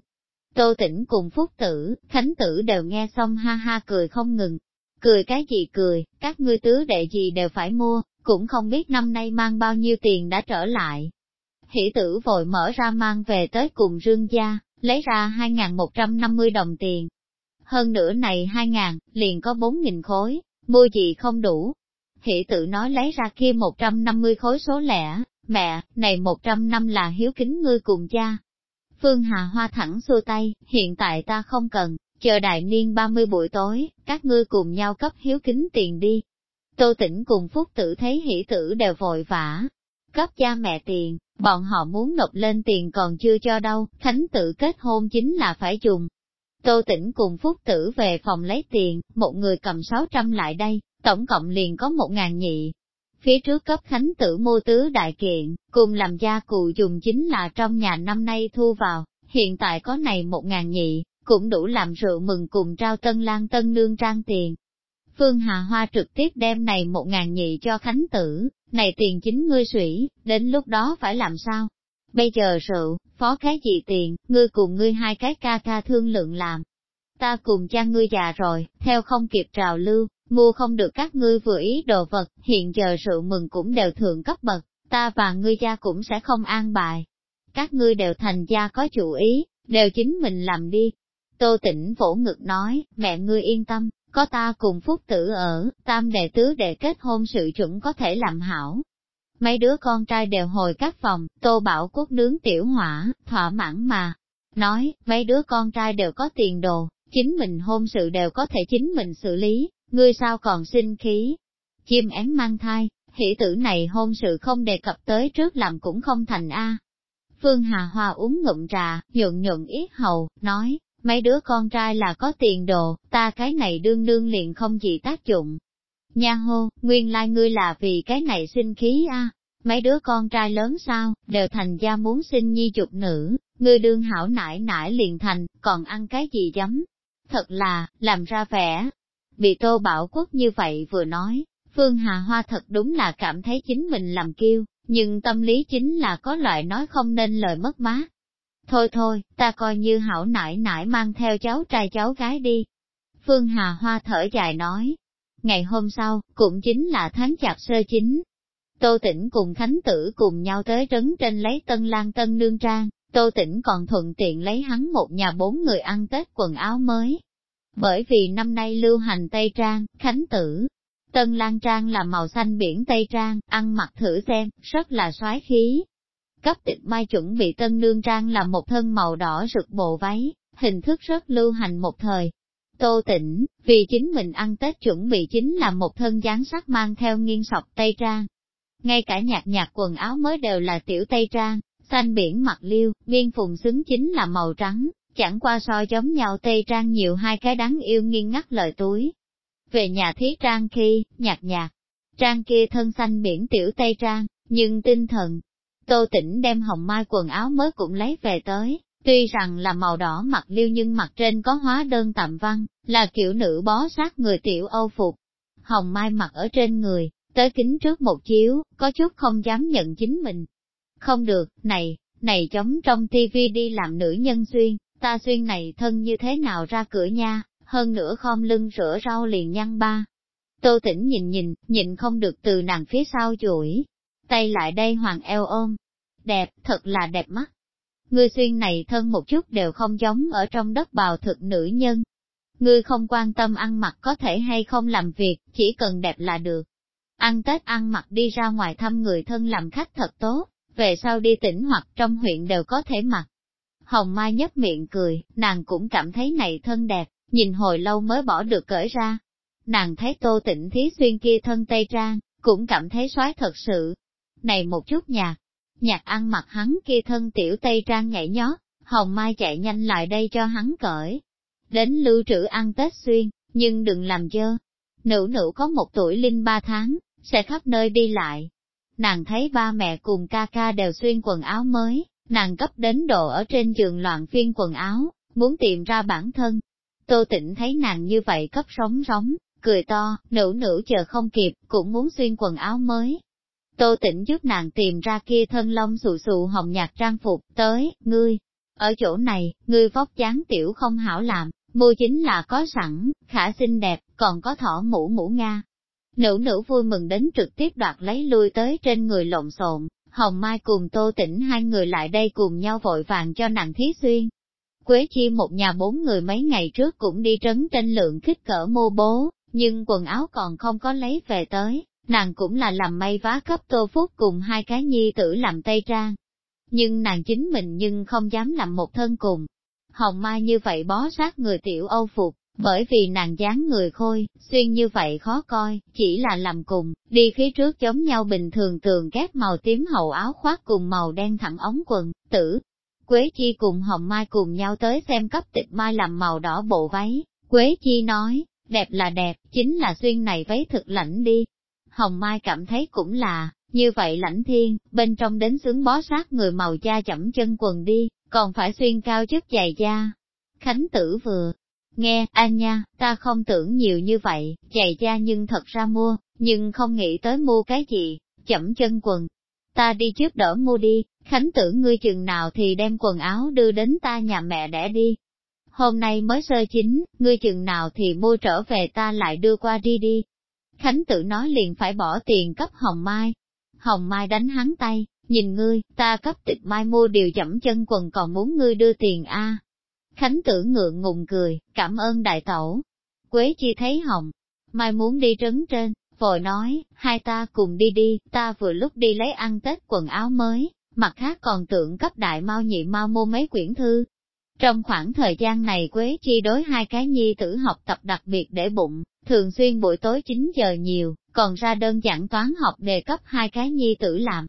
Tô Tĩnh cùng Phúc Tử, Khánh Tử đều nghe xong ha ha cười không ngừng. Cười cái gì cười, các ngươi tứ đệ gì đều phải mua, cũng không biết năm nay mang bao nhiêu tiền đã trở lại hỷ tử vội mở ra mang về tới cùng rương gia, lấy ra 2.150 đồng tiền. Hơn nữa này 2.000, liền có 4.000 khối, mua gì không đủ. Hỷ tử nói lấy ra kia 150 khối số lẻ, mẹ, này 100 năm là hiếu kính ngươi cùng cha. Phương Hà Hoa thẳng xua tay, hiện tại ta không cần, chờ đại niên 30 buổi tối, các ngươi cùng nhau cấp hiếu kính tiền đi. Tô Tĩnh cùng Phúc tử thấy hỷ tử đều vội vã, cấp cha mẹ tiền, bọn họ muốn nộp lên tiền còn chưa cho đâu, thánh Tử kết hôn chính là phải dùng. Tô Tĩnh cùng Phúc tử về phòng lấy tiền, một người cầm 600 lại đây, tổng cộng liền có một ngàn nhị. Phía trước cấp khánh tử mua tứ đại kiện, cùng làm gia cụ dùng chính là trong nhà năm nay thu vào, hiện tại có này một ngàn nhị, cũng đủ làm rượu mừng cùng trao tân lang tân nương trang tiền. Phương Hà Hoa trực tiếp đem này một ngàn nhị cho khánh tử, này tiền chính ngươi sủy, đến lúc đó phải làm sao? Bây giờ rượu, phó cái gì tiền, ngươi cùng ngươi hai cái ca ca thương lượng làm. Ta cùng cha ngươi già rồi, theo không kịp trào lưu, mua không được các ngươi vừa ý đồ vật, hiện giờ rượu mừng cũng đều thượng cấp bậc, ta và ngươi cha cũng sẽ không an bài. Các ngươi đều thành gia có chủ ý, đều chính mình làm đi. Tô tỉnh vỗ ngực nói, mẹ ngươi yên tâm, có ta cùng phúc tử ở, tam đệ tứ đệ kết hôn sự chuẩn có thể làm hảo. Mấy đứa con trai đều hồi các phòng, tô bảo quốc nướng tiểu hỏa, thỏa mãn mà. Nói, mấy đứa con trai đều có tiền đồ, chính mình hôn sự đều có thể chính mình xử lý, ngươi sao còn sinh khí. Chim én mang thai, hỷ tử này hôn sự không đề cập tới trước làm cũng không thành A. Phương Hà Hoa uống ngụm trà, nhuận nhuận ít hầu, nói, mấy đứa con trai là có tiền đồ, ta cái này đương đương liền không gì tác dụng. Nha hô, nguyên lai like ngươi là vì cái này sinh khí a mấy đứa con trai lớn sao, đều thành gia muốn sinh nhi chục nữ, ngươi đương hảo nải nải liền thành, còn ăn cái gì giấm. Thật là, làm ra vẻ. Bị Tô Bảo Quốc như vậy vừa nói, Phương Hà Hoa thật đúng là cảm thấy chính mình làm kiêu, nhưng tâm lý chính là có loại nói không nên lời mất mát. Thôi thôi, ta coi như hảo nải nải mang theo cháu trai cháu gái đi. Phương Hà Hoa thở dài nói. Ngày hôm sau, cũng chính là tháng chạp sơ chính. Tô Tĩnh cùng Khánh Tử cùng nhau tới trấn trên lấy tân lan tân nương trang, Tô Tĩnh còn thuận tiện lấy hắn một nhà bốn người ăn Tết quần áo mới. Bởi vì năm nay lưu hành Tây Trang, Khánh Tử, Tân Lan Trang là màu xanh biển Tây Trang, ăn mặc thử xem, rất là xoái khí, Cấp tịch mai chuẩn bị tân nương trang là một thân màu đỏ rực bộ váy, hình thức rất lưu hành một thời. Tô tỉnh, vì chính mình ăn Tết chuẩn bị chính là một thân dáng sắc mang theo nghiêng sọc Tây Trang. ngay cả nhạt nhạt quần áo mới đều là tiểu tây trang, xanh biển mặt liêu, biên phùng xứng chính là màu trắng, chẳng qua so giống nhau tây trang nhiều hai cái đáng yêu nghiêng ngắt lời túi. Về nhà thí trang khi, nhạt nhạt, trang kia thân xanh biển tiểu tây trang, nhưng tinh thần. Tô tỉnh đem hồng mai quần áo mới cũng lấy về tới, tuy rằng là màu đỏ mặt liêu nhưng mặt trên có hóa đơn tạm văn, là kiểu nữ bó sát người tiểu âu phục. Hồng mai mặc ở trên người, tới kính trước một chiếu, có chút không dám nhận chính mình. Không được, này, này chống trong tivi đi làm nữ nhân xuyên, ta xuyên này thân như thế nào ra cửa nha, hơn nữa khom lưng rửa rau liền nhăn ba. Tô tỉnh nhìn nhìn, nhìn không được từ nàng phía sau chuỗi, tay lại đây hoàng eo ôm. Đẹp, thật là đẹp mắt. Ngươi xuyên này thân một chút đều không giống ở trong đất bào thực nữ nhân. Ngươi không quan tâm ăn mặc có thể hay không làm việc, chỉ cần đẹp là được. Ăn Tết ăn mặc đi ra ngoài thăm người thân làm khách thật tốt, về sau đi tỉnh hoặc trong huyện đều có thể mặc. Hồng Mai nhấp miệng cười, nàng cũng cảm thấy này thân đẹp, nhìn hồi lâu mới bỏ được cởi ra. Nàng thấy tô tỉnh thí xuyên kia thân tây trang, cũng cảm thấy soái thật sự. Này một chút nhạc, nhạc ăn mặc hắn kia thân tiểu tây trang nhảy nhót, Hồng Mai chạy nhanh lại đây cho hắn cởi. Đến lưu trữ ăn Tết xuyên, nhưng đừng làm dơ. Nữ nữ có một tuổi linh ba tháng, sẽ khắp nơi đi lại. Nàng thấy ba mẹ cùng ca ca đều xuyên quần áo mới, nàng cấp đến độ ở trên giường loạn phiên quần áo, muốn tìm ra bản thân. Tô tĩnh thấy nàng như vậy cấp sóng rống, cười to, nữ nữ chờ không kịp, cũng muốn xuyên quần áo mới. Tô tĩnh giúp nàng tìm ra kia thân lông xù xù hồng nhạt trang phục, tới, ngươi. Ở chỗ này, ngươi vóc dáng tiểu không hảo làm, mua chính là có sẵn, khả xinh đẹp, còn có thỏ mũ mũ Nga. Nữ nữ vui mừng đến trực tiếp đoạt lấy lui tới trên người lộn xộn, Hồng Mai cùng Tô Tĩnh hai người lại đây cùng nhau vội vàng cho nàng thí xuyên. Quế Chi một nhà bốn người mấy ngày trước cũng đi trấn trên lượng kích cỡ mô bố, nhưng quần áo còn không có lấy về tới, nàng cũng là làm may vá cấp Tô Phúc cùng hai cái nhi tử làm tây trang. Nhưng nàng chính mình nhưng không dám làm một thân cùng. Hồng Mai như vậy bó sát người tiểu Âu Phục, bởi vì nàng dáng người khôi, xuyên như vậy khó coi, chỉ là làm cùng, đi phía trước giống nhau bình thường tường kép màu tím hậu áo khoác cùng màu đen thẳng ống quần, tử. Quế Chi cùng Hồng Mai cùng nhau tới xem cấp tịch mai làm màu đỏ bộ váy, Quế Chi nói, đẹp là đẹp, chính là xuyên này váy thực lãnh đi. Hồng Mai cảm thấy cũng là, như vậy lãnh thiên, bên trong đến sướng bó sát người màu da chậm chân quần đi, còn phải xuyên cao chất dày da. Khánh tử vừa, Nghe, anh nha, ta không tưởng nhiều như vậy, giày da nhưng thật ra mua, nhưng không nghĩ tới mua cái gì, chậm chân quần. Ta đi trước đỡ mua đi, Khánh tưởng ngươi chừng nào thì đem quần áo đưa đến ta nhà mẹ đẻ đi. Hôm nay mới sơ chính, ngươi chừng nào thì mua trở về ta lại đưa qua đi đi. Khánh tự nói liền phải bỏ tiền cấp Hồng Mai. Hồng Mai đánh hắn tay, nhìn ngươi, ta cấp tịch mai mua điều chậm chân quần còn muốn ngươi đưa tiền a Khánh tử ngượng ngùng cười, cảm ơn đại tẩu. Quế chi thấy hồng, mai muốn đi trấn trên, vội nói, hai ta cùng đi đi, ta vừa lúc đi lấy ăn Tết quần áo mới, mặt khác còn tưởng cấp đại mau nhị mau mua mấy quyển thư. Trong khoảng thời gian này Quế Chi đối hai cái nhi tử học tập đặc biệt để bụng, thường xuyên buổi tối 9 giờ nhiều, còn ra đơn giản toán học đề cấp hai cái nhi tử làm.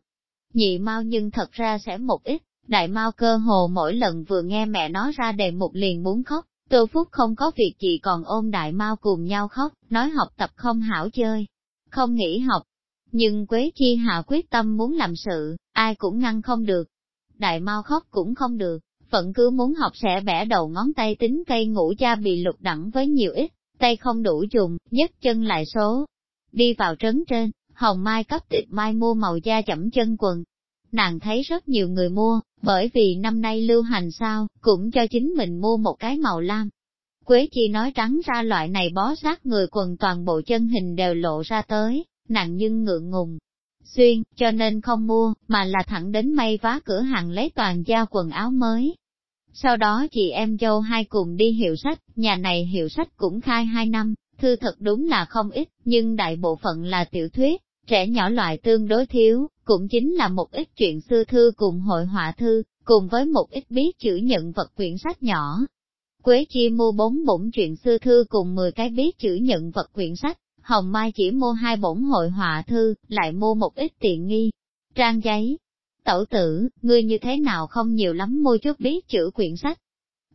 Nhị mau nhưng thật ra sẽ một ít, Đại Mao cơ hồ mỗi lần vừa nghe mẹ nó ra đề mục liền muốn khóc, Tô Phúc không có việc gì còn ôm Đại Mao cùng nhau khóc, nói học tập không hảo chơi, không nghĩ học. Nhưng Quế Chi Hạ quyết tâm muốn làm sự, ai cũng ngăn không được. Đại Mao khóc cũng không được, vẫn cứ muốn học sẽ bẻ đầu ngón tay tính cây ngủ cha bị lục đẳng với nhiều ít, tay không đủ dùng, nhất chân lại số. Đi vào trấn trên, Hồng Mai cấp tịch mai mua màu da chẩm chân quần, nàng thấy rất nhiều người mua, bởi vì năm nay lưu hành sao, cũng cho chính mình mua một cái màu lam. Quế Chi nói trắng ra loại này bó sát người quần toàn bộ chân hình đều lộ ra tới, nàng nhưng ngượng ngùng. Xuyên, cho nên không mua, mà là thẳng đến may vá cửa hàng lấy toàn da quần áo mới. Sau đó chị em dâu hai cùng đi hiệu sách, nhà này hiệu sách cũng khai hai năm, thư thật đúng là không ít, nhưng đại bộ phận là tiểu thuyết, Trẻ nhỏ loại tương đối thiếu, cũng chính là một ít chuyện xưa thư cùng hội họa thư, cùng với một ít biết chữ nhận vật quyển sách nhỏ. Quế Chi mua bốn bổn chuyện xưa thư cùng 10 cái biết chữ nhận vật quyển sách, Hồng Mai chỉ mua hai bổn hội họa thư, lại mua một ít tiện nghi, trang giấy. Tẩu tử, ngươi như thế nào không nhiều lắm mua chút biết chữ quyển sách.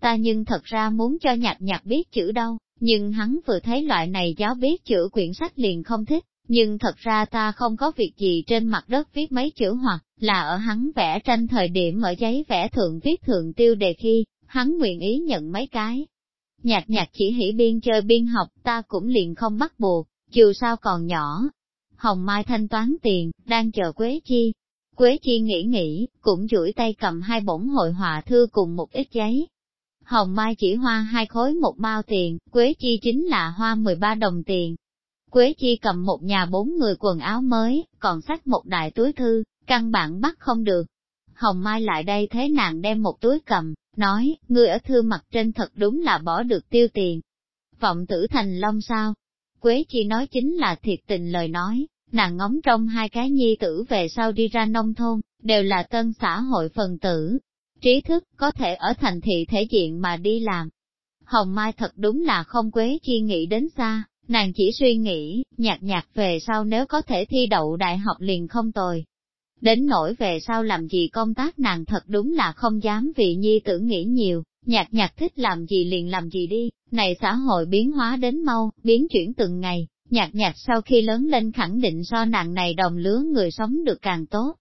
Ta nhưng thật ra muốn cho nhạc nhạc biết chữ đâu, nhưng hắn vừa thấy loại này giáo biết chữ quyển sách liền không thích, nhưng thật ra ta không có việc gì trên mặt đất viết mấy chữ hoặc là ở hắn vẽ tranh thời điểm ở giấy vẽ thượng viết thượng tiêu đề khi, hắn nguyện ý nhận mấy cái. Nhạc nhạc chỉ hỉ biên chơi biên học ta cũng liền không bắt buộc, dù sao còn nhỏ. Hồng Mai thanh toán tiền, đang chờ Quế Chi. Quế Chi nghĩ nghĩ, cũng duỗi tay cầm hai bổng hội họa thư cùng một ít giấy. Hồng Mai chỉ hoa hai khối một bao tiền, Quế Chi chính là hoa 13 đồng tiền. Quế Chi cầm một nhà bốn người quần áo mới, còn sách một đại túi thư, căn bản bắt không được. Hồng Mai lại đây thế nàng đem một túi cầm, nói, ngươi ở thư mặt trên thật đúng là bỏ được tiêu tiền. Vọng tử thành long sao? Quế Chi nói chính là thiệt tình lời nói, nàng ngóng trong hai cái nhi tử về sau đi ra nông thôn, đều là tân xã hội phần tử. Trí thức có thể ở thành thị thể diện mà đi làm. Hồng Mai thật đúng là không Quế Chi nghĩ đến xa, nàng chỉ suy nghĩ, nhạt nhạt về sau nếu có thể thi đậu đại học liền không tồi. Đến nỗi về sau làm gì công tác nàng thật đúng là không dám vì nhi tử nghĩ nhiều, nhạt nhạt thích làm gì liền làm gì đi, này xã hội biến hóa đến mau, biến chuyển từng ngày, nhạt nhạt sau khi lớn lên khẳng định so nàng này đồng lứa người sống được càng tốt.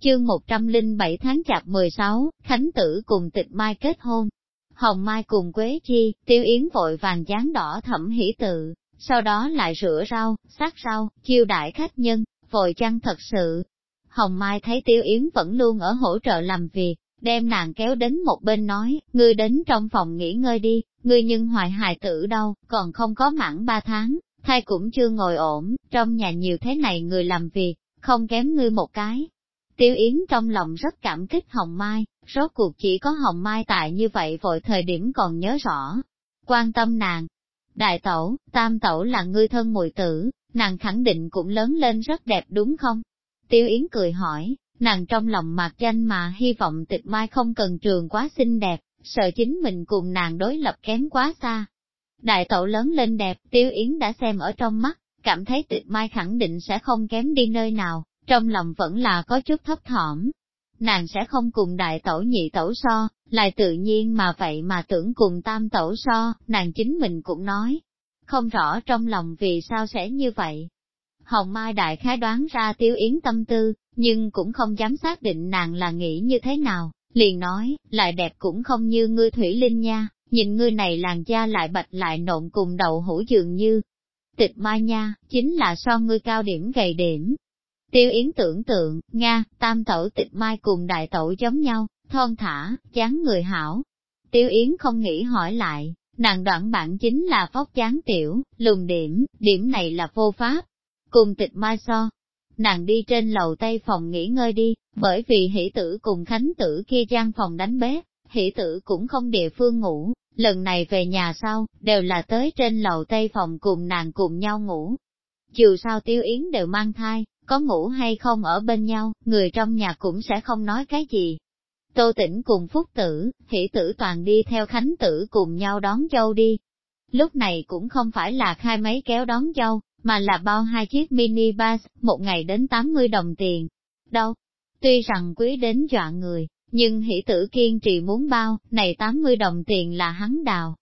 Chương 107 tháng chạp 16, Khánh Tử cùng tịch mai kết hôn. Hồng Mai cùng Quế Chi, Tiêu Yến vội vàng dán đỏ thẩm hỷ tự, sau đó lại rửa rau, sát rau, chiêu đại khách nhân, vội chăng thật sự. Hồng Mai thấy Tiêu Yến vẫn luôn ở hỗ trợ làm việc, đem nàng kéo đến một bên nói, ngươi đến trong phòng nghỉ ngơi đi, ngươi nhưng hoài hài tử đâu, còn không có mãn ba tháng, thai cũng chưa ngồi ổn, trong nhà nhiều thế này người làm việc, không kém ngươi một cái. Tiêu Yến trong lòng rất cảm kích Hồng Mai, rốt cuộc chỉ có Hồng Mai tại như vậy vội thời điểm còn nhớ rõ. Quan tâm nàng, đại tẩu, tam tẩu là ngươi thân mùi tử, nàng khẳng định cũng lớn lên rất đẹp đúng không? Tiêu Yến cười hỏi, nàng trong lòng mạc danh mà hy vọng tịch mai không cần trường quá xinh đẹp, sợ chính mình cùng nàng đối lập kém quá xa. Đại tẩu lớn lên đẹp, Tiêu Yến đã xem ở trong mắt, cảm thấy tịch mai khẳng định sẽ không kém đi nơi nào, trong lòng vẫn là có chút thấp thỏm. Nàng sẽ không cùng đại tẩu nhị tẩu so, lại tự nhiên mà vậy mà tưởng cùng tam tẩu so, nàng chính mình cũng nói. Không rõ trong lòng vì sao sẽ như vậy. Hồng Mai đại khái đoán ra tiêu yến tâm tư, nhưng cũng không dám xác định nàng là nghĩ như thế nào, liền nói, lại đẹp cũng không như ngươi Thủy Linh nha, nhìn ngươi này làn da lại bạch lại nộn cùng đầu hũ dường như. Tịch Mai nha, chính là so ngươi cao điểm gầy điểm. Tiêu Yến tưởng tượng, Nga, tam tẩu tịch Mai cùng đại tẩu giống nhau, thon thả, chán người hảo. Tiêu Yến không nghĩ hỏi lại, nàng đoạn bản chính là phóc chán tiểu, lùm điểm, điểm này là vô pháp. Cùng tịch mai so, nàng đi trên lầu tây phòng nghỉ ngơi đi, bởi vì hỷ tử cùng khánh tử kia trang phòng đánh bếp, hỷ tử cũng không địa phương ngủ, lần này về nhà sau, đều là tới trên lầu tây phòng cùng nàng cùng nhau ngủ. Dù sao tiêu yến đều mang thai, có ngủ hay không ở bên nhau, người trong nhà cũng sẽ không nói cái gì, Tô Tĩnh cùng Phúc Tử, Hỷ Tử toàn đi theo Khánh Tử cùng nhau đón dâu đi. Lúc này cũng không phải là khai máy kéo đón dâu, mà là bao hai chiếc mini bus, một ngày đến 80 đồng tiền. Đâu? Tuy rằng quý đến dọa người, nhưng hỷ tử kiên trì muốn bao, này 80 đồng tiền là hắn đào.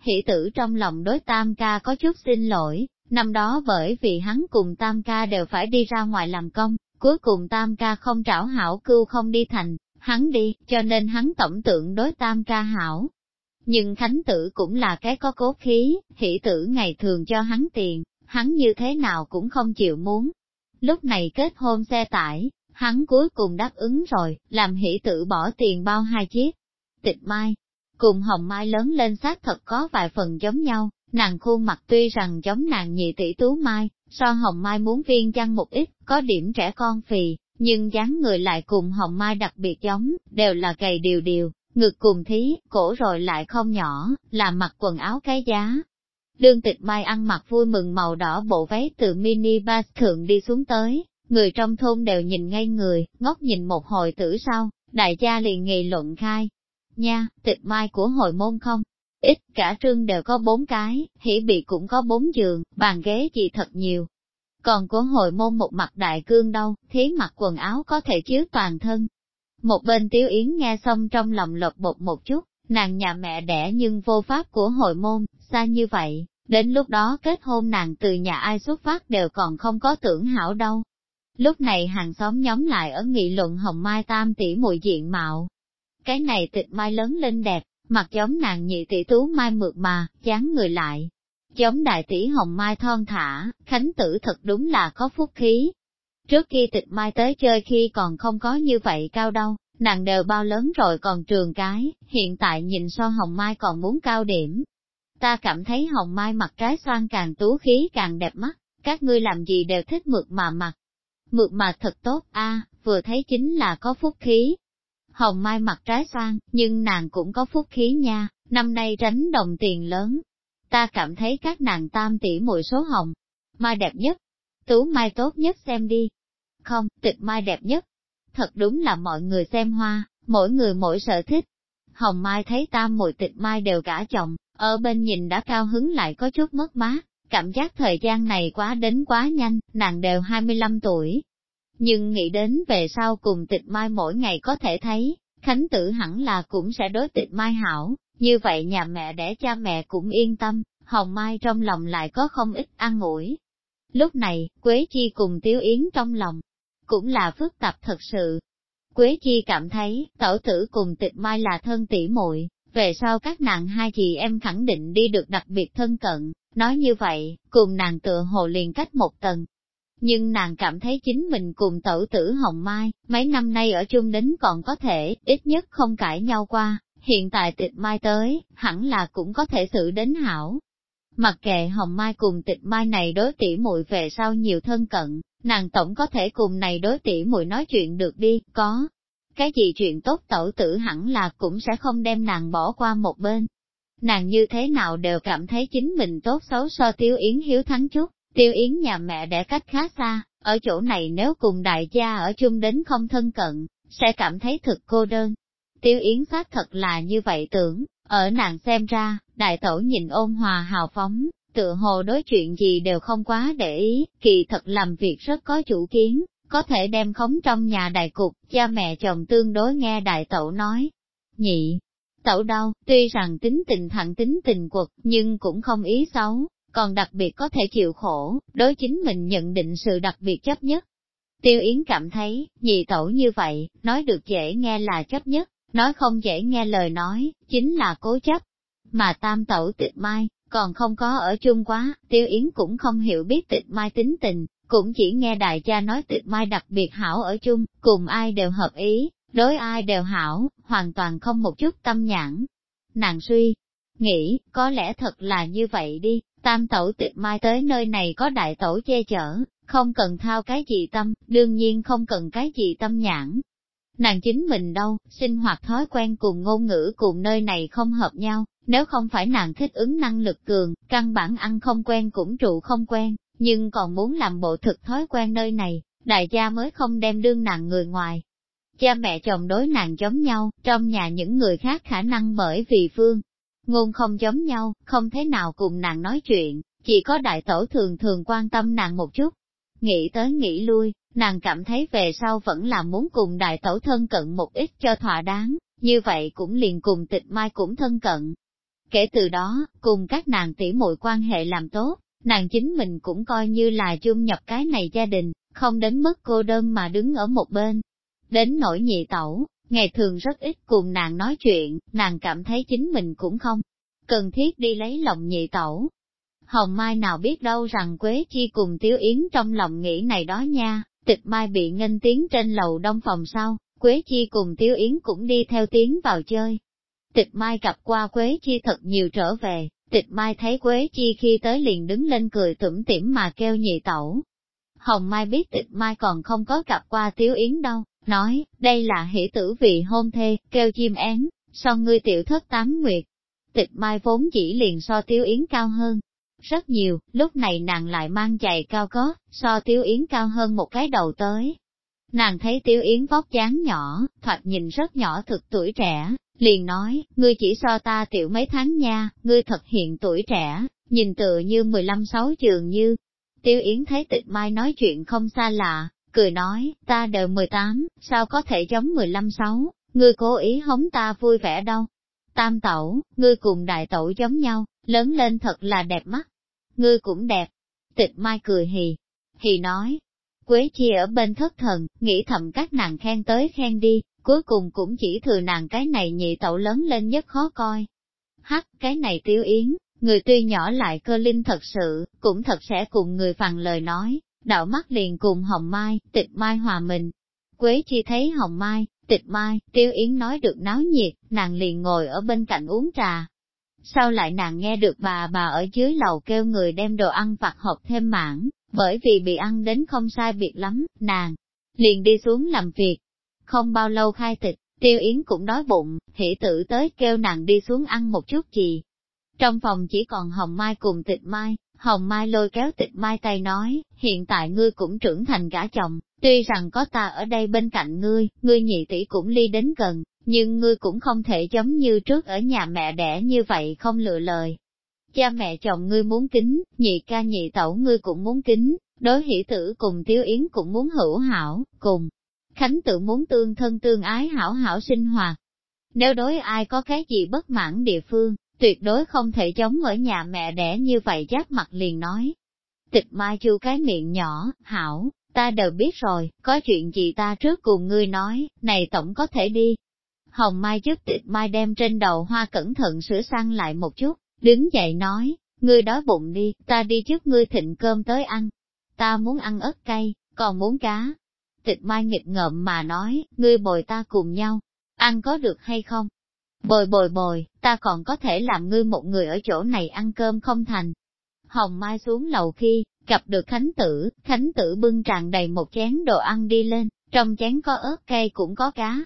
Hỷ tử trong lòng đối tam ca có chút xin lỗi, năm đó bởi vì hắn cùng tam ca đều phải đi ra ngoài làm công, cuối cùng tam ca không trảo hảo cưu không đi thành, hắn đi, cho nên hắn tổng tượng đối tam ca hảo. Nhưng Khánh tử cũng là cái có cố khí, hỷ tử ngày thường cho hắn tiền, hắn như thế nào cũng không chịu muốn. Lúc này kết hôn xe tải, hắn cuối cùng đáp ứng rồi, làm hỷ tử bỏ tiền bao hai chiếc. Tịch mai, cùng hồng mai lớn lên xác thật có vài phần giống nhau, nàng khuôn mặt tuy rằng giống nàng nhị tỷ tú mai, so hồng mai muốn viên chăng một ít, có điểm trẻ con phì, nhưng dáng người lại cùng hồng mai đặc biệt giống, đều là gầy điều điều, ngực cùng thí, cổ rồi lại không nhỏ, là mặc quần áo cái giá. Đương tịch mai ăn mặc vui mừng màu đỏ bộ váy từ mini bus thượng đi xuống tới, người trong thôn đều nhìn ngay người, ngóc nhìn một hồi tử sau, đại gia liền nghị luận khai. Nha, tịch mai của hội môn không? ít, cả trương đều có bốn cái, hỉ bị cũng có bốn giường, bàn ghế gì thật nhiều. Còn của hội môn một mặt đại cương đâu, thế mặc quần áo có thể chiếu toàn thân. Một bên tiếu yến nghe xong trong lòng lột bột một chút, nàng nhà mẹ đẻ nhưng vô pháp của hội môn, xa như vậy, đến lúc đó kết hôn nàng từ nhà ai xuất phát đều còn không có tưởng hảo đâu. Lúc này hàng xóm nhóm lại ở nghị luận hồng mai tam tỷ mùi diện mạo. Cái này tịch mai lớn lên đẹp, mặt giống nàng nhị tỷ tú mai mượt mà, dáng người lại. Giống đại tỷ hồng mai thon thả, khánh tử thật đúng là có phúc khí. Trước khi tịch mai tới chơi khi còn không có như vậy cao đâu, nàng đều bao lớn rồi còn trường cái, hiện tại nhìn so hồng mai còn muốn cao điểm. Ta cảm thấy hồng mai mặt trái xoan càng tú khí càng đẹp mắt, các ngươi làm gì đều thích mượt mà mặt. Mượt mà thật tốt a vừa thấy chính là có phúc khí, Hồng Mai mặt trái xoan, nhưng nàng cũng có phúc khí nha, năm nay tránh đồng tiền lớn. Ta cảm thấy các nàng tam tỷ mùi số hồng, Mai đẹp nhất, Tú Mai tốt nhất xem đi. Không, tịch Mai đẹp nhất. Thật đúng là mọi người xem hoa, mỗi người mỗi sở thích. Hồng Mai thấy tam mùi tịch Mai đều gả chồng, ở bên nhìn đã cao hứng lại có chút mất mát, cảm giác thời gian này quá đến quá nhanh, nàng đều 25 tuổi, nhưng nghĩ đến về sau cùng tịch mai mỗi ngày có thể thấy, Khánh tử hẳn là cũng sẽ đối tịch mai hảo, như vậy nhà mẹ đẻ cha mẹ cũng yên tâm, hồng mai trong lòng lại có không ít an ủi. Lúc này, Quế Chi cùng Tiếu Yến trong lòng, cũng là phức tạp thật sự. Quế Chi cảm thấy, tẩu tử cùng tịch mai là thân tỷ muội về sau các nàng hai chị em khẳng định đi được đặc biệt thân cận, nói như vậy, cùng nàng tựa hồ liền cách một tầng, nhưng nàng cảm thấy chính mình cùng tẩu tử Hồng Mai, mấy năm nay ở chung đến còn có thể, ít nhất không cãi nhau qua, hiện tại tịch Mai tới, hẳn là cũng có thể xử đến hảo. Mặc kệ Hồng Mai cùng tịch Mai này đối tỉ muội về sau nhiều thân cận, nàng tổng có thể cùng này đối tỉ muội nói chuyện được đi, có. Cái gì chuyện tốt tẩu tử hẳn là cũng sẽ không đem nàng bỏ qua một bên. Nàng như thế nào đều cảm thấy chính mình tốt xấu so tiêu yến hiếu thắng chút, Tiêu Yến nhà mẹ đẻ cách khá xa, ở chỗ này nếu cùng đại gia ở chung đến không thân cận, sẽ cảm thấy thực cô đơn. Tiêu Yến xác thật là như vậy tưởng, ở nàng xem ra, đại tổ nhìn ôn hòa hào phóng, tựa hồ đối chuyện gì đều không quá để ý, kỳ thật làm việc rất có chủ kiến, có thể đem khống trong nhà đại cục, cha mẹ chồng tương đối nghe đại tẩu nói. Nhị, tẩu đau, tuy rằng tính tình thẳng tính tình quật, nhưng cũng không ý xấu, còn đặc biệt có thể chịu khổ, đối chính mình nhận định sự đặc biệt chấp nhất. Tiêu Yến cảm thấy, nhị tẩu như vậy, nói được dễ nghe là chấp nhất, nói không dễ nghe lời nói, chính là cố chấp. Mà tam tẩu tịch mai, còn không có ở chung quá, Tiêu Yến cũng không hiểu biết tịch mai tính tình, cũng chỉ nghe đại cha nói tịch mai đặc biệt hảo ở chung, cùng ai đều hợp ý, đối ai đều hảo, hoàn toàn không một chút tâm nhãn. Nàng suy, nghĩ, có lẽ thật là như vậy đi, Tam tẩu tịch mai tới nơi này có đại tổ che chở, không cần thao cái gì tâm, đương nhiên không cần cái gì tâm nhãn. Nàng chính mình đâu, sinh hoạt thói quen cùng ngôn ngữ cùng nơi này không hợp nhau, nếu không phải nàng thích ứng năng lực cường, căn bản ăn không quen cũng trụ không quen, nhưng còn muốn làm bộ thực thói quen nơi này, đại gia mới không đem đương nàng người ngoài. Cha mẹ chồng đối nàng giống nhau, trong nhà những người khác khả năng bởi vì phương ngôn không giống nhau, không thế nào cùng nàng nói chuyện, chỉ có đại tổ thường thường quan tâm nàng một chút. Nghĩ tới nghĩ lui, nàng cảm thấy về sau vẫn là muốn cùng đại tổ thân cận một ít cho thỏa đáng, như vậy cũng liền cùng tịch mai cũng thân cận. Kể từ đó, cùng các nàng tỉ muội quan hệ làm tốt, nàng chính mình cũng coi như là chung nhập cái này gia đình, không đến mức cô đơn mà đứng ở một bên. Đến nỗi nhị tẩu, ngày thường rất ít cùng nàng nói chuyện, nàng cảm thấy chính mình cũng không cần thiết đi lấy lòng nhị tẩu. Hồng Mai nào biết đâu rằng Quế Chi cùng Tiếu Yến trong lòng nghĩ này đó nha, tịch Mai bị nghênh tiếng trên lầu đông phòng sau, Quế Chi cùng Tiếu Yến cũng đi theo tiếng vào chơi. Tịch Mai gặp qua Quế Chi thật nhiều trở về, tịch Mai thấy Quế Chi khi tới liền đứng lên cười tủm tỉm mà kêu nhị tẩu. Hồng Mai biết tịch Mai còn không có gặp qua Tiếu Yến đâu, nói, đây là hỷ tử vị hôn thê, kêu chim én, so ngươi tiểu thất tám nguyệt. Tịch mai vốn chỉ liền so Tiếu yến cao hơn. Rất nhiều, lúc này nàng lại mang giày cao có, so Tiếu yến cao hơn một cái đầu tới. Nàng thấy Tiếu yến vóc dáng nhỏ, thoạt nhìn rất nhỏ thực tuổi trẻ, liền nói, ngươi chỉ so ta tiểu mấy tháng nha, ngươi thật hiện tuổi trẻ, nhìn tựa như 15 sáu trường như. Tiêu Yến thấy tịch mai nói chuyện không xa lạ, cười nói, ta đều 18, sao có thể giống 15 sáu, ngươi cố ý hống ta vui vẻ đâu. Tam tẩu, ngươi cùng đại tẩu giống nhau, lớn lên thật là đẹp mắt. Ngươi cũng đẹp. Tịch mai cười hì, hì nói. Quế chi ở bên thất thần, nghĩ thầm các nàng khen tới khen đi, cuối cùng cũng chỉ thừa nàng cái này nhị tẩu lớn lên nhất khó coi. Hắc, cái này tiêu yến, người tuy nhỏ lại cơ linh thật sự, cũng thật sẽ cùng người phàn lời nói, đạo mắt liền cùng hồng mai, tịch mai hòa mình. Quế chi thấy hồng mai, tịch mai, tiêu yến nói được náo nhiệt, nàng liền ngồi ở bên cạnh uống trà. Sau lại nàng nghe được bà bà ở dưới lầu kêu người đem đồ ăn vặt hộp thêm mảng, bởi vì bị ăn đến không sai biệt lắm, nàng liền đi xuống làm việc, không bao lâu khai tịch, tiêu yến cũng đói bụng, hỷ tử tới kêu nàng đi xuống ăn một chút gì. Trong phòng chỉ còn Hồng Mai cùng tịch Mai, Hồng Mai lôi kéo tịch Mai tay nói, hiện tại ngươi cũng trưởng thành gã chồng, tuy rằng có ta ở đây bên cạnh ngươi, ngươi nhị tỷ cũng ly đến gần, nhưng ngươi cũng không thể giống như trước ở nhà mẹ đẻ như vậy không lựa lời. Cha mẹ chồng ngươi muốn kính, nhị ca nhị tẩu ngươi cũng muốn kính, đối hỷ tử cùng tiêu yến cũng muốn hữu hảo, cùng Khánh tự muốn tương thân tương ái hảo hảo sinh hoạt. Nếu đối ai có cái gì bất mãn địa phương, tuyệt đối không thể chống ở nhà mẹ đẻ như vậy giáp mặt liền nói. Tịch mai chu cái miệng nhỏ, hảo, ta đều biết rồi, có chuyện gì ta trước cùng ngươi nói, này tổng có thể đi. Hồng Mai giúp tịch mai đem trên đầu hoa cẩn thận sửa sang lại một chút, đứng dậy nói, ngươi đói bụng đi, ta đi trước ngươi thịnh cơm tới ăn. Ta muốn ăn ớt cay, còn muốn cá, tịch mai nghịch ngợm mà nói, ngươi bồi ta cùng nhau, ăn có được hay không? Bồi bồi bồi, ta còn có thể làm ngươi một người ở chỗ này ăn cơm không thành. Hồng Mai xuống lầu khi, gặp được Khánh Tử, Khánh Tử bưng tràn đầy một chén đồ ăn đi lên, trong chén có ớt cây cũng có cá.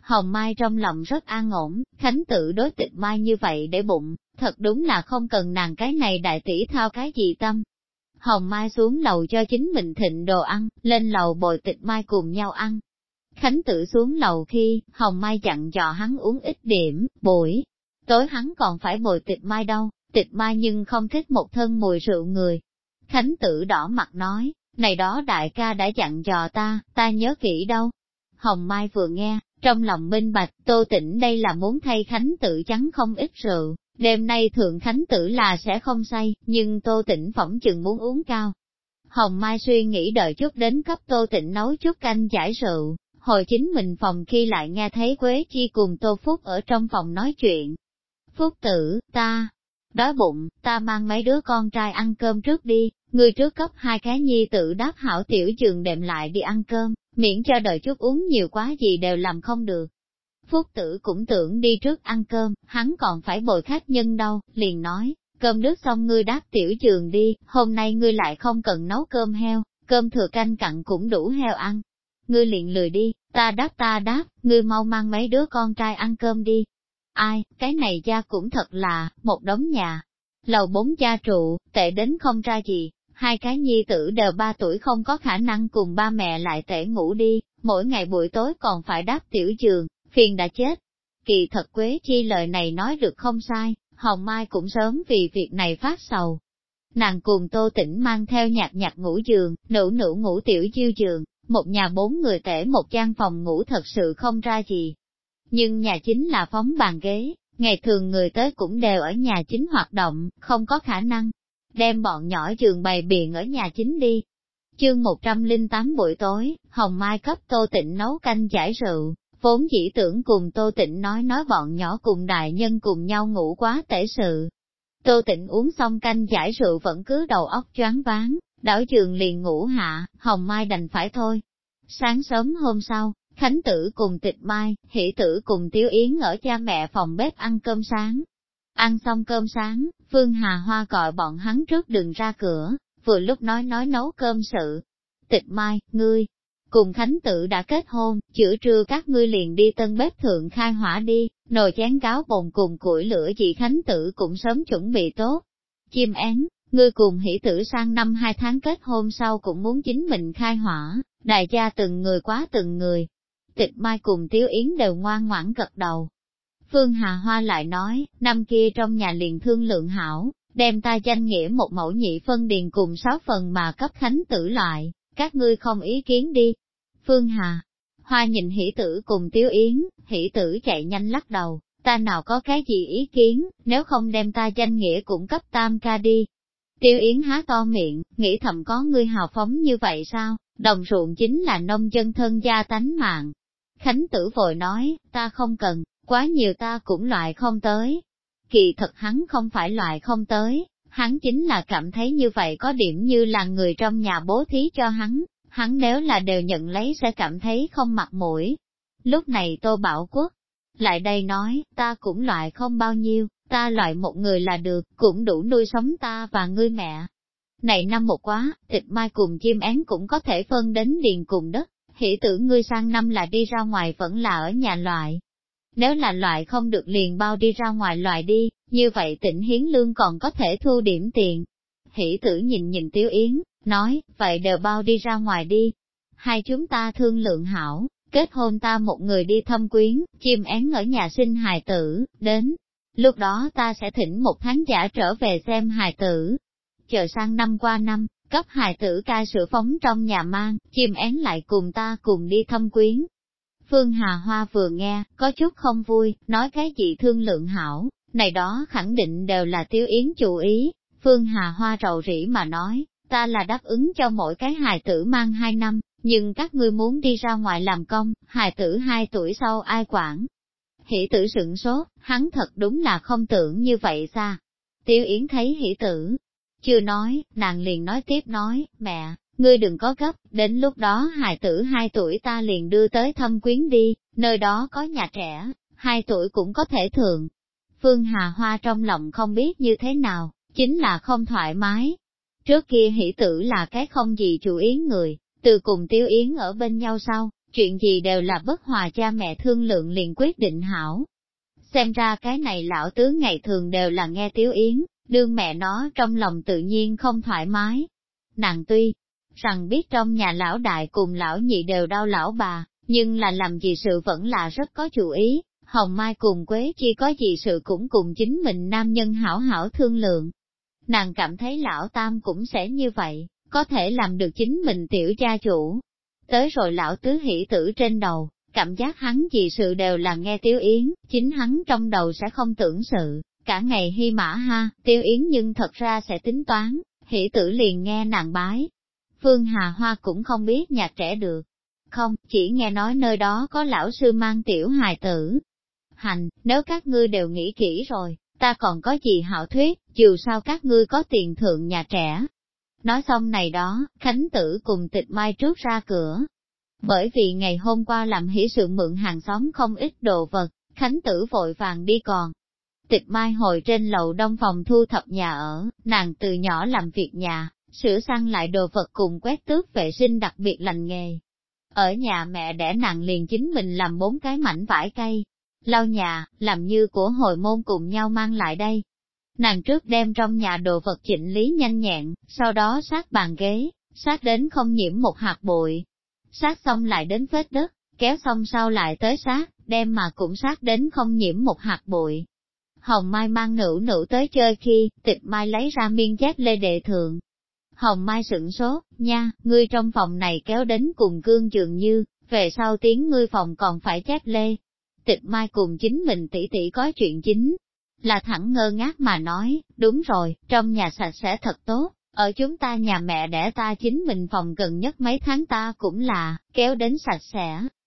Hồng Mai trong lòng rất an ổn, Khánh Tử đối tịch Mai như vậy để bụng, thật đúng là không cần nàng cái này đại tỷ thao cái gì tâm, Hồng Mai xuống lầu cho chính mình thịnh đồ ăn, lên lầu bồi tịch Mai cùng nhau ăn. Khánh tử xuống lầu khi, Hồng Mai dặn dò hắn uống ít điểm, buổi, tối hắn còn phải bồi tịch Mai đâu, tịch Mai nhưng không thích một thân mùi rượu người. Khánh tử đỏ mặt nói, này đó đại ca đã dặn dò ta, ta nhớ kỹ đâu. Hồng Mai vừa nghe, trong lòng minh bạch, tô tỉnh đây là muốn thay Khánh tử trắng không ít rượu, Đêm nay thượng khánh tử là sẽ không say, nhưng tô tĩnh phỏng chừng muốn uống cao. Hồng Mai suy nghĩ đợi chút đến cấp tô tĩnh nấu chút canh giải rượu, hồi chính mình phòng khi lại nghe thấy Quế Chi cùng Tô Phúc ở trong phòng nói chuyện. Phúc tử, ta, đói bụng, ta mang mấy đứa con trai ăn cơm trước đi, người trước cấp hai cái nhi tự đáp hảo tiểu trường đệm lại đi ăn cơm, miễn cho đợi chút uống nhiều quá gì đều làm không được. Phúc tử cũng tưởng đi trước ăn cơm, hắn còn phải bồi khách nhân đâu, liền nói, cơm nước xong ngươi đáp tiểu trường đi, hôm nay ngươi lại không cần nấu cơm heo, cơm thừa canh cặn cũng đủ heo ăn. Ngươi liền lười đi, ta đáp ta đáp, ngươi mau mang mấy đứa con trai ăn cơm đi. Ai, cái này cha cũng thật là, một đống nhà. Lầu bốn cha trụ, tệ đến không ra gì, hai cái nhi tử đều ba tuổi không có khả năng cùng ba mẹ lại tệ ngủ đi, mỗi ngày buổi tối còn phải đáp tiểu trường, phiền đã chết. Kỳ thật Quế Chi lời này nói được không sai, Hồng Mai cũng sớm vì việc này phát sầu. Nàng cùng Tô Tĩnh mang theo nhạc nhạc ngủ giường, nữ nữ ngủ tiểu chiêu giường, một nhà bốn người tể một gian phòng ngủ thật sự không ra gì. Nhưng nhà chính là phóng bàn ghế, ngày thường người tới cũng đều ở nhà chính hoạt động, không có khả năng. Đem bọn nhỏ giường bày biện ở nhà chính đi. Chương 108 buổi tối, Hồng Mai cấp Tô Tịnh nấu canh giải rượu, vốn chỉ tưởng cùng Tô Tịnh nói nói bọn nhỏ cùng đại nhân cùng nhau ngủ quá tể sự. Tô Tịnh uống xong canh giải rượu vẫn cứ đầu óc choáng váng, đảo trường liền ngủ hạ, Hồng Mai đành phải thôi. Sáng sớm hôm sau, Khánh Tử cùng Tịch Mai, Hỷ Tử cùng Tiếu Yến ở cha mẹ phòng bếp ăn cơm sáng. Ăn xong cơm sáng, Phương Hà Hoa gọi bọn hắn trước đừng ra cửa, vừa lúc nói nói nấu cơm sự. Tịch Mai, ngươi, Cùng Khánh Tử đã kết hôn, chữa trưa các ngươi liền đi tân bếp thượng khai hỏa đi, nồi chén cáo bồn cùng củi lửa chị Khánh Tử cũng sớm chuẩn bị tốt. Chim én, ngươi cùng hỷ tử sang năm hai tháng kết hôn sau cũng muốn chính mình khai hỏa, đại gia từng người quá từng người. Tịch Mai cùng Tiếu Yến đều ngoan ngoãn gật đầu. Phương Hà Hoa lại nói, năm kia trong nhà liền thương lượng hảo, đem ta danh nghĩa một mẫu nhị phân điền cùng sáu phần mà cấp khánh tử loại, các ngươi không ý kiến đi. Phương Hà, Hoa nhìn hỷ tử cùng Tiếu Yến, hỷ tử chạy nhanh lắc đầu, ta nào có cái gì ý kiến, nếu không đem ta danh nghĩa cũng cấp tam ca đi. Tiêu Yến há to miệng, nghĩ thầm có ngươi hào phóng như vậy sao, đồng ruộng chính là nông dân thân gia tánh mạng. Khánh tử vội nói, ta không cần, quá nhiều ta cũng loại không tới. Kỳ thật hắn không phải loại không tới, hắn chính là cảm thấy như vậy có điểm như là người trong nhà bố thí cho hắn, hắn nếu là đều nhận lấy sẽ cảm thấy không mặt mũi. Lúc này Tô Bảo Quốc lại đây nói, ta cũng loại không bao nhiêu, ta loại một người là được, cũng đủ nuôi sống ta và ngươi mẹ. Này năm một quá, tịch mai cùng chim én cũng có thể phân đến điền cùng đất, hỷ tử ngươi sang năm là đi ra ngoài vẫn là ở nhà loại. Nếu là loại không được liền bao đi ra ngoài loại đi, như vậy tỉnh hiến lương còn có thể thu điểm tiền. Hỷ tử nhìn nhìn Tiếu Yến, nói, vậy đều bao đi ra ngoài đi. Hai chúng ta thương lượng hảo, kết hôn ta một người đi thăm quyến, chim én ở nhà sinh hài tử, đến. Lúc đó ta sẽ thỉnh một tháng giả trở về xem hài tử. Chờ sang năm qua năm, cấp hài tử ca sửa phóng trong nhà mang, chim én lại cùng ta cùng đi thăm quyến. Phương Hà Hoa vừa nghe, có chút không vui, nói cái gì thương lượng hảo, này đó khẳng định đều là tiêu yến chủ ý. Phương Hà Hoa rầu rĩ mà nói, ta là đáp ứng cho mỗi cái hài tử mang hai năm, nhưng các ngươi muốn đi ra ngoài làm công, hài tử hai tuổi sau ai quản. Hỷ tử sửng sốt, hắn thật đúng là không tưởng như vậy ra. Tiêu Yến thấy hỷ tử, chưa nói, nàng liền nói tiếp nói, mẹ, ngươi đừng có gấp, đến lúc đó hài tử hai tuổi ta liền đưa tới thăm quyến đi, nơi đó có nhà trẻ, hai tuổi cũng có thể thường. Phương Hà Hoa trong lòng không biết như thế nào, chính là không thoải mái. Trước kia hỷ tử là cái không gì chủ ý người, từ cùng Tiêu Yến ở bên nhau sau, chuyện gì đều là bất hòa cha mẹ thương lượng liền quyết định hảo. Xem ra cái này lão tướng ngày thường đều là nghe Tiêu Yến, đương mẹ nó trong lòng tự nhiên không thoải mái. Nàng tuy rằng biết trong nhà lão đại cùng lão nhị đều đau lão bà, nhưng là làm gì sự vẫn là rất có chủ ý, Hồng Mai cùng Quế chi có gì sự cũng cùng chính mình nam nhân hảo hảo thương lượng. Nàng cảm thấy lão tam cũng sẽ như vậy, có thể làm được chính mình tiểu gia chủ. Tới rồi lão tứ hỷ tử trên đầu, cảm giác hắn gì sự đều là nghe Tiêu Yến, chính hắn trong đầu sẽ không tưởng sự, cả ngày hy mã ha, Tiêu Yến nhưng thật ra sẽ tính toán, hỷ tử liền nghe nàng bái. Phương Hà Hoa cũng không biết nhạc trẻ được. Không, chỉ nghe nói nơi đó có lão sư mang tiểu hài tử. Hành, nếu các ngươi đều nghĩ kỹ rồi, ta còn có gì hảo thuyết, dù sao các ngươi có tiền thượng nhà trẻ, Nói xong này đó, Khánh Tử cùng tịch mai trước ra cửa. Bởi vì ngày hôm qua làm hỷ sự mượn hàng xóm không ít đồ vật, Khánh Tử vội vàng đi còn. Tịch mai hồi trên lầu đông phòng thu thập nhà ở, nàng từ nhỏ làm việc nhà, sửa sang lại đồ vật cùng quét tước vệ sinh đặc biệt lành nghề. Ở nhà mẹ đẻ nàng liền chính mình làm bốn cái mảnh vải cây, lau nhà, làm như của hồi môn cùng nhau mang lại đây, Nàng trước đem trong nhà đồ vật chỉnh lý nhanh nhẹn, sau đó sát bàn ghế, sát đến không nhiễm một hạt bụi. Sát xong lại đến vết đất, kéo xong sau lại tới sát, đem mà cũng sát đến không nhiễm một hạt bụi. Hồng Mai mang nữ nữ tới chơi khi, tịch Mai lấy ra miên chép lê đệ thượng. Hồng Mai sửng sốt, nha, ngươi trong phòng này kéo đến cùng gương trường như, về sau tiếng ngươi phòng còn phải chép lê. Tịch Mai cùng chính mình tỷ tỷ có chuyện chính, là thẳng ngơ ngác mà nói, đúng rồi, trong nhà sạch sẽ thật tốt, ở chúng ta nhà mẹ đẻ ta chính mình phòng gần nhất mấy tháng ta cũng là, kéo đến sạch sẽ.